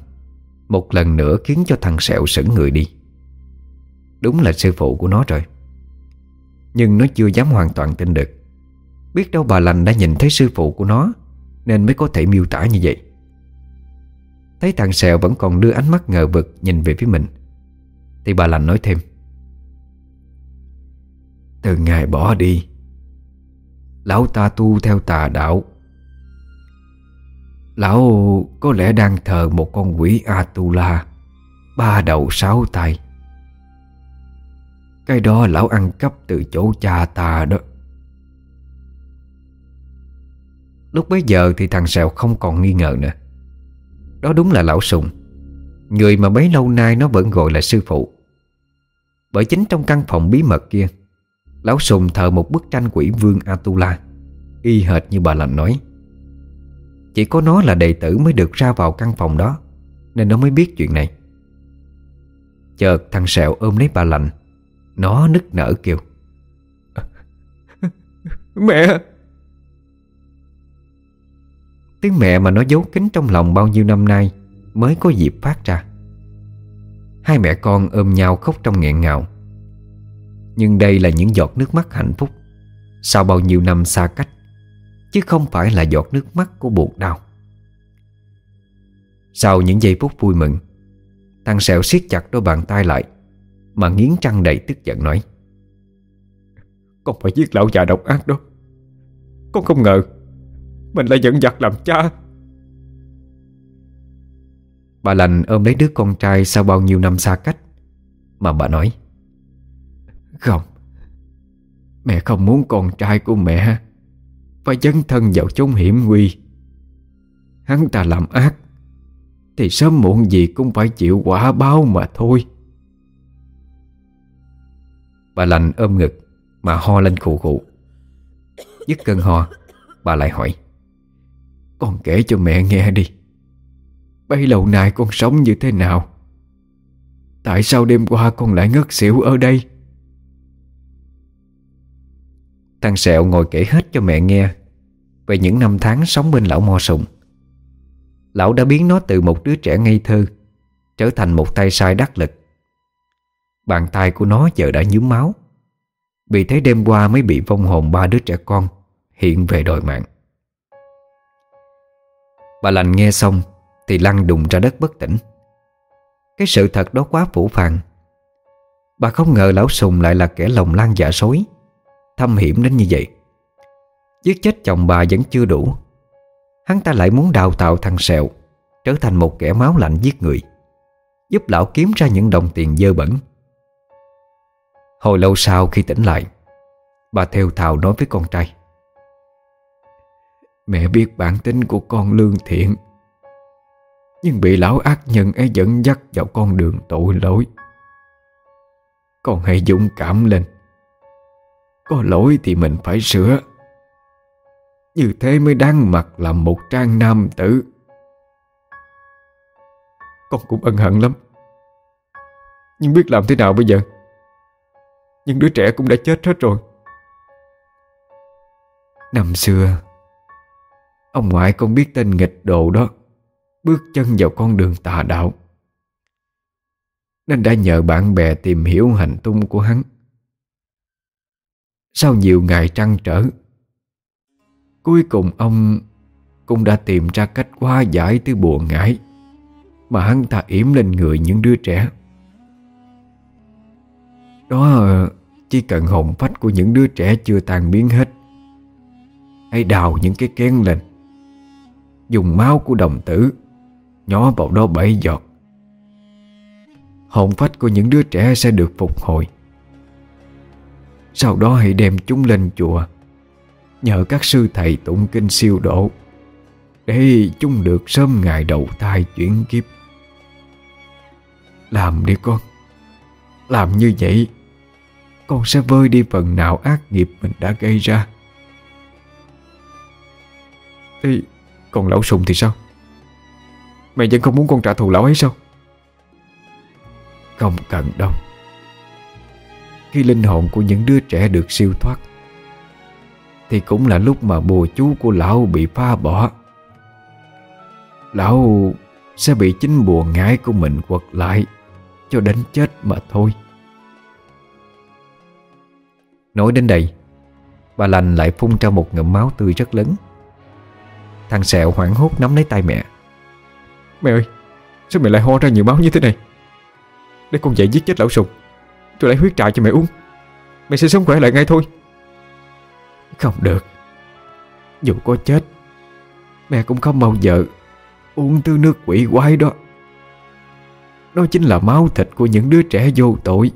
Một lần nữa khiến cho thằng sẹo sững người đi. Đúng là sư phụ của nó rồi. Nhưng nó chưa dám hoàn toàn tin được. Biết đâu bà lành đã nhìn thấy sư phụ của nó Nên mới có thể miêu tả như vậy. Thấy thằng sẹo vẫn còn đưa ánh mắt ngờ vực Nhìn về phía mình, Thì bà lành nói thêm. Từ ngày bỏ đi, Lão ta tu theo tà đạo. Lão có lẽ đang thờ một con quỷ Atula, Ba đầu sáu tay. Cái đó lão ăn cắp từ chỗ cha ta đó. Lúc bấy giờ thì thằng Sẹo không còn nghi ngờ nữa. Đó đúng là lão Sùng. Người mà mấy lâu nay nó vẫn gọi là sư phụ. Bởi chính trong căn phòng bí mật kia, Lão Sùng thờ một bức tranh quỷ vương Atula, Y hệt như bà lành nói. Chỉ có nó là đệ tử mới được ra vào căn phòng đó, Nên nó mới biết chuyện này. Chợt thằng Sẹo ôm lấy bà lành, Nó nức nở kêu. Mẹ! Tiếng mẹ mà nó giấu kín trong lòng bao nhiêu năm nay Mới có dịp phát ra. Hai mẹ con ôm nhau khóc trong nghẹn ngào. Nhưng đây là những giọt nước mắt hạnh phúc, Sau bao nhiêu năm xa cách, Chứ không phải là giọt nước mắt của buồn đau. Sau những giây phút vui mừng, Thằng Sẹo siết chặt đôi bàn tay lại, Mà nghiến trăng đầy tức giận nói, Con phải giết lão già độc ác đó. Con không ngờ mình lại giận dặt làm cha. Bà lành ôm lấy đứa con trai Sau bao nhiêu năm xa cách, Mà bà nói, Không, Mẹ không muốn con trai của mẹ Phải dấn thân vào chốn hiểm nguy. Hắn ta làm ác Thì sớm muộn gì cũng phải chịu quả báo mà thôi. Bà lành ôm ngực Mà ho lên khụ khụ. Dứt cơn ho, Bà lại hỏi con kể cho mẹ nghe đi. Bấy lâu nay con sống như thế nào? Tại sao đêm qua con lại ngất xỉu ở đây? Thằng Sẹo ngồi kể hết cho mẹ nghe Về những năm tháng sống bên lão Mo Sùng. Lão đã biến nó từ một đứa trẻ ngây thơ Trở thành một tay sai đắc lực. Bàn tay của nó giờ đã nhúm máu, Vì thế đêm qua mới bị vong hồn ba đứa trẻ con Hiện về đòi mạng. Bà lành nghe xong Thì lăn đùng ra đất bất tỉnh. Cái sự thật đó quá phủ phàng. Bà không ngờ lão Sùng lại là kẻ lòng lan dạ sối, Thâm hiểm đến như vậy. Giết chết chồng bà vẫn chưa đủ. Hắn ta lại muốn đào tạo thằng Sẹo, Trở thành một kẻ máu lạnh giết người, Giúp lão kiếm ra những đồng tiền dơ bẩn. Hồi lâu sau khi tỉnh lại, Bà theo thào nói với con trai. Mẹ biết bản tính của con lương thiện. Nhưng bị lão ác nhân ấy dẫn dắt vào con đường tội lỗi. Con hãy dũng cảm lên. Có lỗi thì mình phải sửa. Như thế mới đáng mặt làm một trang nam tử. Con cũng ân hận lắm. Nhưng biết làm thế nào bây giờ? Nhưng đứa trẻ cũng đã chết hết rồi. Năm xưa Ông ngoại con biết tên nghịch đồ đó. Bước chân vào con đường tà đạo. Nên đã nhờ bạn bè tìm hiểu hành tung của hắn. Sau nhiều ngày trăn trở, Cuối cùng ông cũng đã tìm ra cách hóa giải từ buồn ngải Mà hắn ta yểm lên người những đứa trẻ. Đó, chỉ cần hồn phách của những đứa trẻ chưa tan biến hết, Hãy đào những cái kén lên. Dùng máu của đồng tử. Nhó vào đó bảy giọt. Hồn phách của những đứa trẻ sẽ được phục hồi. Sau đó hãy đem chúng lên chùa. Nhờ các sư thầy tụng kinh siêu độ. Để chúng được sớm ngày đầu thai chuyển kiếp. Làm đi con. Làm như vậy, Con sẽ vơi đi phần nào ác nghiệp mình đã gây ra. Thì còn lão sùng thì sao? Mày vẫn không muốn con trả thù lão ấy sao? Không cần đâu. Khi linh hồn của những đứa trẻ được siêu thoát Thì cũng là lúc mà bùa chú của lão bị phá bỏ. Lão sẽ bị chính bùa ngái của mình quật lại Cho đến chết mà thôi. Nói đến đây, Bà lành lại phun ra một ngụm máu tươi rất lớn. Thằng Sẹo hoảng hốt nắm lấy tay mẹ. Mẹ ơi, Sao mẹ lại ho ra nhiều máu như thế này? Để con dậy giết chết lão sùng. Rồi lấy huyết trà cho mẹ uống. Mẹ sẽ sống khỏe lại ngay thôi. Không được. Dù có chết, Mẹ cũng không bao giờ Uống thứ nước quỷ quái đó. Đó chính là máu thịt của những đứa trẻ vô tội.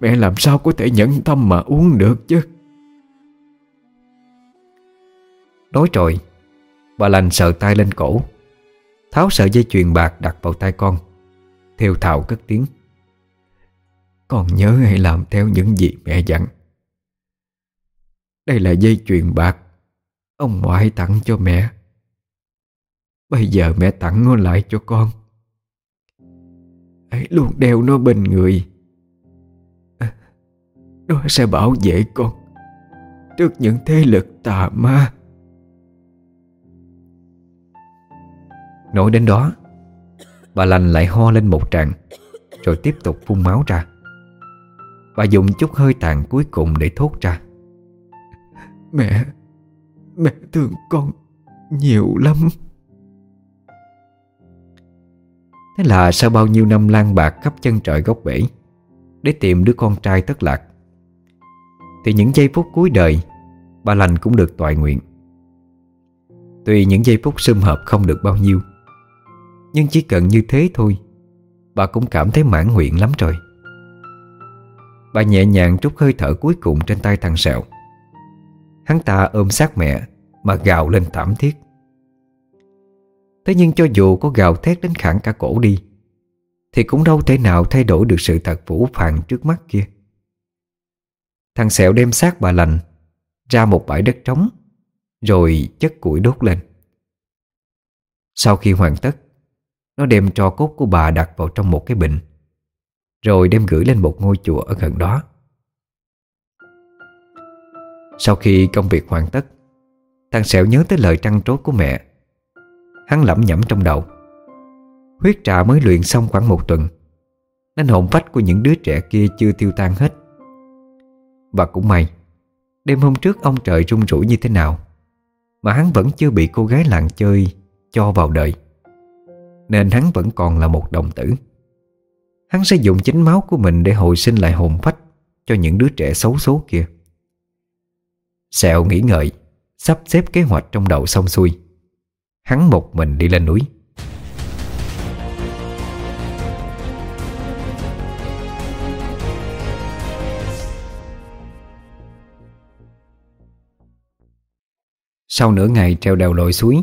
Mẹ làm sao có thể nhẫn tâm mà uống được chứ? Nói rồi Bà lành sờ tay lên cổ. Tháo sợi dây chuyền bạc đặt vào tay con Theo thạo cất tiếng. Con nhớ hãy làm theo những gì mẹ dặn. Đây là dây chuyền bạc, Ông ngoại tặng cho mẹ. Bây giờ mẹ tặng nó lại cho con. Hãy luôn đeo nó bên người. À, nó sẽ bảo vệ con Trước những thế lực tà ma. Nói đến đó Bà lành lại ho lên một tràng Rồi tiếp tục phun máu ra. Bà dùng chút hơi tàn cuối cùng để thốt ra. Mẹ Mẹ thương con Nhiều lắm. Thế là sau bao nhiêu năm lang bạc khắp chân trời góc bể Để tìm đứa con trai tất lạc Thì những giây phút cuối đời Bà lành cũng được toại nguyện. Tuy những giây phút sum hợp không được bao nhiêu nhưng chỉ cần như thế thôi, Bà cũng cảm thấy mãn nguyện lắm rồi. Bà nhẹ nhàng trút hơi thở cuối cùng trên tay thằng Sẹo. Hắn ta ôm sát mẹ Mà gào lên thảm thiết. Thế nhưng cho dù có gào thét đến khẳng cả cổ đi, Thì cũng đâu thể nào thay đổi được sự thật vũ phàng trước mắt kia. Thằng Sẹo đem xác bà lành Ra một bãi đất trống, Rồi chất củi đốt lên. Sau khi hoàn tất nó đem trò cốt của bà đặt vào trong một cái bình, Rồi đem gửi lên một ngôi chùa ở gần đó. Sau khi công việc hoàn tất, Thằng Sẹo nhớ tới lời trăn trối của mẹ. Hắn lẩm nhẩm trong đầu. Huyết trà mới luyện xong khoảng một tuần, Nên hồn phách của những đứa trẻ kia chưa tiêu tan hết. Và cũng may, Đêm hôm trước ông trời rung rủi như thế nào, Mà hắn vẫn chưa bị cô gái làng chơi Cho vào đời nên hắn vẫn còn là một đồng tử. Hắn sẽ dùng chính máu của mình để hồi sinh lại hồn phách Cho những đứa trẻ xấu số kia. Sẹo nghĩ ngợi, Sắp xếp kế hoạch trong đầu xong xuôi. Hắn một mình đi lên núi. Sau nửa ngày treo đèo lội suối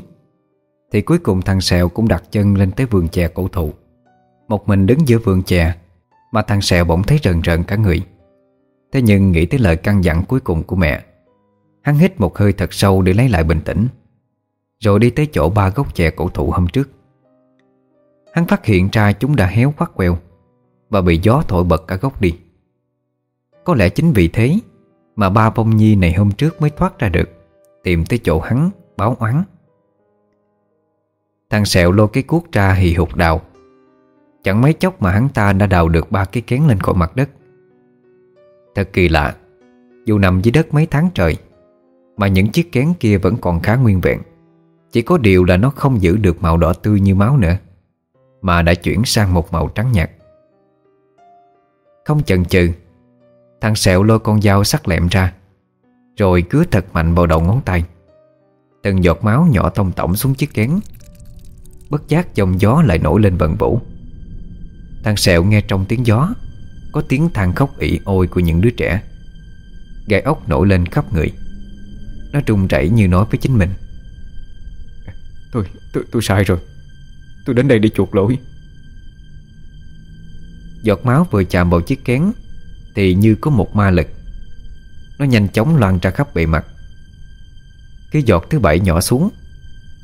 thì cuối cùng thằng Sẹo cũng đặt chân lên tới vườn chè cổ thụ. Một mình đứng giữa vườn chè, Mà thằng Sẹo bỗng thấy rần rần cả người. Thế nhưng nghĩ tới lời căn dặn cuối cùng của mẹ, Hắn hít một hơi thật sâu để lấy lại bình tĩnh, Rồi đi tới chỗ ba gốc chè cổ thụ hôm trước. Hắn phát hiện ra chúng đã héo khoát queo Và bị gió thổi bật cả gốc đi. Có lẽ chính vì thế Mà ba bông nhi này hôm trước mới thoát ra được, Tìm tới chỗ hắn báo oán. Thằng sẹo lôi cái cuốc ra hì hục đào. Chẳng mấy chốc mà hắn ta đã đào được ba cái kén lên khỏi mặt đất. Thật kỳ lạ, Dù nằm dưới đất mấy tháng trời, Mà những chiếc kén kia vẫn còn khá nguyên vẹn. Chỉ có điều là nó không giữ được màu đỏ tươi như máu nữa, Mà đã chuyển sang một màu trắng nhạt. Không chần chừ, Thằng sẹo lôi con dao sắc lẹm ra, rồi cứa thật mạnh vào đầu ngón tay. Từng giọt máu nhỏ tông tổng xuống chiếc kén. Bất giác dòng gió lại nổi lên vần vũ. Thằng sẹo nghe trong tiếng gió Có tiếng than khóc ỉ ôi của những đứa trẻ. Gai ốc nổi lên khắp người. Nó trung rẩy như nói với chính mình. Tôi, tôi, tôi sai rồi. Tôi đến đây đi chuộc lỗi. Giọt máu vừa chạm vào chiếc kén Thì như có một ma lực. Nó nhanh chóng loan ra khắp bề mặt. Cái giọt thứ bảy nhỏ xuống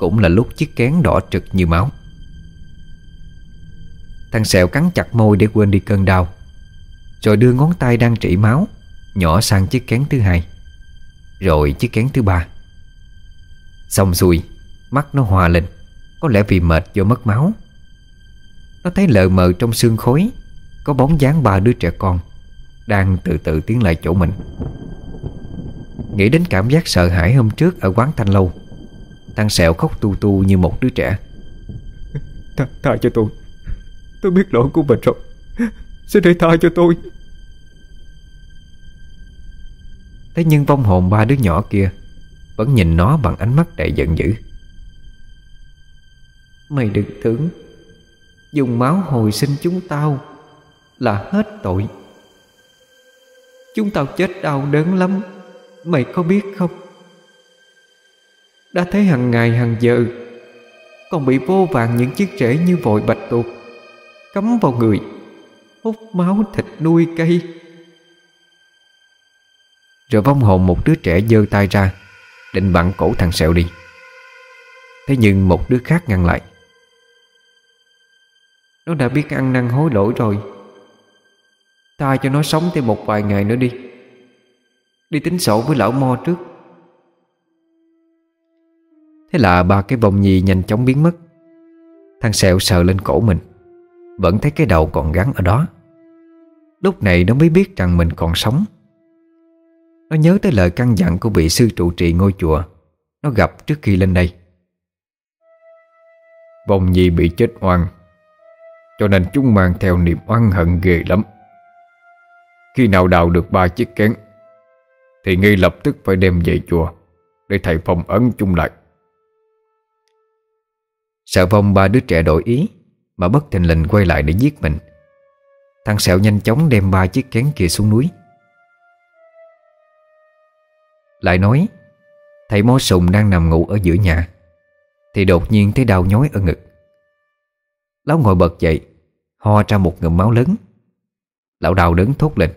cũng là lúc chiếc kén đỏ trực như máu. Thằng sẹo cắn chặt môi để quên đi cơn đau, Rồi đưa ngón tay đang trĩ máu Nhỏ sang chiếc kén thứ hai, Rồi chiếc kén thứ ba. Xong xuôi, Mắt nó hòa lên, Có lẽ vì mệt do mất máu. Nó thấy lờ mờ trong xương khối, Có bóng dáng ba đứa trẻ con Đang từ từ tiến lại chỗ mình. Nghĩ đến cảm giác sợ hãi hôm trước Ở quán thanh lâu Thằng sẹo khóc tu tu như một đứa trẻ. Tha, tha cho tôi. Tôi biết lỗi của mình rồi. Xin hãy tha cho tôi. Thế nhưng vong hồn ba đứa nhỏ kia Vẫn nhìn nó bằng ánh mắt đầy giận dữ. Mày đừng tưởng Dùng máu hồi sinh chúng tao Là hết tội. Chúng tao chết đau đớn lắm. Mày có biết không đã thấy hàng ngày hàng giờ, Còn bị vô vàng những chiếc rễ như vội bạch tuộc, Cắm vào người, Hút máu thịt nuôi cây Rồi vong hồn một đứa trẻ giơ tay ra, Định vặn cổ thằng sẹo đi. Thế nhưng một đứa khác ngăn lại. Nó đã biết ăn năn hối lỗi rồi. Ta cho nó sống thêm một vài ngày nữa đi. Đi tính sổ với lão mo trước. Thế là ba cái vòng nhì nhanh chóng biến mất. Thằng sẹo sờ lên cổ mình, Vẫn thấy cái đầu còn gắn ở đó. Lúc này nó mới biết rằng mình còn sống. Nó nhớ tới lời căn dặn của vị sư trụ trì ngôi chùa Nó gặp trước khi lên đây. Vòng nhì bị chết oan, Cho nên chúng mang theo niềm oan hận ghê lắm. Khi nào đào được ba chiếc kén, thì ngay lập tức phải đem về chùa Để thầy phong ấn chung lại. Sợ vong ba đứa trẻ đổi ý Mà bất thình lình quay lại để giết mình. Thằng sẹo nhanh chóng đem ba chiếc kén kia xuống núi. Lại nói Thầy mô sùng đang nằm ngủ ở giữa nhà. Thì đột nhiên thấy đau nhói ở ngực. Lão ngồi bật dậy Ho ra một ngụm máu lớn. Lão đau đớn thốt lên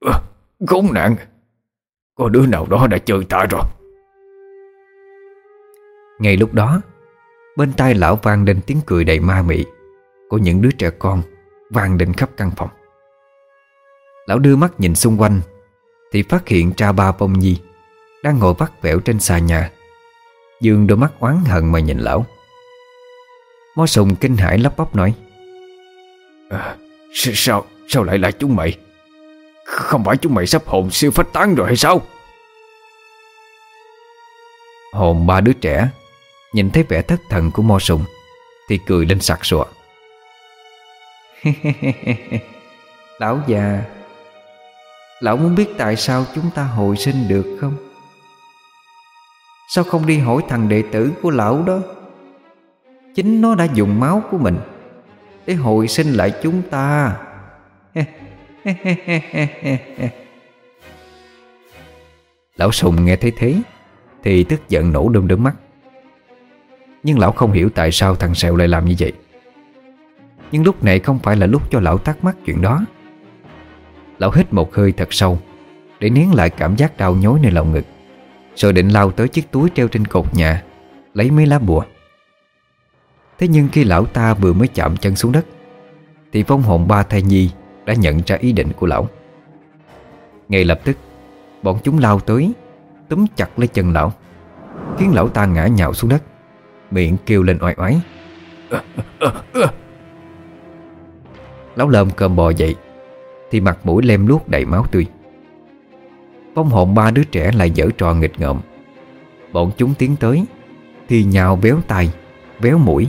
à, Khốn nạn! Có đứa nào đó đã chơi ta rồi. Ngay lúc đó Bên tai lão vang lên tiếng cười đầy ma mị. Của những đứa trẻ con Vang đến khắp căn phòng. Lão đưa mắt nhìn xung quanh Thì phát hiện cha ba bông nhi Đang ngồi vắt vẻo trên xà nhà. Dương đôi mắt oán hận mà nhìn lão. Mó sùng kinh hãi lắp bắp nói à, Sao Sao lại là chúng mày? Không phải chúng mày sắp hồn siêu phách tán rồi hay sao? Hồn ba đứa trẻ Nhìn thấy vẻ thất thần của Mo Sùng Thì cười lên sặc sụa. Lão già, Lão muốn biết tại sao chúng ta hồi sinh được không? Sao không đi hỏi thằng đệ tử của lão đó? Chính nó đã dùng máu của mình Để hồi sinh lại chúng ta. Lão Sùng nghe thấy thế, Thì tức giận nổ đom đóm mắt. Nhưng lão không hiểu tại sao thằng Sẹo lại làm như vậy. Nhưng lúc này không phải là lúc cho lão thắc mắc chuyện đó. Lão hít một hơi thật sâu, Để nén lại cảm giác đau nhói nơi lòng ngực, Rồi định lao tới chiếc túi treo trên cột nhà, Lấy mấy lá bùa. Thế nhưng khi lão ta vừa mới chạm chân xuống đất, Thì vong hồn ba thai nhi Đã nhận ra ý định của lão. Ngay lập tức, Bọn chúng lao tới, Túm chặt lấy chân lão, Khiến lão ta ngã nhào xuống đất. Miệng kêu lên oai oái. Lão lơm cơm bò dậy, Thì mặt mũi lem luốc đầy máu tươi. Phong hồn ba đứa trẻ lại dở trò nghịch ngợm. Bọn chúng tiến tới, Thì nhào béo tay Béo mũi,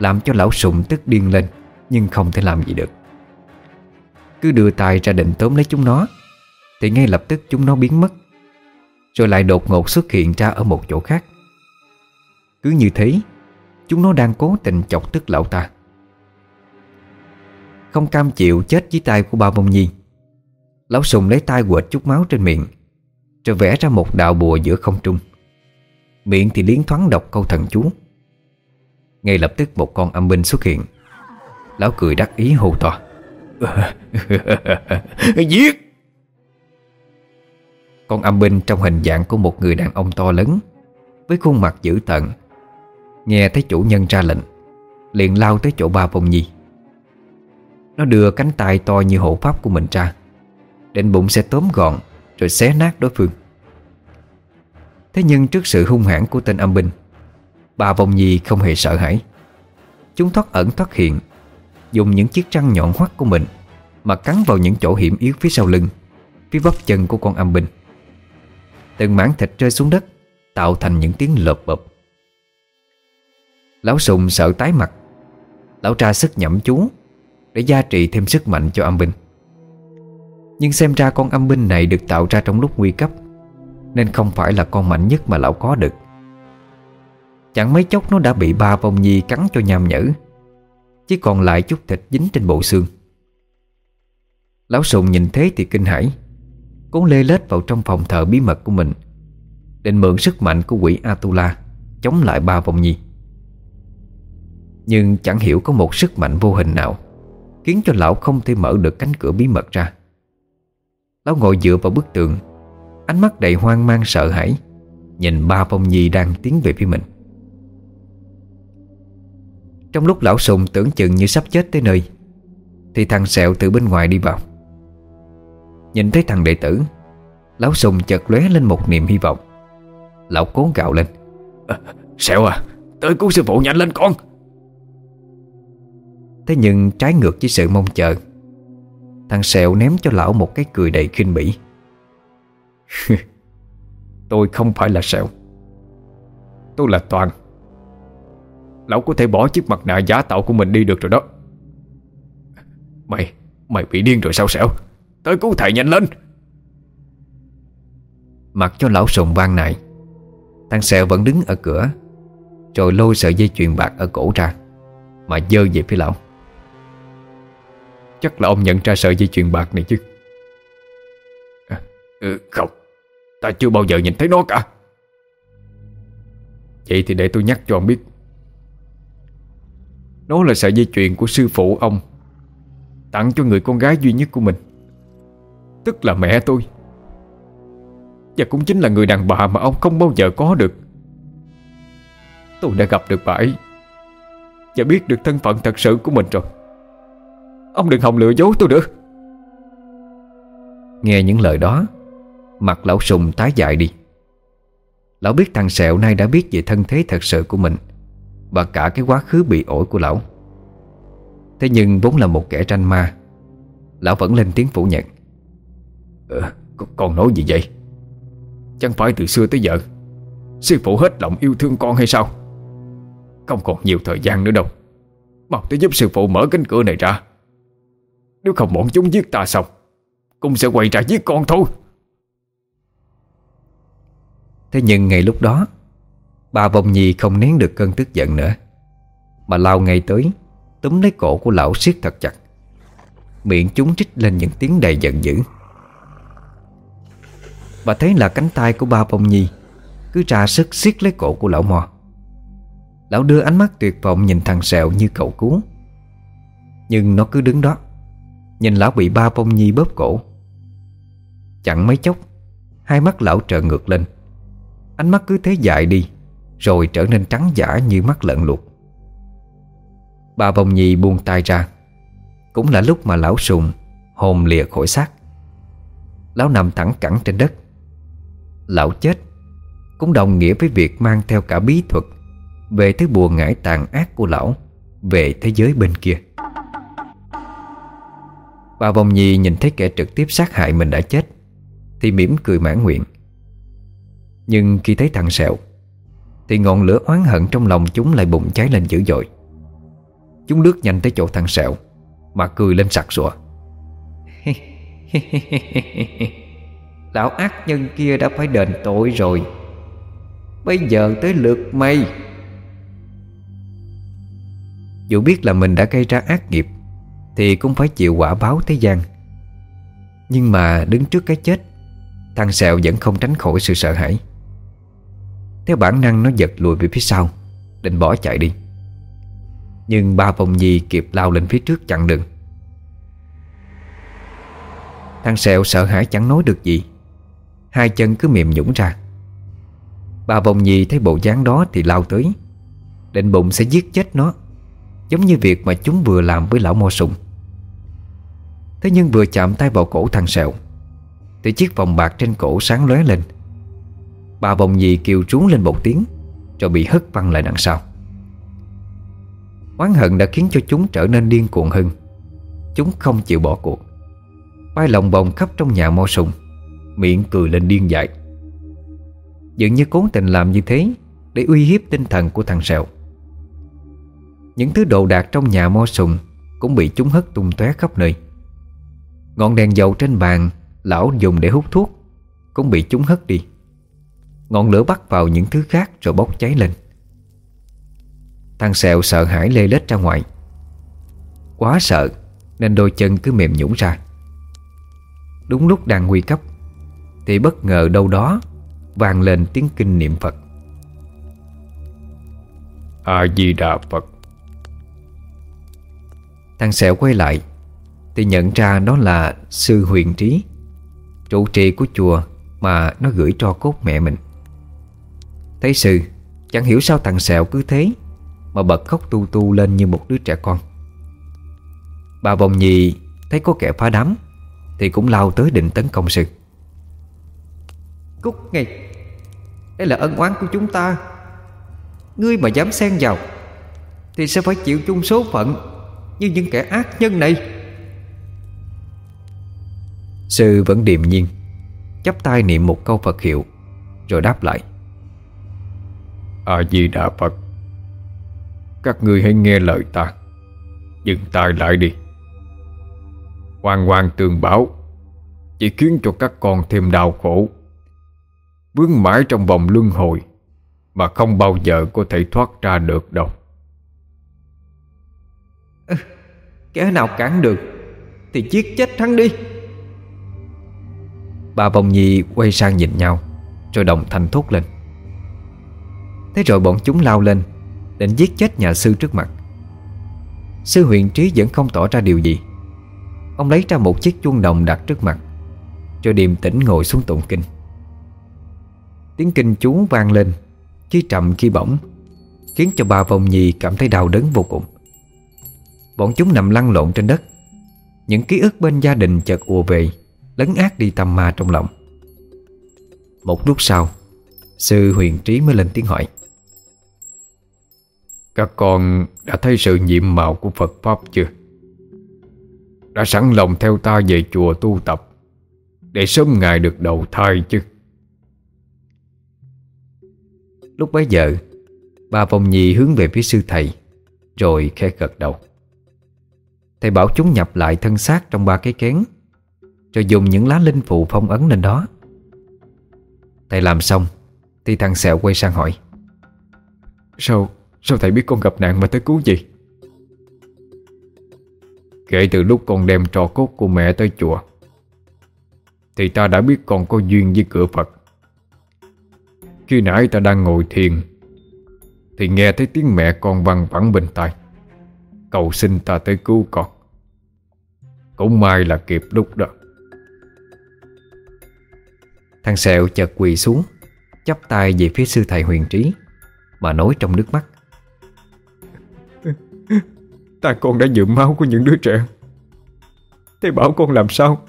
Làm cho lão sùng tức điên lên, Nhưng không thể làm gì được. Cứ đưa tay ra định tóm lấy chúng nó, Thì ngay lập tức chúng nó biến mất, Rồi lại đột ngột xuất hiện ra ở một chỗ khác. Cứ như thế, Chúng nó đang cố tình chọc tức lão ta. Không cam chịu chết dưới tay của ba bông nhi, Lão sùng lấy tay quệt chút máu trên miệng, Rồi vẽ ra một đạo bùa giữa không trung. Miệng thì liến thoáng đọc câu thần chú. Ngay lập tức một con âm binh xuất hiện. Lão cười đắc ý hô to. Giết! Con âm binh trong hình dạng của một người đàn ông to lớn, Với khuôn mặt dữ tợn Nghe thấy chủ nhân ra lệnh, Liền lao tới chỗ ba bông nhi. Nó đưa cánh tay to như hộ pháp của mình ra, Định bụng sẽ tóm gọn Rồi xé nát đối phương. Thế nhưng trước sự hung hãn của tên âm binh, Ba bông nhi không hề sợ hãi. Chúng thoát ẩn thoát hiện, Dùng những chiếc răng nhọn hoắt của mình Mà cắn vào những chỗ hiểm yếu phía sau lưng, Phía bắp chân của con âm binh. Từng mảng thịt rơi xuống đất, Tạo thành những tiếng lợp bập. Lão sùng sợ tái mặt. Lão tra sức nhẩm chú Để gia trị thêm sức mạnh cho âm binh. Nhưng xem ra con âm binh này Được tạo ra trong lúc nguy cấp, Nên không phải là con mạnh nhất mà lão có được. Chẳng mấy chốc nó đã bị ba vong nhi cắn cho nham nhở, Chỉ còn lại chút thịt dính trên bộ xương. Lão sùng nhìn thế thì kinh hãi Cố lê lết vào trong phòng thờ bí mật của mình, Định mượn sức mạnh của quỷ Atula Chống lại ba vòng nhi. Nhưng chẳng hiểu có một sức mạnh vô hình nào Khiến cho lão không thể mở được cánh cửa bí mật ra. Lão ngồi dựa vào bức tường Ánh mắt đầy hoang mang sợ hãi Nhìn ba phong nhi đang tiến về phía mình. Trong lúc lão sùng tưởng chừng như sắp chết tới nơi Thì thằng sẹo từ bên ngoài đi vào. Nhìn thấy thằng đệ tử Lão sùng chợt lóe lên một niềm hy vọng. Lão cố gạo lên à, Sẹo à Tới cứu sư phụ nhanh lên con. Thế nhưng trái ngược với sự mong chờ, Thằng sẹo ném cho lão một cái cười đầy khinh bỉ. Tôi không phải là sẹo, Tôi là Toàn. Lão có thể bỏ chiếc mặt nạ giả tạo của mình đi được rồi đó. Mày Mày bị điên rồi sao sẹo? Tới cứu thầy nhanh lên. Mặc cho lão sùng vang này, Thằng sẹo vẫn đứng ở cửa, Rồi lôi sợi dây chuyền bạc ở cổ ra, Mà dơ về phía lão. Chắc là ông nhận ra sợi dây chuyền bạc này chứ. À, ừ, Không. Ta chưa bao giờ nhìn thấy nó cả. Vậy thì để tôi nhắc cho ông biết. Nó là sợi dây chuyền của sư phụ ông Tặng cho người con gái duy nhất của mình. Tức là mẹ tôi. Và cũng chính là người đàn bà mà ông không bao giờ có được. Tôi đã gặp được bà ấy Và biết được thân phận thật sự của mình rồi. Ông đừng hòng lừa dối tôi nữa. Nghe những lời đó Mặt lão sùng tái dại đi. Lão biết thằng Sẹo nay đã biết về thân thế thật sự của mình Và cả cái quá khứ bị ổi của lão. Thế nhưng vốn là một kẻ tranh ma Lão vẫn lên tiếng phủ nhận. Ừ, Con nói gì vậy? Chẳng phải từ xưa tới giờ Sư phụ hết lòng yêu thương con hay sao? Không còn nhiều thời gian nữa đâu. Mau tới giúp sư phụ mở cánh cửa này ra nếu không bọn chúng giết ta xong, Cũng sẽ quay ra giết con thôi. Thế nhưng ngày lúc đó, Bà Vong Nhi không nén được cơn tức giận nữa, Mà lao ngay tới, Túm lấy cổ của lão siết thật chặt. Miệng chúng trích lên những tiếng đầy giận dữ. Bà thấy là cánh tay của ba Vong Nhi Cứ ra sức siết lấy cổ của lão mò Lão đưa ánh mắt tuyệt vọng nhìn thằng sẹo như cậu cứu Nhưng nó cứ đứng đó Nhìn lão bị ba bông Nhi bóp cổ. Chẳng mấy chốc, Hai mắt lão trợn ngược lên. Ánh mắt cứ thế dại đi, Rồi trở nên trắng giả như mắt lợn luộc. Ba bông nhi buông tay ra. Cũng là lúc mà lão sùng, Hồn lìa khỏi xác. Lão nằm thẳng cẳng trên đất. Lão chết, Cũng đồng nghĩa với việc mang theo cả bí thuật Về thứ bùa ngải tàn ác của lão, Về thế giới bên kia. Bà vòng nhì nhìn thấy kẻ trực tiếp sát hại mình đã chết, Thì mỉm cười mãn nguyện. Nhưng khi thấy thằng sẹo, Thì ngọn lửa oán hận trong lòng chúng lại bùng cháy lên dữ dội. Chúng lướt nhanh tới chỗ thằng sẹo, Mà cười lên sặc sụa. Lão ác nhân kia đã phải đền tội rồi. Bây giờ tới lượt mày. Dù biết là mình đã gây ra ác nghiệp thì cũng phải chịu quả báo thế gian. Nhưng mà đứng trước cái chết, Thằng sẹo vẫn không tránh khỏi sự sợ hãi. Theo bản năng nó giật lùi về phía sau, Định bỏ chạy đi. Nhưng ba vòng nhi kịp lao lên phía trước chặn đường. Thằng sẹo sợ hãi chẳng nói được gì. Hai chân cứ mềm nhũng ra. Ba vòng nhi thấy bộ dáng đó thì lao tới, Định bụng sẽ giết chết nó, Giống như việc mà chúng vừa làm với lão mo sùng. Thế nhưng vừa chạm tay vào cổ thằng sẹo, Thì chiếc vòng bạc trên cổ sáng lóe lên. Bà bồng nhì kêu trú lên một tiếng, Rồi bị hất văng lại đằng sau. Oán hận đã khiến cho chúng trở nên điên cuồng hơn. Chúng không chịu bỏ cuộc. Bay lòng vòng khắp trong nhà mo sùng, Miệng cười lên điên dại. Dường như cố tình làm như thế Để uy hiếp tinh thần của thằng sẹo. Những thứ đồ đạc trong nhà mo sùng Cũng bị chúng hất tung tóe khắp nơi. Ngọn đèn dầu trên bàn Lão dùng để hút thuốc Cũng bị chúng hất đi. Ngọn lửa bắt vào những thứ khác rồi bốc cháy lên. Thằng Sẹo sợ hãi lê lết ra ngoài. Quá sợ Nên đôi chân cứ mềm nhũng ra. Đúng lúc đang nguy cấp Thì bất ngờ đâu đó vang lên tiếng kinh niệm Phật. A-di-đà Phật. Thằng Sẹo quay lại thì nhận ra đó là Sư Huyền Trí, Trụ trì của chùa Mà nó gửi cho cốt mẹ mình. Thấy sư, Chẳng hiểu sao thằng Sẹo cứ thế mà bật khóc tu tu lên như một đứa trẻ con. Bà vòng nhì Thấy có kẻ phá đám Thì cũng lao tới định tấn công sư. Cúc ngay. Đây là ân oán của chúng ta. Ngươi mà dám xen vào Thì sẽ phải chịu chung số phận Như những kẻ ác nhân này. Sư vẫn điềm nhiên chắp tay niệm một câu Phật hiệu Rồi đáp lại. A-di-đà Phật các ngươi hãy nghe lời ta Dừng tay lại đi. Hoàng hoàng tường bảo Chỉ khiến cho các con thêm đau khổ. Vướng mãi trong vòng luân hồi Mà không bao giờ có thể thoát ra được đâu. Kẻ nào cản được Thì giết chết hắn đi Bà Bồng Nhi quay sang nhìn nhau, Rồi đồng thanh thốt lên. Thế rồi bọn chúng lao lên, Định giết chết nhà sư trước mặt. Sư huyện trí vẫn không tỏ ra điều gì. Ông lấy ra một chiếc chuông đồng đặt trước mặt Cho điềm tĩnh ngồi xuống tụng kinh. Tiếng kinh chú vang lên Khi trầm khi bổng Khiến cho bà vòng nhì cảm thấy đau đớn vô cùng. Bọn chúng nằm lăn lộn trên đất. Những ký ức bên gia đình chợt ùa về Lấn át đi tâm ma trong lòng. Một lúc sau, Sư huyền trí mới lên tiếng hỏi. Các con đã thấy sự nhiệm mạo của Phật Pháp chưa? Đã sẵn lòng theo ta về chùa tu tập, Để sớm ngày được đầu thai chứ? Lúc bấy giờ Bà phong Nhi hướng về phía sư thầy, Rồi khẽ gật đầu. Thầy bảo chúng nhập lại thân xác trong ba cái kén rồi dùng những lá linh phụ phong ấn lên đó. Thầy làm xong Thì thằng Sẹo quay sang hỏi. Sao Sao thầy biết con gặp nạn mà tới cứu gì? Kể từ lúc con đem trò cốt của mẹ tới chùa Thì ta đã biết con có duyên với cửa Phật. Khi nãy ta đang ngồi thiền Thì nghe thấy tiếng mẹ con văng vẳng bên tai. Cầu xin ta tới cứu con. Cũng may là kịp lúc đó Thằng Sẹo chợt quỳ xuống chắp tay về phía sư thầy huyền trí Mà nói trong nước mắt. Ta con đã nhuộm máu của những đứa trẻ. Thầy bảo con làm sao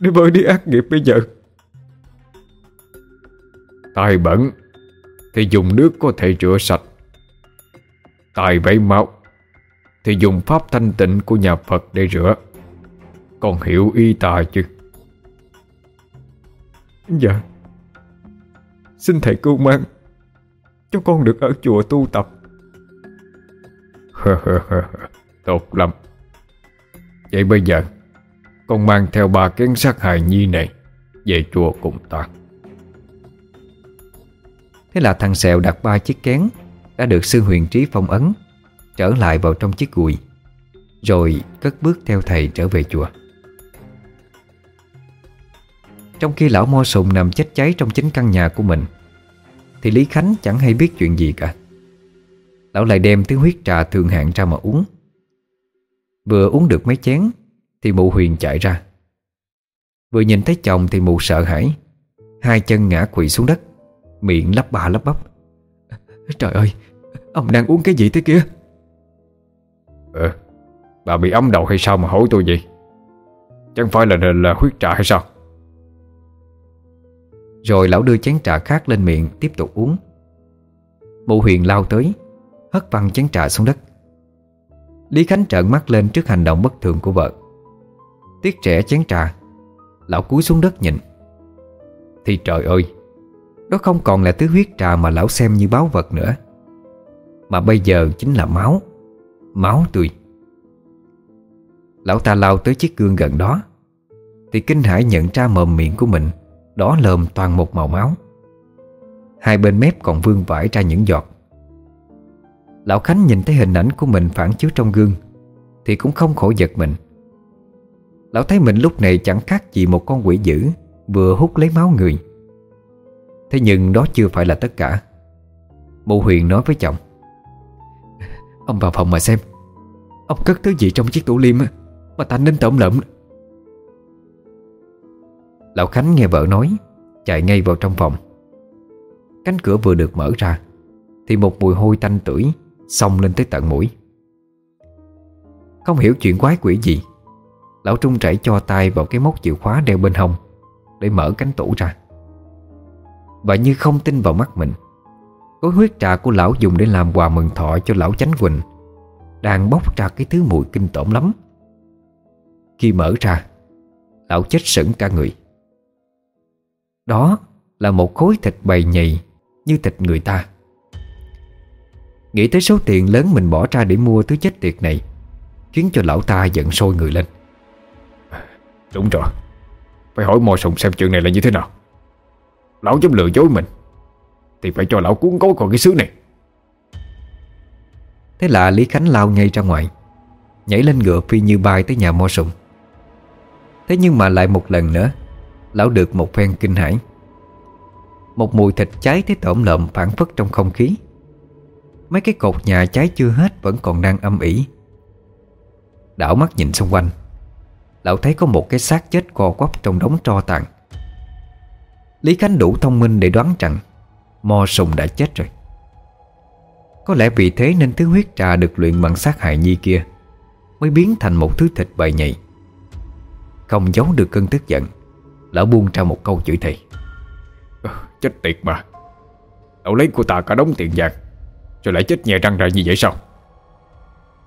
Để vơi đi ác nghiệp bây giờ? Tài bẩn Thì dùng nước có thể rửa sạch. Tài vẫy máu Thì dùng pháp thanh tịnh của nhà Phật để rửa. Con hiểu ý ta chứ Dạ. Xin thầy cứu mang. Cho con được ở chùa tu tập. Tốt lắm. Vậy bây giờ Con mang theo ba kén sát hài nhi này Về chùa cùng ta. Thế là thằng Sẹo đặt ba chiếc kén Đã được sư huyền trí phong ấn Trở lại vào trong chiếc gùi Rồi cất bước theo thầy trở về chùa trong khi lão mo sùng nằm chết cháy trong chính căn nhà của mình Thì Lý Khánh chẳng hay biết chuyện gì cả. Lão lại đem thứ huyết trà thường hạn ra mà uống. Vừa uống được mấy chén Thì mụ huyền chạy ra. Vừa nhìn thấy chồng thì mụ sợ hãi Hai chân ngã quỵ xuống đất Miệng lắp bà lắp bắp. Trời ơi Ông đang uống cái gì thế kia? Ờ Bà bị ấm đầu hay sao mà hỏi tôi vậy? Chẳng phải là, là, là huyết trà hay sao? Rồi lão đưa chén trà khác lên miệng, Tiếp tục uống. Mụ huyền lao tới, Hất văng chén trà xuống đất. Lý Khánh trợn mắt lên trước hành động bất thường của vợ. Tiếc trẻ chén trà, Lão cúi xuống đất nhìn. Thì trời ơi, Đó không còn là thứ huyết trà mà lão xem như báo vật nữa. Mà bây giờ chính là máu Máu tươi. Lão ta lao tới chiếc gương gần đó, Thì kinh hãi nhận ra mồm miệng của mình đỏ lờm toàn một màu máu. Hai bên mép còn vương vãi ra những giọt. Lão Khánh nhìn thấy hình ảnh của mình phản chiếu trong gương, Thì cũng không khổ giật mình. Lão thấy mình lúc này chẳng khác gì một con quỷ dữ Vừa hút lấy máu người. Thế nhưng đó chưa phải là tất cả. Mụ huyền nói với chồng, Ông vào phòng mà xem. Ông cất thứ gì trong chiếc tủ liêm Mà ta nên tổm lợm Lão Khánh nghe vợ nói, Chạy ngay vào trong phòng. Cánh cửa vừa được mở ra, Thì một mùi hôi tanh tưởi Xông lên tới tận mũi. Không hiểu chuyện quái quỷ gì, Lão Trung chảy cho tay vào cái móc chìa khóa đeo bên hông Để mở cánh tủ ra. Và như không tin vào mắt mình Cối huyết trà của lão dùng để làm quà mừng thọ cho lão Chánh Quỳnh Đang bốc ra cái thứ mùi kinh tởm lắm. Khi mở ra, Lão chết sững cả người. Đó là một khối thịt bầy nhầy Như thịt người ta. Nghĩ tới số tiền lớn mình bỏ ra để mua thứ chết tiệt này Khiến cho lão ta giận sôi người lên. Đúng rồi. Phải hỏi mò sùng xem chuyện này là như thế nào. Lão dám lừa dối mình Thì phải cho lão cuốn gói còn cái xứ này. Thế là Lý Khánh lao ngay ra ngoài Nhảy lên ngựa phi như bay tới nhà mo sùng Thế nhưng mà lại một lần nữa Lão được một phen kinh hãi. Một mùi thịt cháy thấy tổm lợm phản phất trong không khí. Mấy cái cột nhà cháy chưa hết Vẫn còn đang âm ỉ. Đảo mắt nhìn xung quanh, Lão thấy có một cái xác chết co quắp Trong đống tro tàn. Lý Khánh đủ thông minh để đoán rằng Mo sùng đã chết rồi. Có lẽ vì thế nên thứ huyết trà Được luyện bằng sát hại nhi kia Mới biến thành một thứ thịt bầy nhầy. Không giấu được cơn tức giận Lão buông ra một câu chửi thề. Chết tiệt mà. Lão lấy của ta cả đống tiền vàng rồi lại chết nhè răng ra như vậy sao?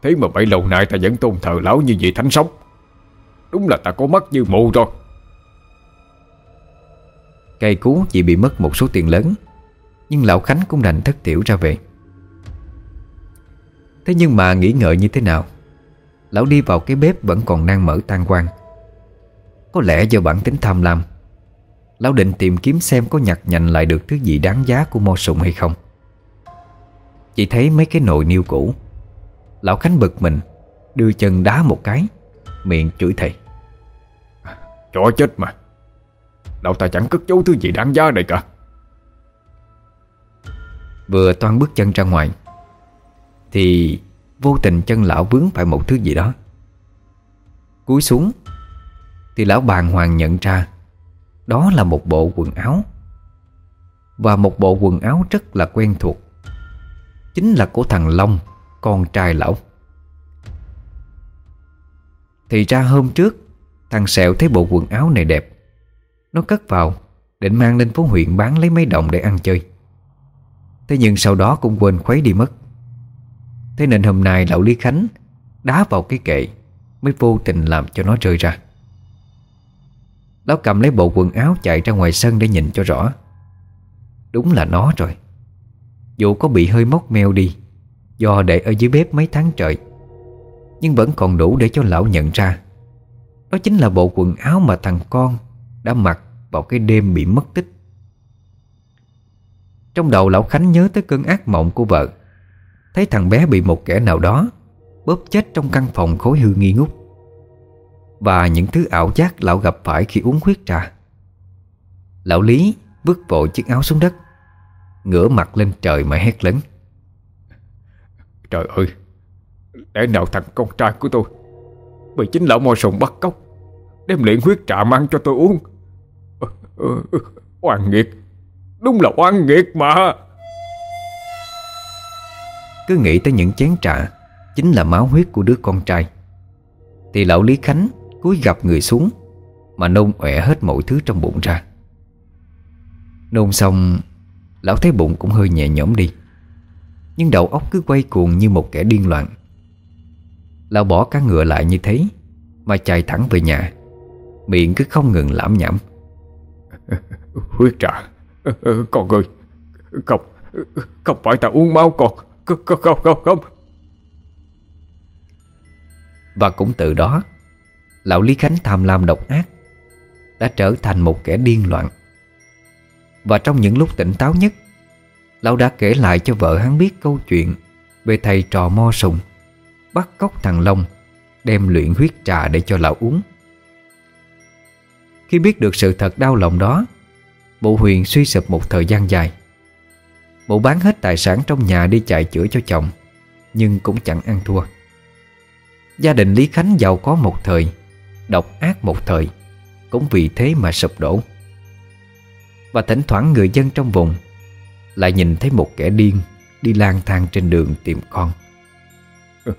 Thế mà bấy lâu nay ta vẫn tôn thờ lão như vậy thánh sống. Đúng là ta có mắt như mù rồi. Cây cú chỉ bị mất một số tiền lớn Nhưng lão Khánh cũng đành thất tiểu ra về. Thế nhưng mà nghĩ ngợi như thế nào Lão đi vào cái bếp vẫn còn đang mở tan quang Có lẽ do bản tính tham lam. Lão định tìm kiếm xem có nhặt nhạnh lại được thứ gì đáng giá của mo sụng hay không. Chỉ thấy mấy cái nồi niêu cũ. Lão Khánh bực mình Đưa chân đá một cái Miệng chửi thầy Chó chết mà. Lão ta chẳng cất giấu thứ gì đáng giá này cả. Vừa toan bước chân ra ngoài Thì vô tình chân lão vướng phải một thứ gì đó. Cúi xuống thì lão bàng hoàng nhận ra, Đó là một bộ quần áo. Và một bộ quần áo rất là quen thuộc, Chính là của thằng Long, Con trai lão. Thì ra hôm trước, Thằng Sẹo thấy bộ quần áo này đẹp. Nó cất vào, Định mang lên phố huyện bán lấy mấy đồng để ăn chơi. Thế nhưng sau đó cũng quên khuấy đi mất. Thế nên hôm nay lão Lý Khánh Đá vào cái kệ, Mới vô tình làm cho nó rơi ra. Lão cầm lấy bộ quần áo chạy ra ngoài sân để nhìn cho rõ. Đúng là nó rồi. Dù có bị hơi móc meo đi, Do để ở dưới bếp mấy tháng trời, Nhưng vẫn còn đủ để cho lão nhận ra. Đó chính là bộ quần áo mà thằng con Đã mặc vào cái đêm bị mất tích. Trong đầu lão Khánh nhớ tới cơn ác mộng của vợ. Thấy thằng bé bị một kẻ nào đó Bóp chết trong căn phòng khối hư nghi ngút. Và những thứ ảo giác lão gặp phải khi uống huyết trà. Lão Lý vứt vội chiếc áo xuống đất Ngửa mặt lên trời mà hét lớn. Trời ơi Lẽ nào thằng con trai của tôi Bị chính lão mò sùng bắt cóc Đem luyện huyết trà mang cho tôi uống? Oan nghiệt Đúng là oan nghiệt mà. Cứ nghĩ tới những chén trà Chính là máu huyết của đứa con trai Thì lão Lý Khánh cúi gặp người xuống Mà nôn ọe hết mọi thứ trong bụng ra. Nôn xong Lão thấy bụng cũng hơi nhẹ nhõm đi. Nhưng đầu óc cứ quay cuồng như một kẻ điên loạn. Lão bỏ cá ngựa lại như thế Mà chạy thẳng về nhà. Miệng cứ không ngừng lãm nhảm. Huyết trà Con ơi Không Không phải ta uống máu con Không không không không, không. Và cũng từ đó Lão Lý Khánh tham lam độc ác, Đã trở thành một kẻ điên loạn. Và trong những lúc tỉnh táo nhất, Lão đã kể lại cho vợ hắn biết câu chuyện Về thầy trò mo sùng, Bắt cóc thằng Long, Đem luyện huyết trà để cho lão uống. Khi biết được sự thật đau lòng đó, Bộ huyền suy sụp một thời gian dài. Bộ bán hết tài sản trong nhà đi chạy chữa cho chồng, Nhưng cũng chẳng ăn thua. Gia đình Lý Khánh giàu có một thời Độc ác một thời Cũng vì thế mà sụp đổ. Và thỉnh thoảng người dân trong vùng Lại nhìn thấy một kẻ điên Đi lang thang trên đường tìm con.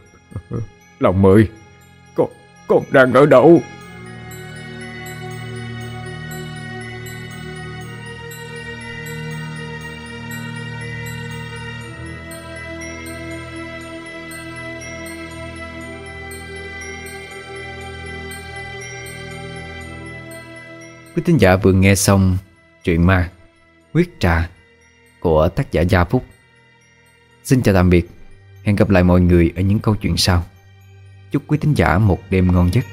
Lòng ơi Con, con đang ở đâu? Quý tín giả vừa nghe xong Truyện ma Huyết trà Của tác giả Gia Phúc. Xin chào tạm biệt. Hẹn gặp lại mọi người ở những câu chuyện sau. Chúc quý tín giả một đêm ngon giấc.